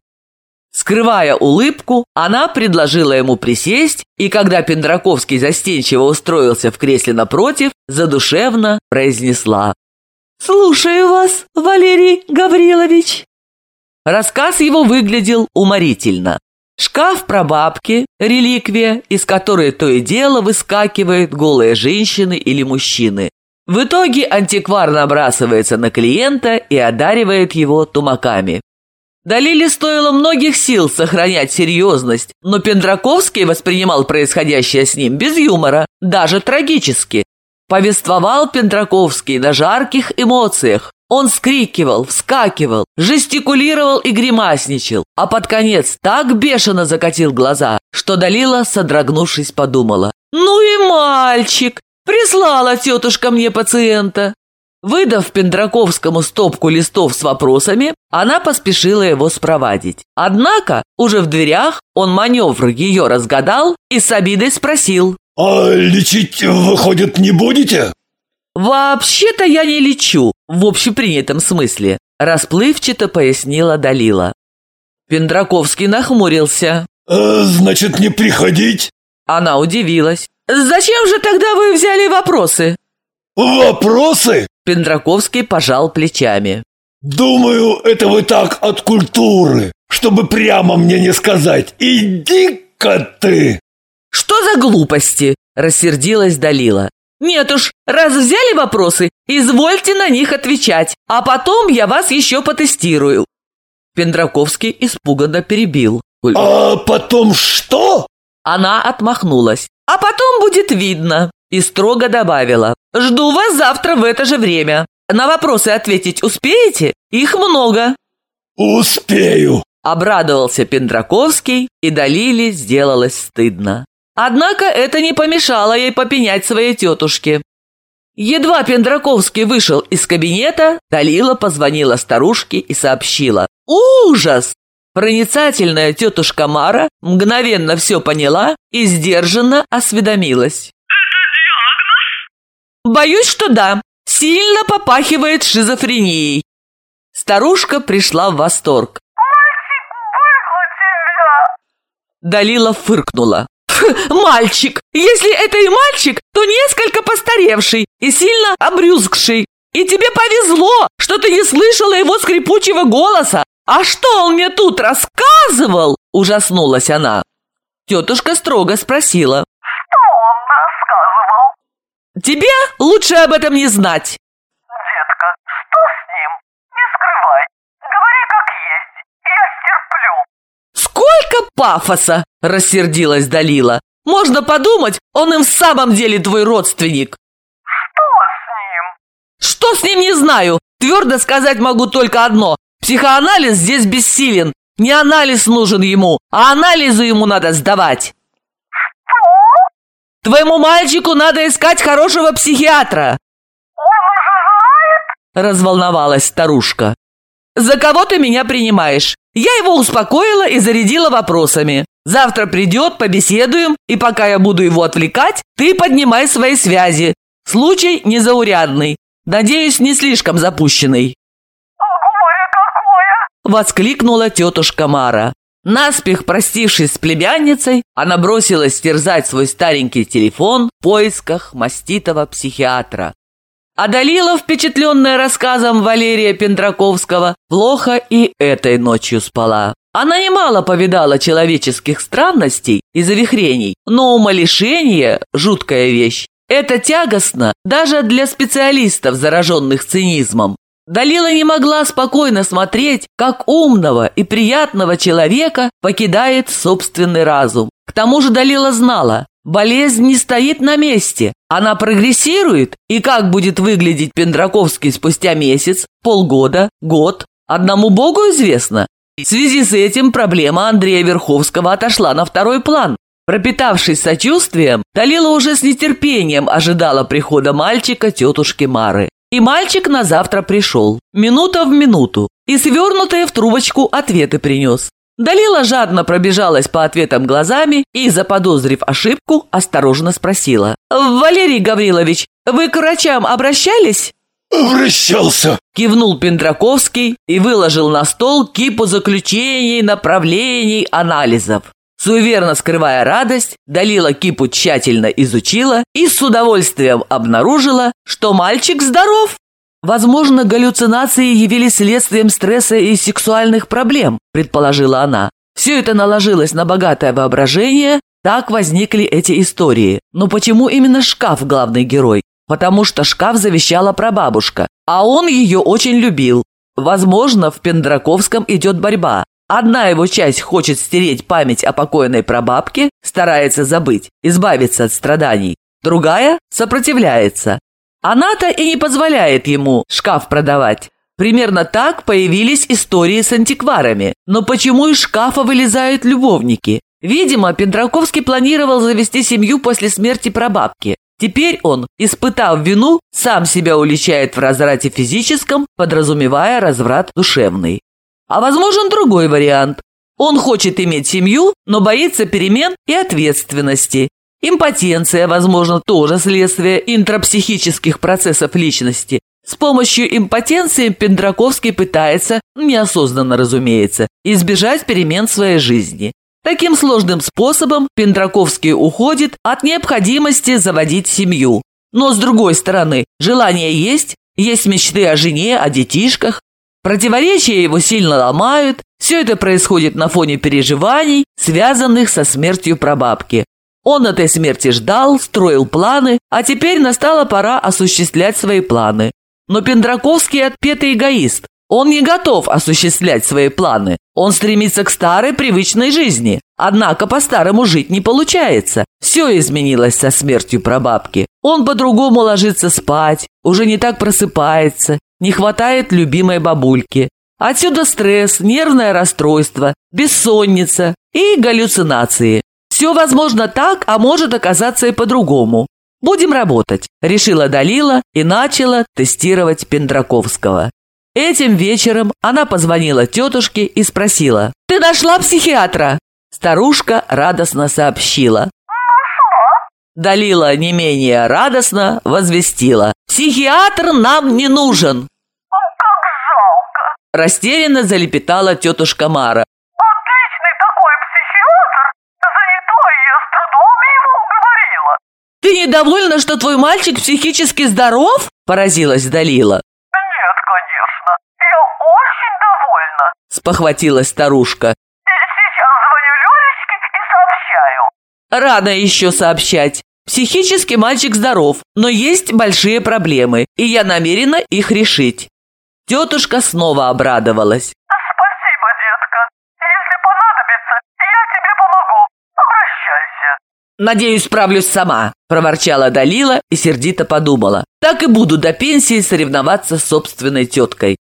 Скрывая улыбку, она предложила ему присесть, и когда Пендраковский застенчиво устроился в кресле напротив, задушевно произнесла «Слушаю вас, Валерий Гаврилович». Рассказ его выглядел уморительно. Шкаф прабабки, реликвия, из которой то и дело выскакивают голые женщины или мужчины. В итоге антиквар набрасывается на клиента и одаривает его тумаками. Далиле стоило многих сил сохранять серьезность, но Пендраковский воспринимал происходящее с ним без юмора, даже трагически. Повествовал Пендраковский на жарких эмоциях. Он скрикивал, вскакивал, жестикулировал и гримасничал, а под конец так бешено закатил глаза, что Далила, содрогнувшись, подумала. «Ну и мальчик! Прислала тетушка мне пациента!» Выдав Пендраковскому стопку листов с вопросами, она поспешила его спровадить. Однако, уже в дверях, он маневр ее разгадал и с обидой спросил. А лечить, выходит, не будете? «Вообще-то я не лечу, в общепринятом смысле», расплывчато пояснила Далила. Пендраковский нахмурился. «Э, «Значит, не приходить?» Она удивилась. «Зачем же тогда вы взяли вопросы?» «Вопросы?» Пендраковский пожал плечами. «Думаю, это вы так от культуры, чтобы прямо мне не сказать. Иди-ка ты!» «Что за глупости?» – рассердилась Далила. «Нет уж, раз взяли вопросы, извольте на них отвечать, а потом я вас еще потестирую». Пендраковский испуганно перебил. «А потом что?» Она отмахнулась. «А потом будет видно» и строго добавила. «Жду вас завтра в это же время. На вопросы ответить успеете? Их много». «Успею», – обрадовался Пендраковский, и Далиле сделалось стыдно. Однако это не помешало ей попенять своей тетушке. Едва Пендраковский вышел из кабинета, Далила позвонила старушке и сообщила. «Ужас!» Проницательная тетушка Мара мгновенно все поняла и сдержанно осведомилась. Боюсь, что да. Сильно попахивает шизофренией. Старушка пришла в восторг. Далила фыркнула. «Мальчик! Если это и мальчик, то несколько постаревший и сильно обрюзгший. И тебе повезло, что ты не слышала его скрипучего голоса. А что он мне тут рассказывал?» Ужаснулась она. Тетушка строго спросила. Тебе лучше об этом не знать. Детка, что с ним? Не скрывай. Говори как есть. Я стерплю. Сколько пафоса, рассердилась Далила. Можно подумать, он им в самом деле твой родственник. Что с ним? Что с ним, не знаю. Твердо сказать могу только одно. Психоанализ здесь бессилен. Не анализ нужен ему, а анализы ему надо сдавать. Твоему мальчику надо искать хорошего психиатра!» Разволновалась старушка. «За кого ты меня принимаешь? Я его успокоила и зарядила вопросами. Завтра придет, побеседуем, и пока я буду его отвлекать, ты поднимай свои связи. Случай незаурядный. Надеюсь, не слишком запущенный». Воскликнула тетушка Мара. Наспех простившись с племянницей, она бросилась терзать свой старенький телефон в поисках маститого психиатра. А Далила, впечатленная рассказом Валерия Пендраковского, плохо и этой ночью спала. Она немало повидала человеческих странностей и завихрений, но умалишение – жуткая вещь. Это тягостно даже для специалистов, зараженных цинизмом. Далила не могла спокойно смотреть, как умного и приятного человека покидает собственный разум. К тому же Далила знала, болезнь не стоит на месте, она прогрессирует, и как будет выглядеть Пендраковский спустя месяц, полгода, год, одному богу известно. В связи с этим проблема Андрея Верховского отошла на второй план. Пропитавшись сочувствием, Далила уже с нетерпением ожидала прихода мальчика тетушки Мары. И мальчик на завтра пришел, минута в минуту, и свернутые в трубочку ответы принес. Далила жадно пробежалась по ответам глазами и, заподозрив ошибку, осторожно спросила. «Валерий Гаврилович, вы к врачам обращались?» Обращался. Кивнул Пендраковский и выложил на стол кипу заключений, направлений, анализов. Суеверно скрывая радость, Далила кипу тщательно изучила и с удовольствием обнаружила, что мальчик здоров. Возможно, галлюцинации явились следствием стресса и сексуальных проблем, предположила она. Все это наложилось на богатое воображение, так возникли эти истории. Но почему именно шкаф главный герой? Потому что шкаф завещала прабабушка, а он ее очень любил. Возможно, в Пендраковском идет борьба. Одна его часть хочет стереть память о покойной прабабке, старается забыть, избавиться от страданий. Другая сопротивляется. Она-то и не позволяет ему шкаф продавать. Примерно так появились истории с антикварами. Но почему из шкафа вылезают любовники? Видимо, Пендраковский планировал завести семью после смерти прабабки. Теперь он, испытав вину, сам себя уличает в разврате физическом, подразумевая разврат душевный. А возможен другой вариант. Он хочет иметь семью, но боится перемен и ответственности. Импотенция, возможно, тоже следствие интрапсихических процессов личности. С помощью импотенции Пендраковский пытается, неосознанно разумеется, избежать перемен в своей жизни. Таким сложным способом Пендраковский уходит от необходимости заводить семью. Но, с другой стороны, желание есть, есть мечты о жене, о детишках. Противоречия его сильно ломают, все это происходит на фоне переживаний, связанных со смертью прабабки. Он этой смерти ждал, строил планы, а теперь настала пора осуществлять свои планы. Но Пендраковский отпетый эгоист. Он не готов осуществлять свои планы. Он стремится к старой привычной жизни. Однако по-старому жить не получается. Все изменилось со смертью прабабки. Он по-другому ложится спать, уже не так просыпается, не хватает любимой бабульки. Отсюда стресс, нервное расстройство, бессонница и галлюцинации. Все возможно так, а может оказаться и по-другому. Будем работать, решила Далила и начала тестировать Пендраковского. Этим вечером она позвонила тетушке и спросила, «Ты нашла психиатра?» Старушка радостно сообщила. Далила не менее радостно возвестила, «Психиатр нам не нужен!» Как жалко. Растерянно залепетала тетушка Мара. Отличный такой психиатр. Занятой я с трудом его уговорила. «Ты недовольна, что твой мальчик психически здоров?» – поразилась Далила. Нет, конечно. Я очень довольна. Спохватилась старушка. Сейчас звоню Лёлечке и сообщаю. Рано еще сообщать. Психически мальчик здоров, но есть большие проблемы, и я намерена их решить. Тетушка снова обрадовалась. Спасибо, детка. Если понадобится, я тебе помогу. Обращайся. «Надеюсь, справлюсь сама», – проворчала Далила и сердито подумала. «Так и буду до пенсии соревноваться с собственной теткой».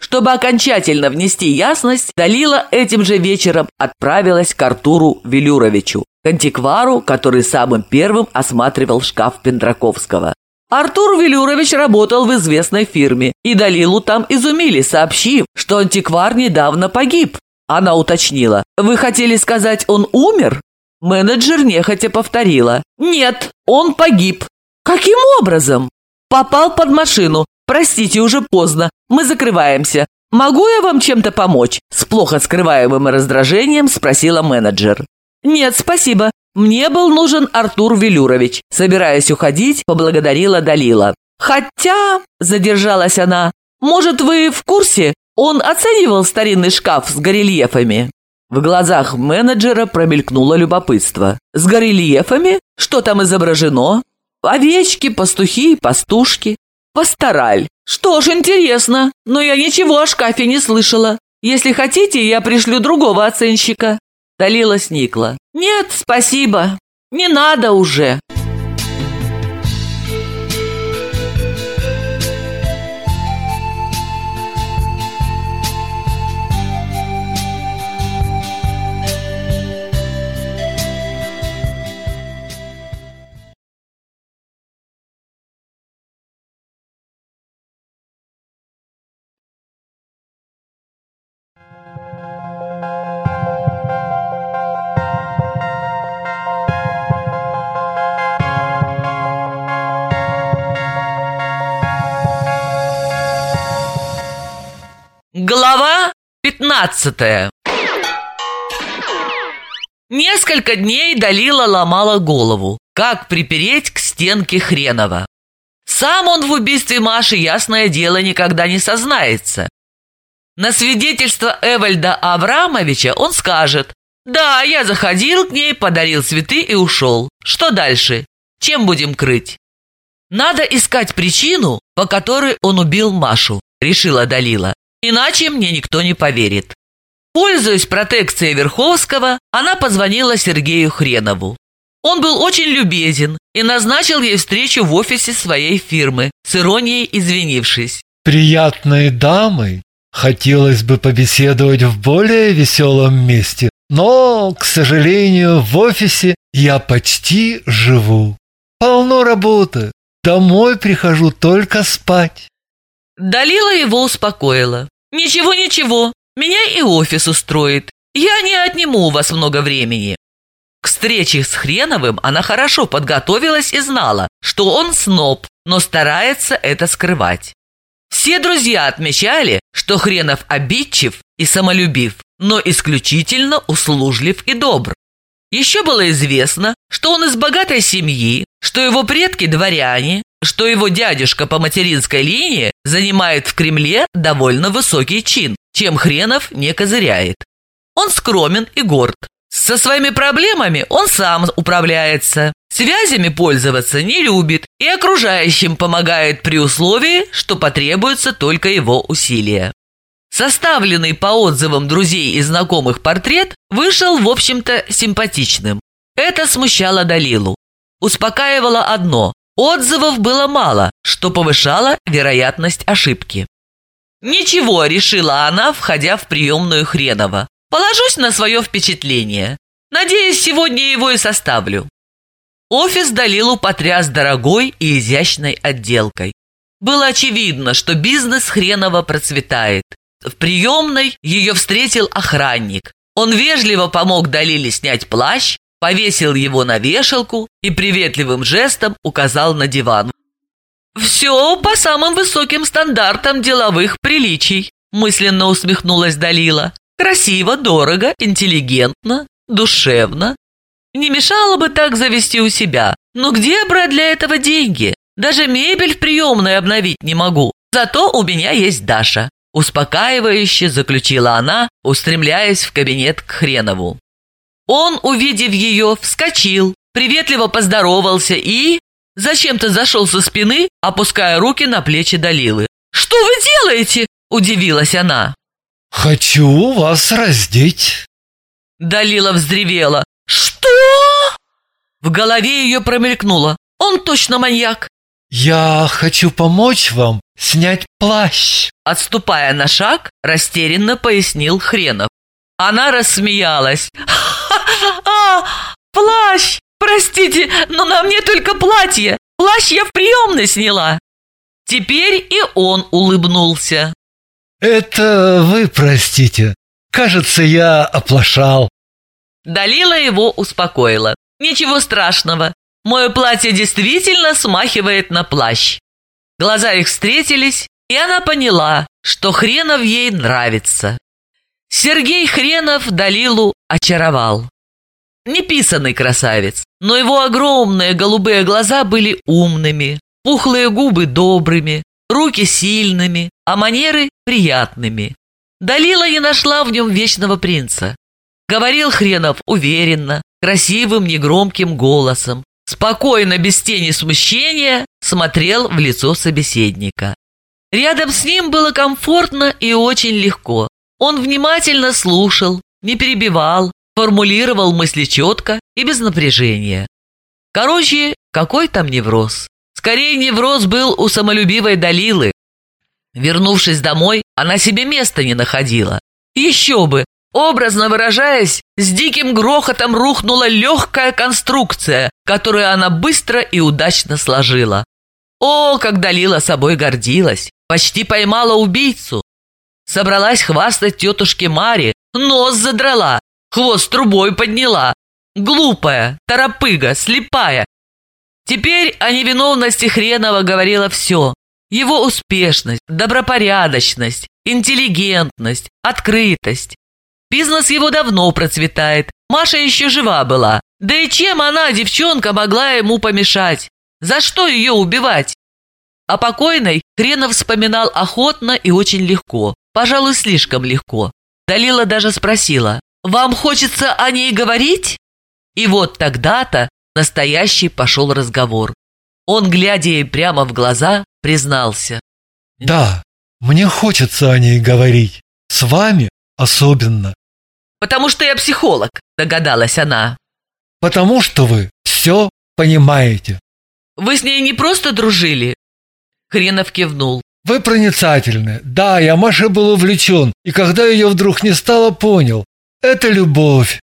Чтобы окончательно внести ясность, Далила этим же вечером отправилась к Артуру Велюровичу, к антиквару, который самым первым осматривал шкаф Пендраковского. Артур Велюрович работал в известной фирме, и Далилу там изумили, сообщив, что антиквар недавно погиб. Она уточнила, «Вы хотели сказать, он умер?» Менеджер нехотя повторила, «Нет, он погиб». «Каким образом?» «Попал под машину. Простите, уже поздно. Мы закрываемся. Могу я вам чем-то помочь?» С плохо скрываемым раздражением спросила менеджер. «Нет, спасибо. Мне был нужен Артур Велюрович». Собираясь уходить, поблагодарила Далила. «Хотя...» – задержалась она. «Может, вы в курсе? Он оценивал старинный шкаф с горельефами?» В глазах менеджера промелькнуло любопытство. «С горельефами? Что там изображено?» «Овечки, пастухи, пастушки». «Пастораль. Что ж, интересно. Но я ничего о шкафе не слышала. Если хотите, я пришлю другого оценщика». Далила сникла. «Нет, спасибо. Не надо уже». Глава 15 Несколько дней Далила ломала голову, как припереть к стенке Хренова. Сам он в убийстве Маши, ясное дело, никогда не сознается. На свидетельство Эвальда Аврамовича он скажет «Да, я заходил к ней, подарил цветы и ушел. Что дальше? Чем будем крыть?» «Надо искать причину, по которой он убил Машу», – решила Далила. «Иначе мне никто не поверит». Пользуясь протекцией Верховского, она позвонила Сергею Хренову. Он был очень любезен и назначил ей встречу в офисе своей фирмы, с иронией извинившись. Приятной дамой хотелось бы побеседовать в более веселом месте, но, к сожалению, в офисе я почти живу. Полно работы. Домой прихожу только спать. Далила его успокоила. «Ничего, ничего, меня и офис устроит. Я не отниму у вас много времени». К встрече с Хреновым она хорошо подготовилась и знала, что он сноб, но старается это скрывать. Все друзья отмечали, что Хренов обидчив и самолюбив, но исключительно услужлив и добр. Еще было известно, что он из богатой семьи, что его предки дворяне, что его дядюшка по материнской линии занимает в Кремле довольно высокий чин, чем Хренов не козыряет. Он скромен и горд. Со своими проблемами он сам управляется, связями пользоваться не любит и окружающим помогает при условии, что потребуются только его усилия. Составленный по отзывам друзей и знакомых портрет вышел, в общем-то, симпатичным. Это смущало Далилу. Успокаивало одно – отзывов было мало, что повышало вероятность ошибки. «Ничего», – решила она, входя в приемную Хренова. «Положусь на свое впечатление. Надеюсь, сегодня его и составлю». Офис Далилу потряс дорогой и изящной отделкой. Было очевидно, что бизнес Хренова процветает. В приемной ее встретил охранник. Он вежливо помог Далиле снять плащ, повесил его на вешалку и приветливым жестом указал на диван. «Все по самым высоким стандартам деловых приличий», мысленно усмехнулась Далила. «Красиво, дорого, интеллигентно, душевно. Не мешало бы так завести у себя. Но где брать для этого деньги? Даже мебель в приемной обновить не могу. Зато у меня есть Даша. Успокаивающе заключила она, устремляясь в кабинет к Хренову. Он, увидев ее, вскочил, приветливо поздоровался и... Зачем-то зашел со спины, опуская руки на плечи Далилы. «Что вы делаете?» – удивилась она. «Хочу вас раздеть». Далила вздревела. «Что?» В голове ее промелькнуло. «Он точно маньяк!» «Я хочу помочь вам снять плащ!» Отступая на шаг, растерянно пояснил Хренов. Она рассмеялась. «А, плащ! Простите, но на мне только платье! Плащ я в приемной сняла!» Теперь и он улыбнулся. «Это вы простите. Кажется, я оплошал». Далила его успокоила. «Ничего страшного. Мое платье действительно смахивает на плащ». Глаза их встретились, и она поняла, что Хренов ей нравится. Сергей Хренов Далилу очаровал. Неписанный красавец, но его огромные голубые глаза были умными, пухлые губы добрыми, руки сильными, а манеры приятными. Далила не нашла в нем вечного принца. Говорил Хренов уверенно, красивым негромким голосом, спокойно, без тени смущения, смотрел в лицо собеседника. Рядом с ним было комфортно и очень легко. Он внимательно слушал, не перебивал, формулировал мысли четко и без напряжения. Короче, какой там невроз? Скорее, невроз был у самолюбивой Далилы. Вернувшись домой, она себе места не находила. Еще бы, образно выражаясь, с диким грохотом рухнула легкая конструкция, которую она быстро и удачно сложила. О, как Далила собой гордилась, почти поймала убийцу. Собралась хвастать тетушке Маре, нос задрала, хвост трубой подняла. Глупая, торопыга, слепая. Теперь о невиновности Хренова говорила все. Его успешность, добропорядочность, интеллигентность, открытость. Бизнес его давно процветает, Маша еще жива была. Да и чем она, девчонка, могла ему помешать? За что ее убивать? О покойной Хренов вспоминал охотно и очень легко, пожалуй, слишком легко. Далила даже спросила, «Вам хочется о ней говорить?» И вот тогда-то настоящий пошел разговор. Он, глядя ей прямо в глаза, признался. Да, мне хочется о ней говорить. С вами особенно. «Потому что я психолог», догадалась она. Потому что вы все понимаете. «Вы с ней не просто дружили?» Хренов кивнул. Вы проницательны. Да, я Маше был увлечен, и когда ее вдруг не стало, понял. Это любовь.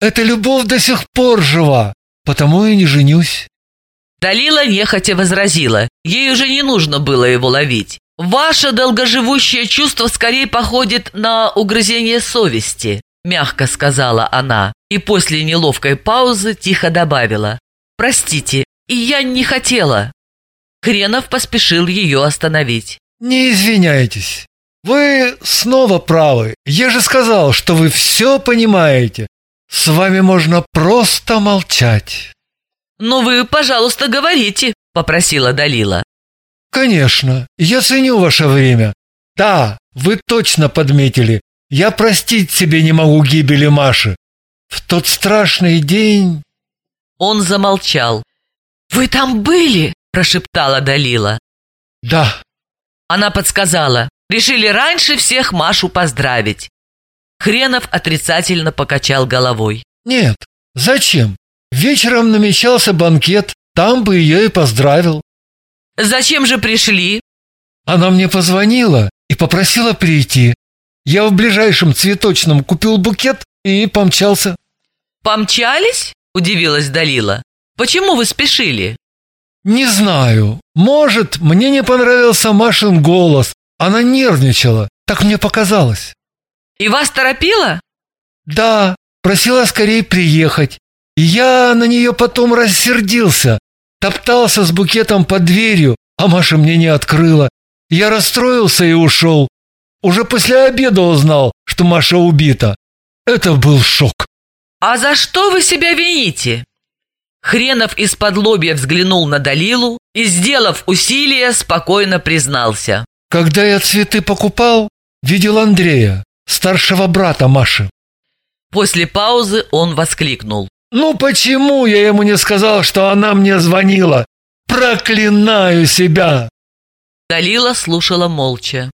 Эта любовь до сих пор жива, потому и не женюсь. Далила нехотя возразила. Ей уже не нужно было его ловить. Ваше долгоживущее чувство скорее походит на угрызение совести, мягко сказала она, и после неловкой паузы тихо добавила. Простите, и я не хотела. Хренов поспешил ее остановить. Не извиняйтесь. Вы снова правы. Я же сказал, что вы все понимаете. С вами можно просто молчать. «Ну вы, пожалуйста, говорите», — попросила Далила. Конечно, я ценю ваше время. Да, вы точно подметили. Я простить себе не могу гибели Маши. В тот страшный день... Он замолчал. «Вы там были?» – прошептала Далила. «Да». Она подсказала. Решили раньше всех Машу поздравить. Хренов отрицательно покачал головой. «Нет, зачем? Вечером намечался банкет, там бы ее и поздравил». «Зачем же пришли?» Она мне позвонила и попросила прийти. Я в ближайшем цветочном купил букет и помчался. «Помчались?» – удивилась Далила. «Почему вы спешили?» «Не знаю. Может, мне не понравился Машин голос. Она нервничала. Так мне показалось». «И вас торопила?» «Да, просила скорее приехать. И я на нее потом рассердился. Топтался с букетом под дверью, а Маша мне не открыла. Я расстроился и ушел. Уже после обеда узнал, что Маша убита. Это был шок. «А за что вы себя вините?» Хренов из-под лобья взглянул на Далилу и, сделав усилие, спокойно признался. «Когда я цветы покупал, видел Андрея, старшего брата Маши». После паузы он воскликнул. «Ну почему я ему не сказал, что она мне звонила? Проклинаю себя!» Далила слушала молча.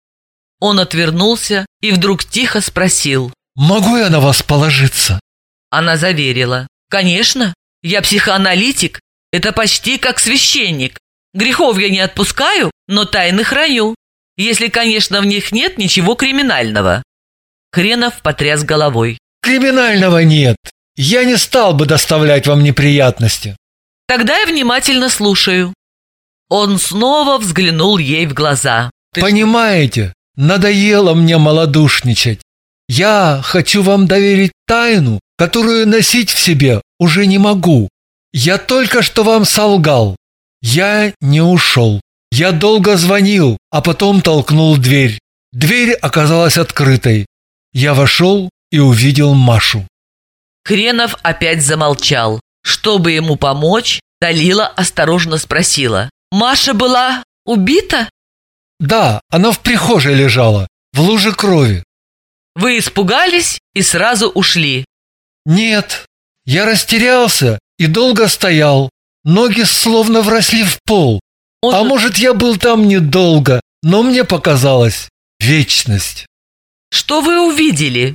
Он отвернулся и вдруг тихо спросил. «Могу я на вас положиться?» Она заверила. «Конечно, я психоаналитик. Это почти как священник. Грехов я не отпускаю, но тайны храню. Если, конечно, в них нет ничего криминального». Хренов потряс головой. «Криминального нет. Я не стал бы доставлять вам неприятности». «Тогда я внимательно слушаю». Он снова взглянул ей в глаза. «Понимаете, надоело мне малодушничать. Я хочу вам доверить тайну, которую носить в себе уже не могу. Я только что вам солгал. Я не ушел. Я долго звонил, а потом толкнул дверь. Дверь оказалась открытой. Я вошел и увидел Машу. Хренов опять замолчал. Чтобы ему помочь, Далила осторожно спросила. «Маша была убита?» Да, она в прихожей лежала, в луже крови. Вы испугались и сразу ушли. Нет, я растерялся и долго стоял. Ноги словно вросли в пол. Он... А может, я был там недолго, но мне показалось вечность. Что вы увидели?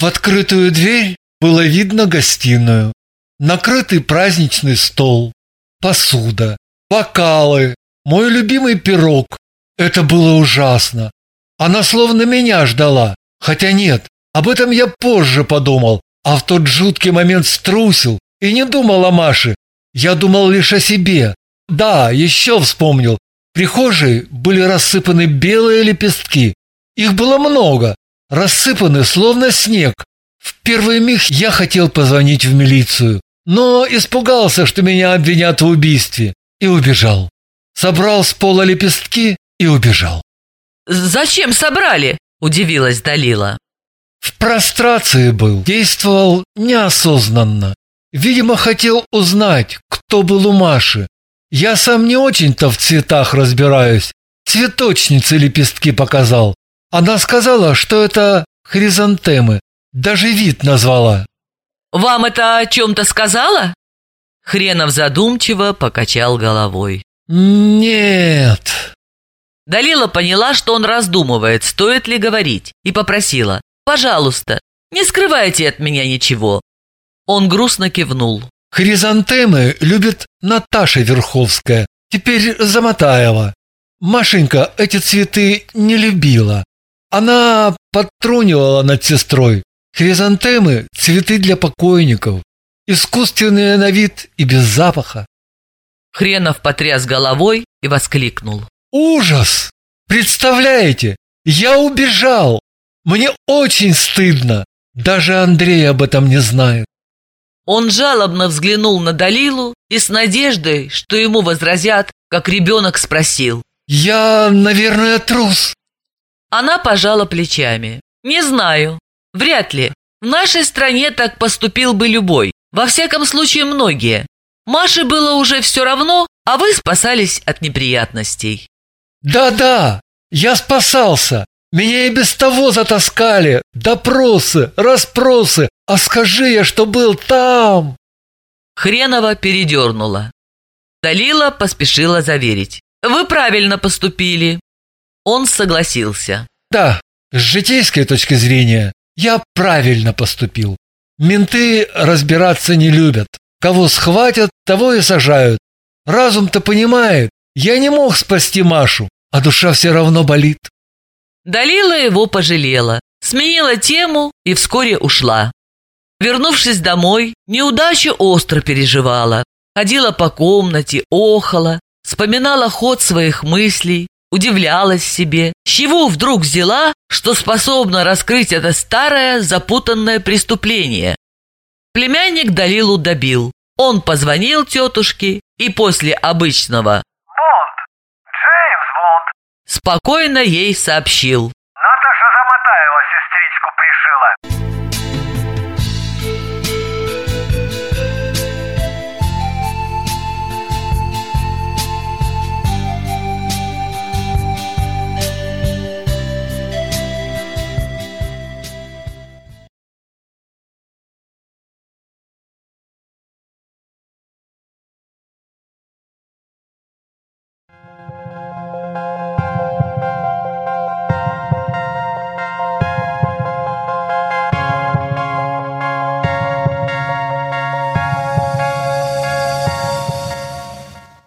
В открытую дверь было видно гостиную. Накрытый праздничный стол, посуда, бокалы, мой любимый пирог. Это было ужасно. Она словно меня ждала. Хотя нет, об этом я позже подумал, а в тот жуткий момент струсил и не думал о Маше. Я думал лишь о себе. Да, еще вспомнил. В прихожей были рассыпаны белые лепестки. Их было много, рассыпаны словно снег. В первый миг я хотел позвонить в милицию, но испугался, что меня обвинят в убийстве, и убежал. Собрал с пола лепестки и убежал. Зачем собрали? Удивилась Далила. В прострации был, действовал неосознанно. Видимо, хотел узнать, кто был у Маши. Я сам не очень-то в цветах разбираюсь. Цветочнице лепестки показал. Она сказала, что это хризантемы. Даже вид назвала. Вам это о чем-то сказала? Хренов задумчиво покачал головой. Нет. Далила поняла, что он раздумывает, стоит ли говорить, и попросила. «Пожалуйста, не скрывайте от меня ничего». Он грустно кивнул. Хризантемы любит Наташа Верховская, теперь Замотаева. Машенька эти цветы не любила. Она подтрунивала над сестрой. Хризантемы – цветы для покойников. Искусственные на вид и без запаха. Хренов потряс головой и воскликнул. Ужас! Представляете, я убежал. Мне очень стыдно. Даже Андрей об этом не знает. Он жалобно взглянул на Далилу и с надеждой, что ему возразят, как ребенок спросил. «Я, наверное, трус». Она пожала плечами. «Не знаю. Вряд ли. В нашей стране так поступил бы любой. Во всяком случае, многие. Маше было уже все равно, а вы спасались от неприятностей». «Да-да, я спасался. Меня и без того затаскали. Допросы, расспросы. А скажи я, что был там!» Хренова передернула. Далила поспешила заверить. «Вы правильно поступили». Он согласился. «Да, с житейской точки зрения я правильно поступил. Менты разбираться не любят. Кого схватят, того и сажают. Разум-то понимает, я не мог спасти Машу, а душа все равно болит. Далила его пожалела, сменила тему и вскоре ушла. Вернувшись домой, неудачу остро переживала. Ходила по комнате, охала, вспоминала ход своих мыслей, удивлялась себе, с чего вдруг взяла, что способна раскрыть это старое запутанное преступление. Племянник Далилу добил. Он позвонил тетушке и после обычного! Спокойно ей сообщил.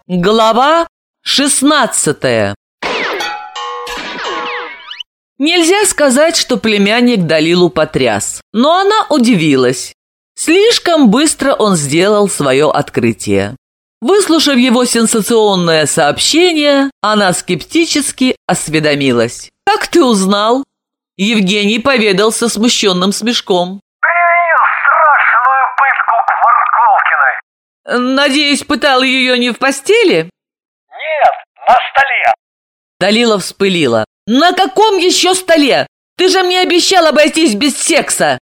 Глава шестнадцатая Нельзя сказать, что племянник Далилу потряс, но она удивилась. Слишком быстро он сделал свое открытие. Выслушав его сенсационное сообщение, она скептически осведомилась. «Как ты узнал?» Евгений поведал со смущенным смешком. Применил страшную пытку к Морковкиной. «Надеюсь, пытал ее не в постели?» Нет, на столе. Далила вспылила. «На каком еще столе? Ты же мне обещал обойтись без секса!»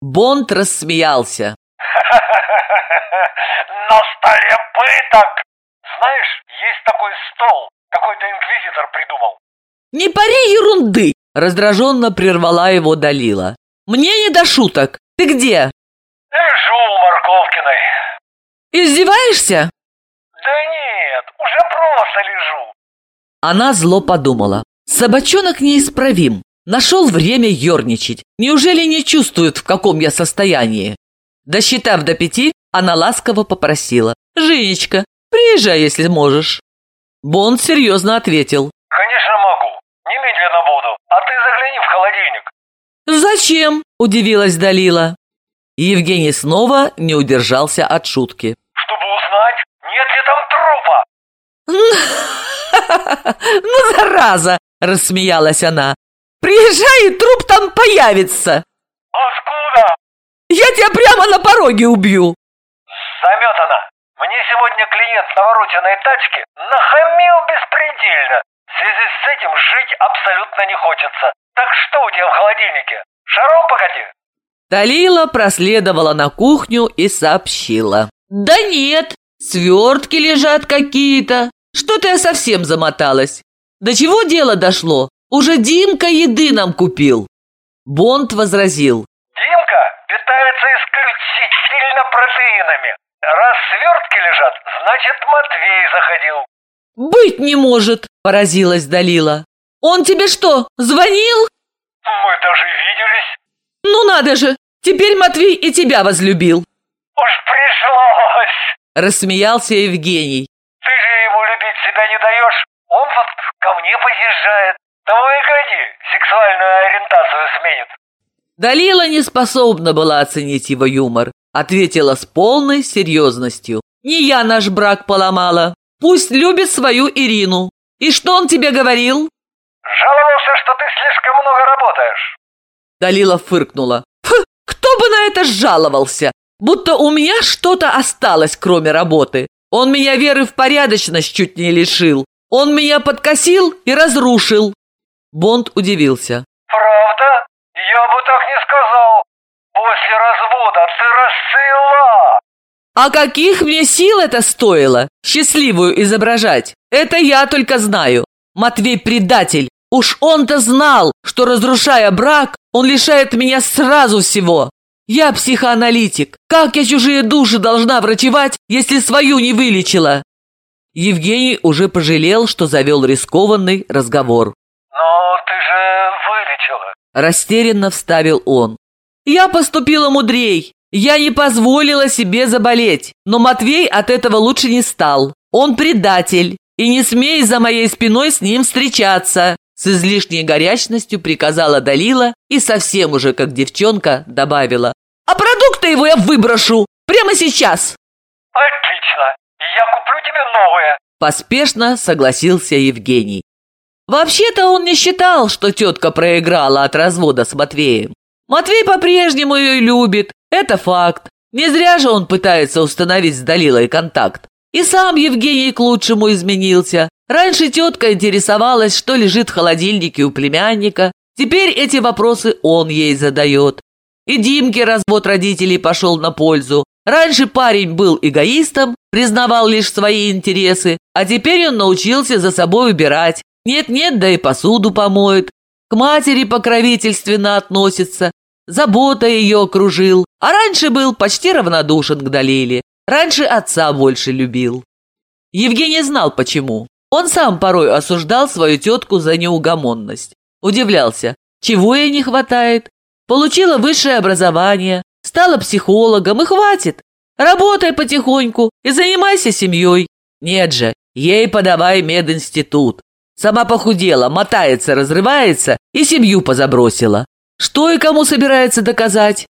Бонд рассмеялся. На столе пыток. Знаешь, есть такой стол. Какой-то инквизитор придумал. «Не пари ерунды!» Раздраженно прервала его Далила. «Мне не до шуток. Ты где? Лежу у Морковкиной. Издеваешься?» Да нет, уже просто лежу. Она зло подумала. «Собачонок неисправим. Нашел время ерничать. Неужели не чувствует, в каком я состоянии?» Досчитав до пяти, она ласково попросила. «Женечка, приезжай, если можешь». Бонд серьезно ответил. Конечно могу. Немедленно буду. А ты загляни в холодильник. «Зачем?» – удивилась Далила. Евгений снова не удержался от шутки. Ли там трупа. «Ну, зараза!» – рассмеялась она. «Приезжай, и труп там появится! Откуда? Я тебя прямо на пороге убью!» Заметана. Мне сегодня клиент навороченной тачки нахамил беспредельно. В связи с этим жить абсолютно не хочется. Так что у тебя в холодильнике? Шаром погоди. Далила проследовала на кухню и сообщила. «Да нет, свертки лежат какие-то. Что-то я совсем замоталась. До чего дело дошло? Уже Димка еды нам купил». Бонд возразил. Димка питается исключительно протеинами. Раз свертки лежат, значит Матвей заходил. «Быть не может!» – поразилась Далила. «Он тебе что, звонил?» Мы даже виделись. «Ну надо же! Теперь Матвей и тебя возлюбил!» Уж пришлось. Рассмеялся Евгений. Ты же ему любить себя не даешь. Он вот ко мне подъезжает. Того и гляди, сексуальную ориентацию сменит. Далила не способна была оценить его юмор. Ответила с полной серьезностью. «Не я наш брак поломала. Пусть любит свою Ирину. И что он тебе говорил?» Жаловался, что ты слишком много работаешь. Далила фыркнула. «Фу, кто бы на это жаловался? Будто у меня что-то осталось, кроме работы. Он меня веры в порядочность чуть не лишил. Он меня подкосил и разрушил». Бонд удивился. Правда? Я бы так не сказал. После развода ты расцвела. А каких мне сил это стоило? Счастливую изображать. Это я только знаю. Матвей предатель. Уж он-то знал, что разрушая брак, он лишает меня сразу всего. Я психоаналитик. Как я чужие души должна врачевать, если свою не вылечила? Евгений уже пожалел, что завел рискованный разговор. Но ты же вылечила. Растерянно вставил он. Я поступила мудрей. Я не позволила себе заболеть. Но Матвей от этого лучше не стал. Он предатель. И не смей за моей спиной с ним встречаться. С излишней горячностью приказала Далила и совсем уже как девчонка добавила. А продукты его я выброшу. Прямо сейчас. Отлично. Я куплю тебе новое. Поспешно согласился Евгений. Вообще-то он не считал, что тетка проиграла от развода с Матвеем. Матвей по-прежнему ее любит, это факт. Не зря же он пытается установить с Далилой контакт. И сам Евгений к лучшему изменился. Раньше тетка интересовалась, что лежит в холодильнике у племянника. Теперь эти вопросы он ей задает. И Димке развод родителей пошел на пользу. Раньше парень был эгоистом, признавал лишь свои интересы, а теперь он научился за собой убирать. Нет-нет, да и посуду помоет. К матери покровительственно относится, забота ее окружил. А раньше был почти равнодушен к Далиле. Раньше отца больше любил. Евгений знал почему. Он сам порой осуждал свою тетку за неугомонность. Удивлялся, чего ей не хватает. Получила высшее образование, стала психологом и хватит. Работай потихоньку и занимайся семьей. Нет же, ей подавай мединститут. Сама похудела, мотается, разрывается и семью позабросила. Что и кому собирается доказать?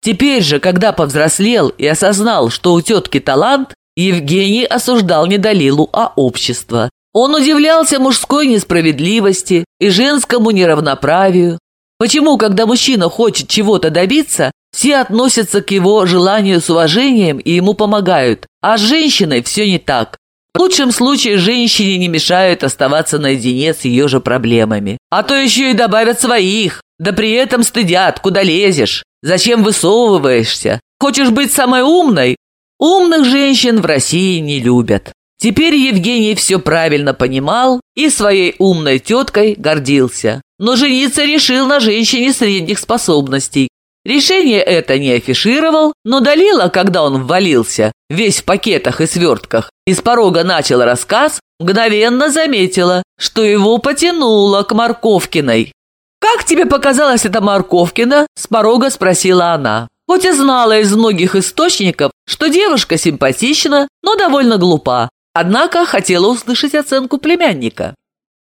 Теперь же, когда повзрослел и осознал, что у тетки талант, Евгений осуждал не Далилу, а общество. Он удивлялся мужской несправедливости и женскому неравноправию. Почему, когда мужчина хочет чего-то добиться, все относятся к его желанию с уважением и ему помогают, а с женщиной все не так. В лучшем случае женщине не мешают оставаться наедине с ее же проблемами. А то еще и добавят своих, да при этом стыдят, куда лезешь, зачем высовываешься. Хочешь быть самой умной? Умных женщин в России не любят. Теперь Евгений все правильно понимал и своей умной теткой гордился. Но жениться решил на женщине средних способностей. Решение это не афишировал, но Далила, когда он ввалился, весь в пакетах и свертках, и с порога начал рассказ, мгновенно заметила, что его потянуло к Морковкиной. «Как тебе показалась эта Морковкина?» – с порога спросила она. Хоть и знала из многих источников, что девушка симпатична, но довольно глупа, Однако хотела услышать оценку племянника.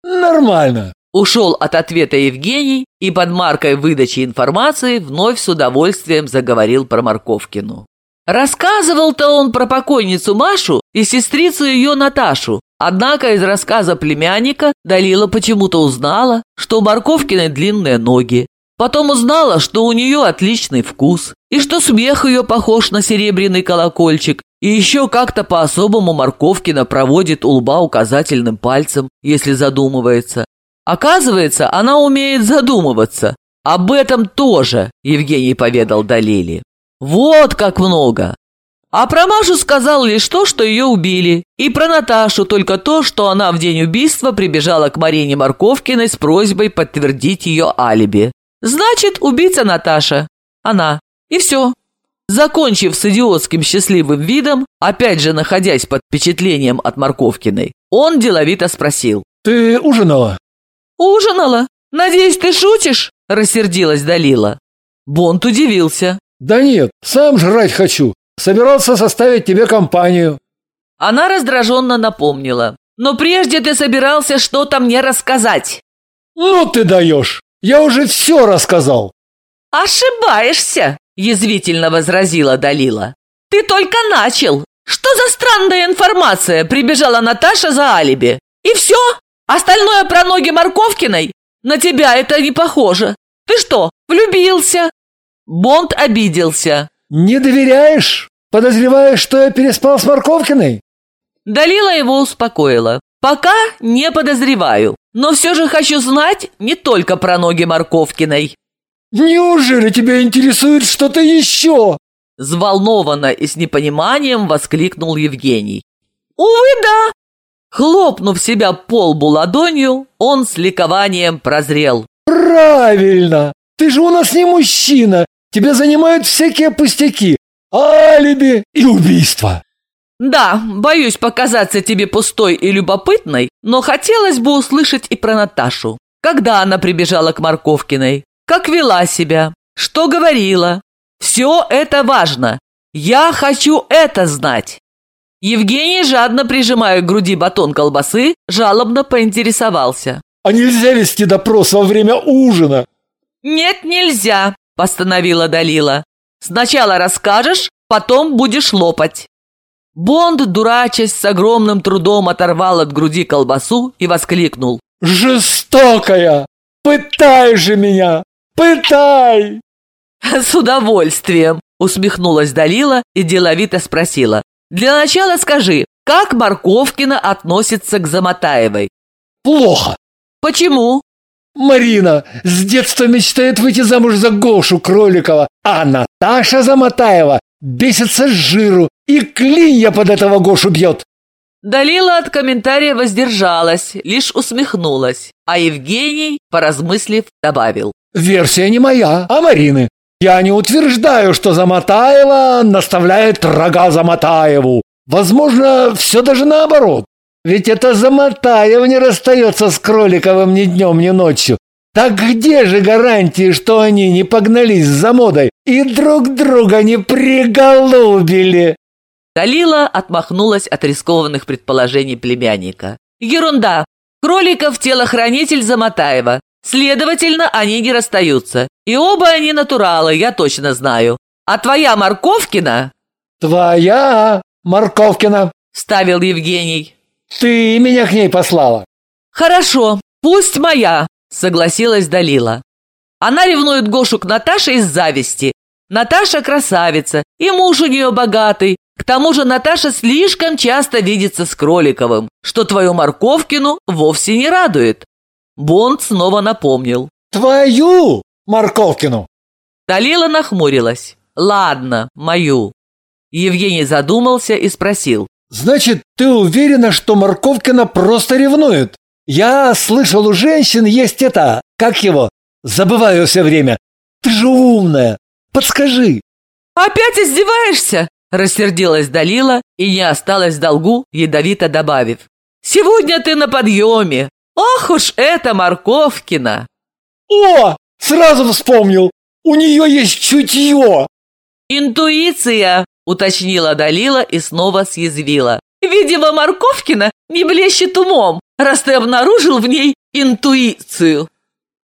Нормально. Ушел от ответа Евгений и под маркой выдачи информации вновь с удовольствием заговорил про Морковкину. Рассказывал-то он про покойницу Машу и сестрицу ее Наташу. Однако из рассказа племянника Далила почему-то узнала, что у Морковкиной длинные ноги. Потом узнала, что у нее отличный вкус, и что смех ее похож на серебряный колокольчик, и еще как-то по-особому Морковкина проводит у лба указательным пальцем, если задумывается. Оказывается, она умеет задумываться. Об этом тоже Евгений поведал Далиле. Вот как много. А про Машу сказал лишь то, что ее убили, и про Наташу только то, что она в день убийства прибежала к Марине Марковкиной с просьбой подтвердить ее алиби. Значит, убийца Наташа. Она. И все. Закончив с идиотским счастливым видом, опять же находясь под впечатлением от Марковкиной, он деловито спросил. Ты ужинала? «Ужинала? Надеюсь, ты шутишь?» – рассердилась Далила. Бонт удивился. Да нет, сам жрать хочу. Собирался составить тебе компанию. Она раздраженно напомнила. «Но прежде ты собирался что-то мне рассказать». Ну ты даешь! Я уже все рассказал. «Ошибаешься!» – язвительно возразила Далила. «Ты только начал! Что за странная информация прибежала Наташа за алиби? И все? Остальное про ноги Марковкиной? На тебя это не похоже. Ты что, влюбился?» Бонд обиделся. Не доверяешь? Подозреваешь, что я переспал с Марковкиной? Далила его успокоила. «Пока не подозреваю, но все же хочу знать не только про ноги Марковкиной». Неужели тебя интересует что-то еще? Взволнованно и с непониманием воскликнул Евгений. «Увы, да!» Хлопнув себя по лбу ладонью, он с ликованием прозрел. Правильно! Ты же у нас не мужчина! Тебя занимают всякие пустяки, алиби и убийства!» «Да, боюсь показаться тебе пустой и любопытной, но хотелось бы услышать и про Наташу. Когда она прибежала к Марковкиной? Как вела себя? Что говорила? Все это важно. Я хочу это знать!» Евгений, жадно прижимая к груди батон колбасы, жалобно поинтересовался. «А нельзя вести допрос во время ужина?» «Нет, нельзя», – постановила Далила. «Сначала расскажешь, потом будешь лопать». Бонд, дурачась, с огромным трудом оторвал от груди колбасу и воскликнул. «Жестокая! Пытай же меня! Пытай!» «С удовольствием!» – усмехнулась Далила и деловито спросила. «Для начала скажи, как Марковкина относится к Замотаевой?» «Плохо!» «Почему?» Марина с детства мечтает выйти замуж за Гошу Кроликова, а Наташа Замотаева бесится с жиру и клинья под этого Гошу бьет. Далила от комментария воздержалась, лишь усмехнулась, а Евгений, поразмыслив, добавил. Версия не моя, а Марины. Я не утверждаю, что Замотаева наставляет рога Замотаеву. Возможно, все даже наоборот. Ведь это Замотаев не расстается с Кроликовым ни днем, ни ночью. Так где же гарантии, что они не погнались за модой и друг друга не приголубили? Далила отмахнулась от рискованных предположений племянника. Ерунда. Кроликов телохранитель Замотаева. Следовательно, они не расстаются. И оба они натуралы, я точно знаю. А твоя Марковкина? Твоя Марковкина, ставил Евгений. Ты меня к ней послала. Хорошо, пусть моя, согласилась Далила. Она ревнует Гошу к Наташе из зависти. Наташа красавица, и муж у нее богатый. К тому же Наташа слишком часто видится с Кроликовым, что твою Марковкину вовсе не радует. Бонд снова напомнил. Твою Марковкину. Далила нахмурилась. Ладно, мою. Евгений задумался и спросил. Значит, ты уверена, что Марковкина просто ревнует? Я слышал, у женщин есть это, как его? Забываю все время. Ты же умная. Подскажи. Опять издеваешься? Рассердилась Далила и не осталась в долгу, ядовито добавив. Сегодня ты на подъеме. Ох уж это Марковкина. О, сразу вспомнил. У нее есть чутье. Интуиция, уточнила Далила и снова съязвила. Видимо, Марковкина не блещет умом, раз ты обнаружил в ней интуицию.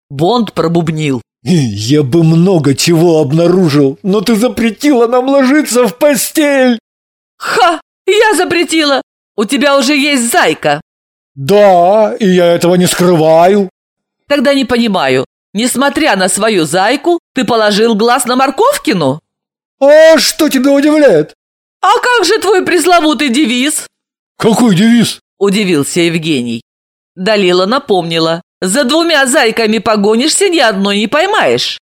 Бонд пробубнил. Я бы много чего обнаружил, но ты запретила нам ложиться в постель. Ха! Я запретила! У тебя уже есть зайка. Да, и я этого не скрываю. Тогда не понимаю. Несмотря на свою зайку, ты положил глаз на Марковкину? А что тебя удивляет? А как же твой пресловутый девиз? Какой девиз? Удивился Евгений. Далила напомнила. За двумя зайками погонишься, ни одной не поймаешь.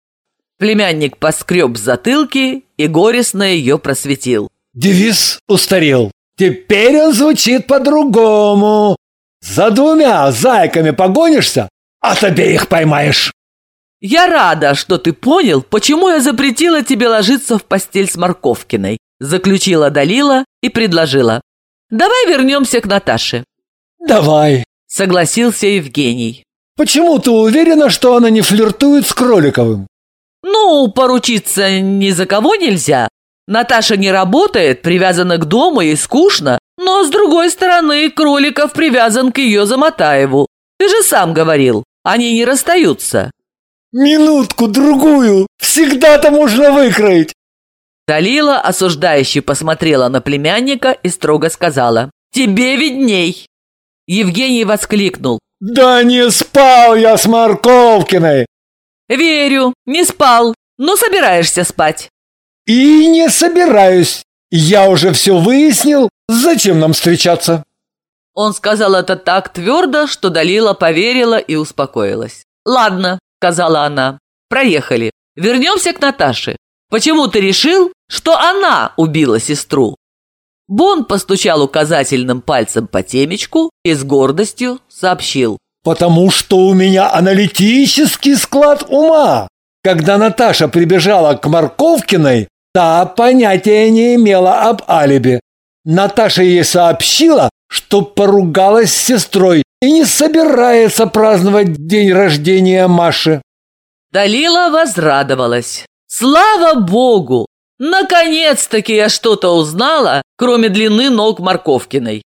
Племянник поскреб в затылке и горестно ее просветил. Девиз устарел. Теперь он звучит по-другому. За двумя зайками погонишься, от обеих поймаешь. Я рада, что ты понял, почему я запретила тебе ложиться в постель с Морковкиной, заключила Далила и предложила. Давай вернемся к Наташе. Давай. Согласился Евгений. Почему ты уверена, что она не флиртует с Кроликовым? Ну, поручиться ни за кого нельзя. Наташа не работает, привязана к дому и скучно, но, с другой стороны, Кроликов привязан к ее Замотаеву. Ты же сам говорил, они не расстаются. Минутку, другую. Всегда-то можно выкроить. Далила осуждающе посмотрела на племянника и строго сказала. «Тебе видней!» Евгений воскликнул. Да не спал я с Морковкиной. «Верю, не спал, но собираешься спать». И не собираюсь. Я уже все выяснил. Зачем нам встречаться? Он сказал это так твердо, что Далила поверила и успокоилась. «Ладно», — сказала она, — «проехали. Вернемся к Наташе. Почему ты решил, что она убила сестру?» Бон постучал указательным пальцем по темечку и с гордостью сообщил. «Потому что у меня аналитический склад ума. Когда Наташа прибежала к Марковкиной, та понятия не имела об алиби. Наташа ей сообщила, что поругалась с сестрой и не собирается праздновать день рождения Маши. Далила возрадовалась. Слава богу! Наконец-таки я что-то узнала, кроме длины ног Марковкиной.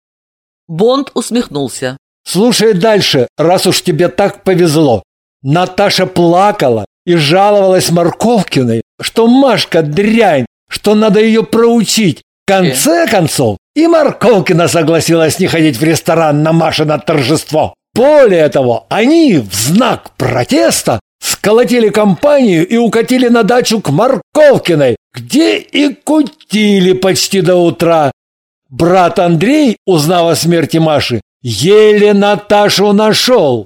Бонд усмехнулся. Слушай дальше, раз уж тебе так повезло. Наташа плакала и жаловалась Марковкиной, что Машка дрянь, что надо ее проучить. В конце концов, и Марковкина согласилась не ходить в ресторан на Машино торжество. Более того, они в знак протеста сколотили компанию и укатили на дачу к Марковкиной, где и кутили почти до утра. Брат Андрей, узнав о смерти Маши, еле Наташу нашел.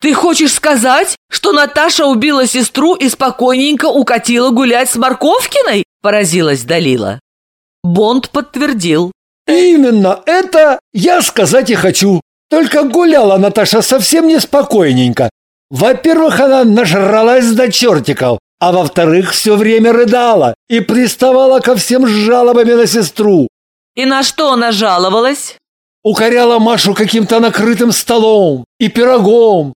Ты хочешь сказать, что Наташа убила сестру и спокойненько укатила гулять с Марковкиной? Поразилась Далила. Бонд подтвердил. Именно это я сказать и хочу. Только гуляла Наташа совсем неспокойненько. Во-первых, она нажралась до чертиков, а во-вторых, все время рыдала и приставала ко всем с жалобами на сестру. И на что она жаловалась? Укоряла Машу каким-то накрытым столом и пирогом.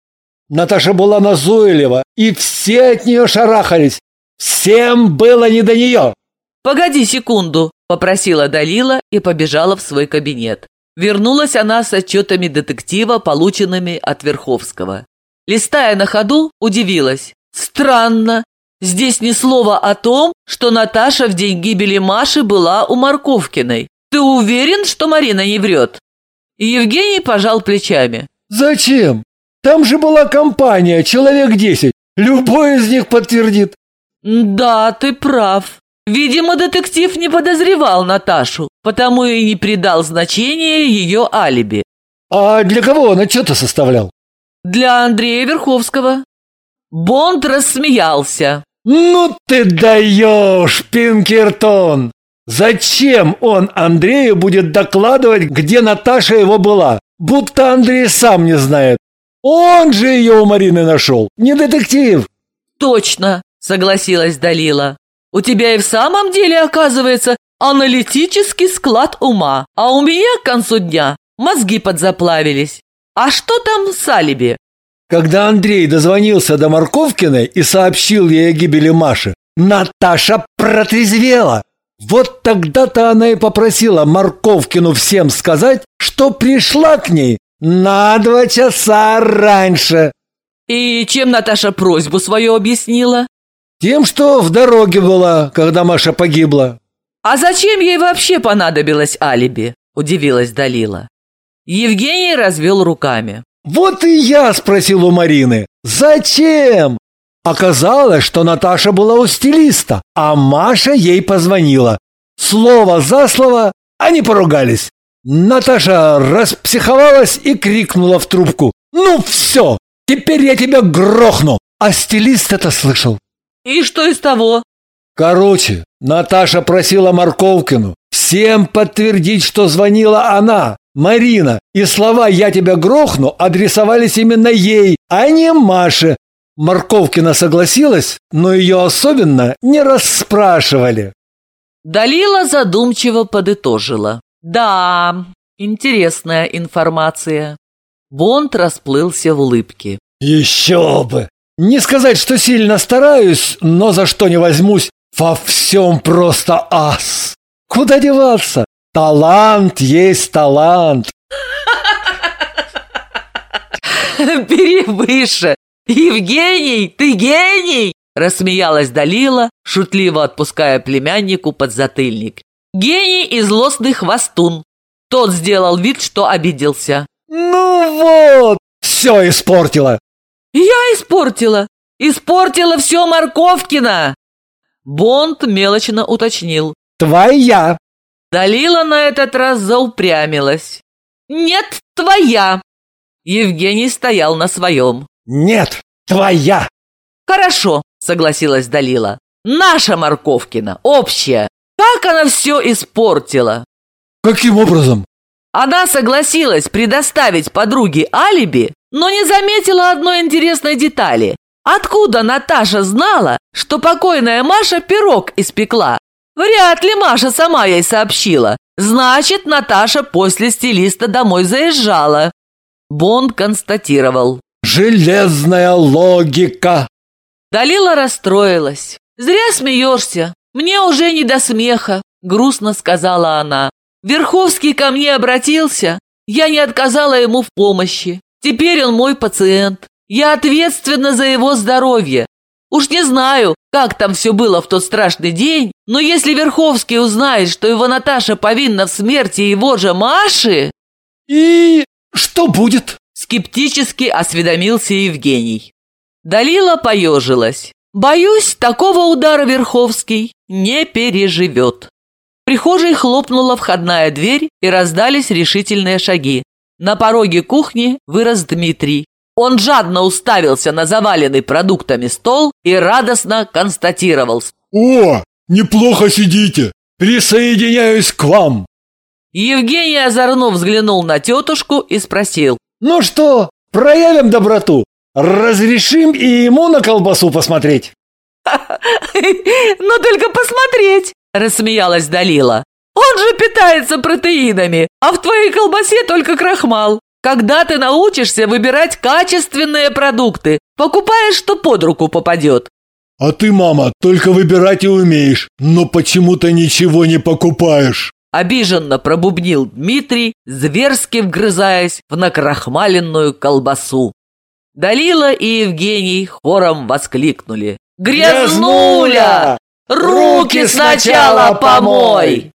Наташа была назойлива, и все от нее шарахались. Всем было не до нее. «Погоди секунду», – попросила Далила и побежала в свой кабинет. Вернулась она с отчетами детектива, полученными от Верховского. Листая на ходу, удивилась. «Странно. Здесь ни слова о том, что Наташа в день гибели Маши была у Марковкиной. Ты уверен, что Марина не врет?» И Евгений пожал плечами. Зачем? Там же была компания, человек десять. Любой из них подтвердит. «Да, ты прав. Видимо, детектив не подозревал Наташу, потому и не придал значения ее алиби. А для кого он отчеты составлял? Для Андрея Верховского. Бонд рассмеялся. Ну ты даешь, Пинкертон! Зачем он Андрею будет докладывать, где Наташа его была? Будто Андрей сам не знает. Он же ее у Марины нашел, не детектив. Точно, согласилась Далила. У тебя и в самом деле, оказывается, аналитический склад ума, а у меня к концу дня мозги подзаплавились. А что там с алиби? Когда Андрей дозвонился до Марковкиной и сообщил ей о гибели Маши, Наташа протрезвела. Вот тогда-то она и попросила Марковкину всем сказать, что пришла к ней на два часа раньше. И чем Наташа просьбу свою объяснила? Тем, что в дороге была, когда Маша погибла. А зачем ей вообще понадобилось алиби? Удивилась Далила. Евгений развел руками. Вот и я спросил у Марины, зачем? Оказалось, что Наташа была у стилиста, а Маша ей позвонила. Слово за слово они поругались. Наташа распсиховалась и крикнула в трубку. «Ну все, Теперь я тебя грохну. А стилист это слышал. И что из того? Короче, Наташа просила Марковкину всем подтвердить, что звонила она, Марина, и слова «я тебя грохну» адресовались именно ей, а не Маше. Марковкина согласилась, но ее особенно не расспрашивали. Далила задумчиво подытожила. Да, интересная информация. Бонд расплылся в улыбке. Еще бы! Не сказать, что сильно стараюсь, но за что не возьмусь, во всем просто ас. Куда деваться? Талант есть талант. Бери выше. Евгений, ты гений! Рассмеялась Далила, шутливо отпуская племяннику подзатыльник. Гений и злостный хвостун. Тот сделал вид, что обиделся. Ну вот, все испортила. Я испортила. Испортила все Морковкина. Бонд мелочно уточнил. Твоя. Далила на этот раз заупрямилась. Нет, твоя. Евгений стоял на своем. Нет, твоя. Хорошо, согласилась Далила. Наша Морковкина, общая. Как она все испортила. Каким образом? Она согласилась предоставить подруге алиби, но не заметила одной интересной детали. Откуда Наташа знала, что покойная Маша пирог испекла? Вряд ли Маша сама ей сообщила. Значит, Наташа после стилиста домой заезжала. Бонд констатировал. Железная логика. Далила расстроилась. «Зря смеешься. Мне уже не до смеха», — грустно сказала она. «Верховский ко мне обратился. Я не отказала ему в помощи. Теперь он мой пациент. Я ответственна за его здоровье. Уж не знаю, как там все было в тот страшный день, но если Верховский узнает, что его Наташа повинна в смерти его же Маши...» «И что будет?» — скептически осведомился Евгений. Далила поежилась. «Боюсь, такого удара Верховский не переживет». В прихожей хлопнула входная дверь и раздались решительные шаги. На пороге кухни вырос Дмитрий. Он жадно уставился на заваленный продуктами стол и радостно констатировал. «О, неплохо сидите! Присоединяюсь к вам!» Евгений озорно взглянул на тетушку и спросил. «Ну что, проявим доброту? Разрешим и ему на колбасу посмотреть?» «Но только посмотреть!» – рассмеялась Далила. «Он же питается протеинами, а в твоей колбасе только крахмал. Когда ты научишься выбирать качественные продукты, покупаешь, что под руку попадет. А ты, мама, только выбирать и умеешь, но почему-то ничего не покупаешь. Обиженно пробубнил Дмитрий, зверски вгрызаясь в накрахмаленную колбасу. Далила и Евгений хором воскликнули. «Грязнуля! Руки сначала помой!»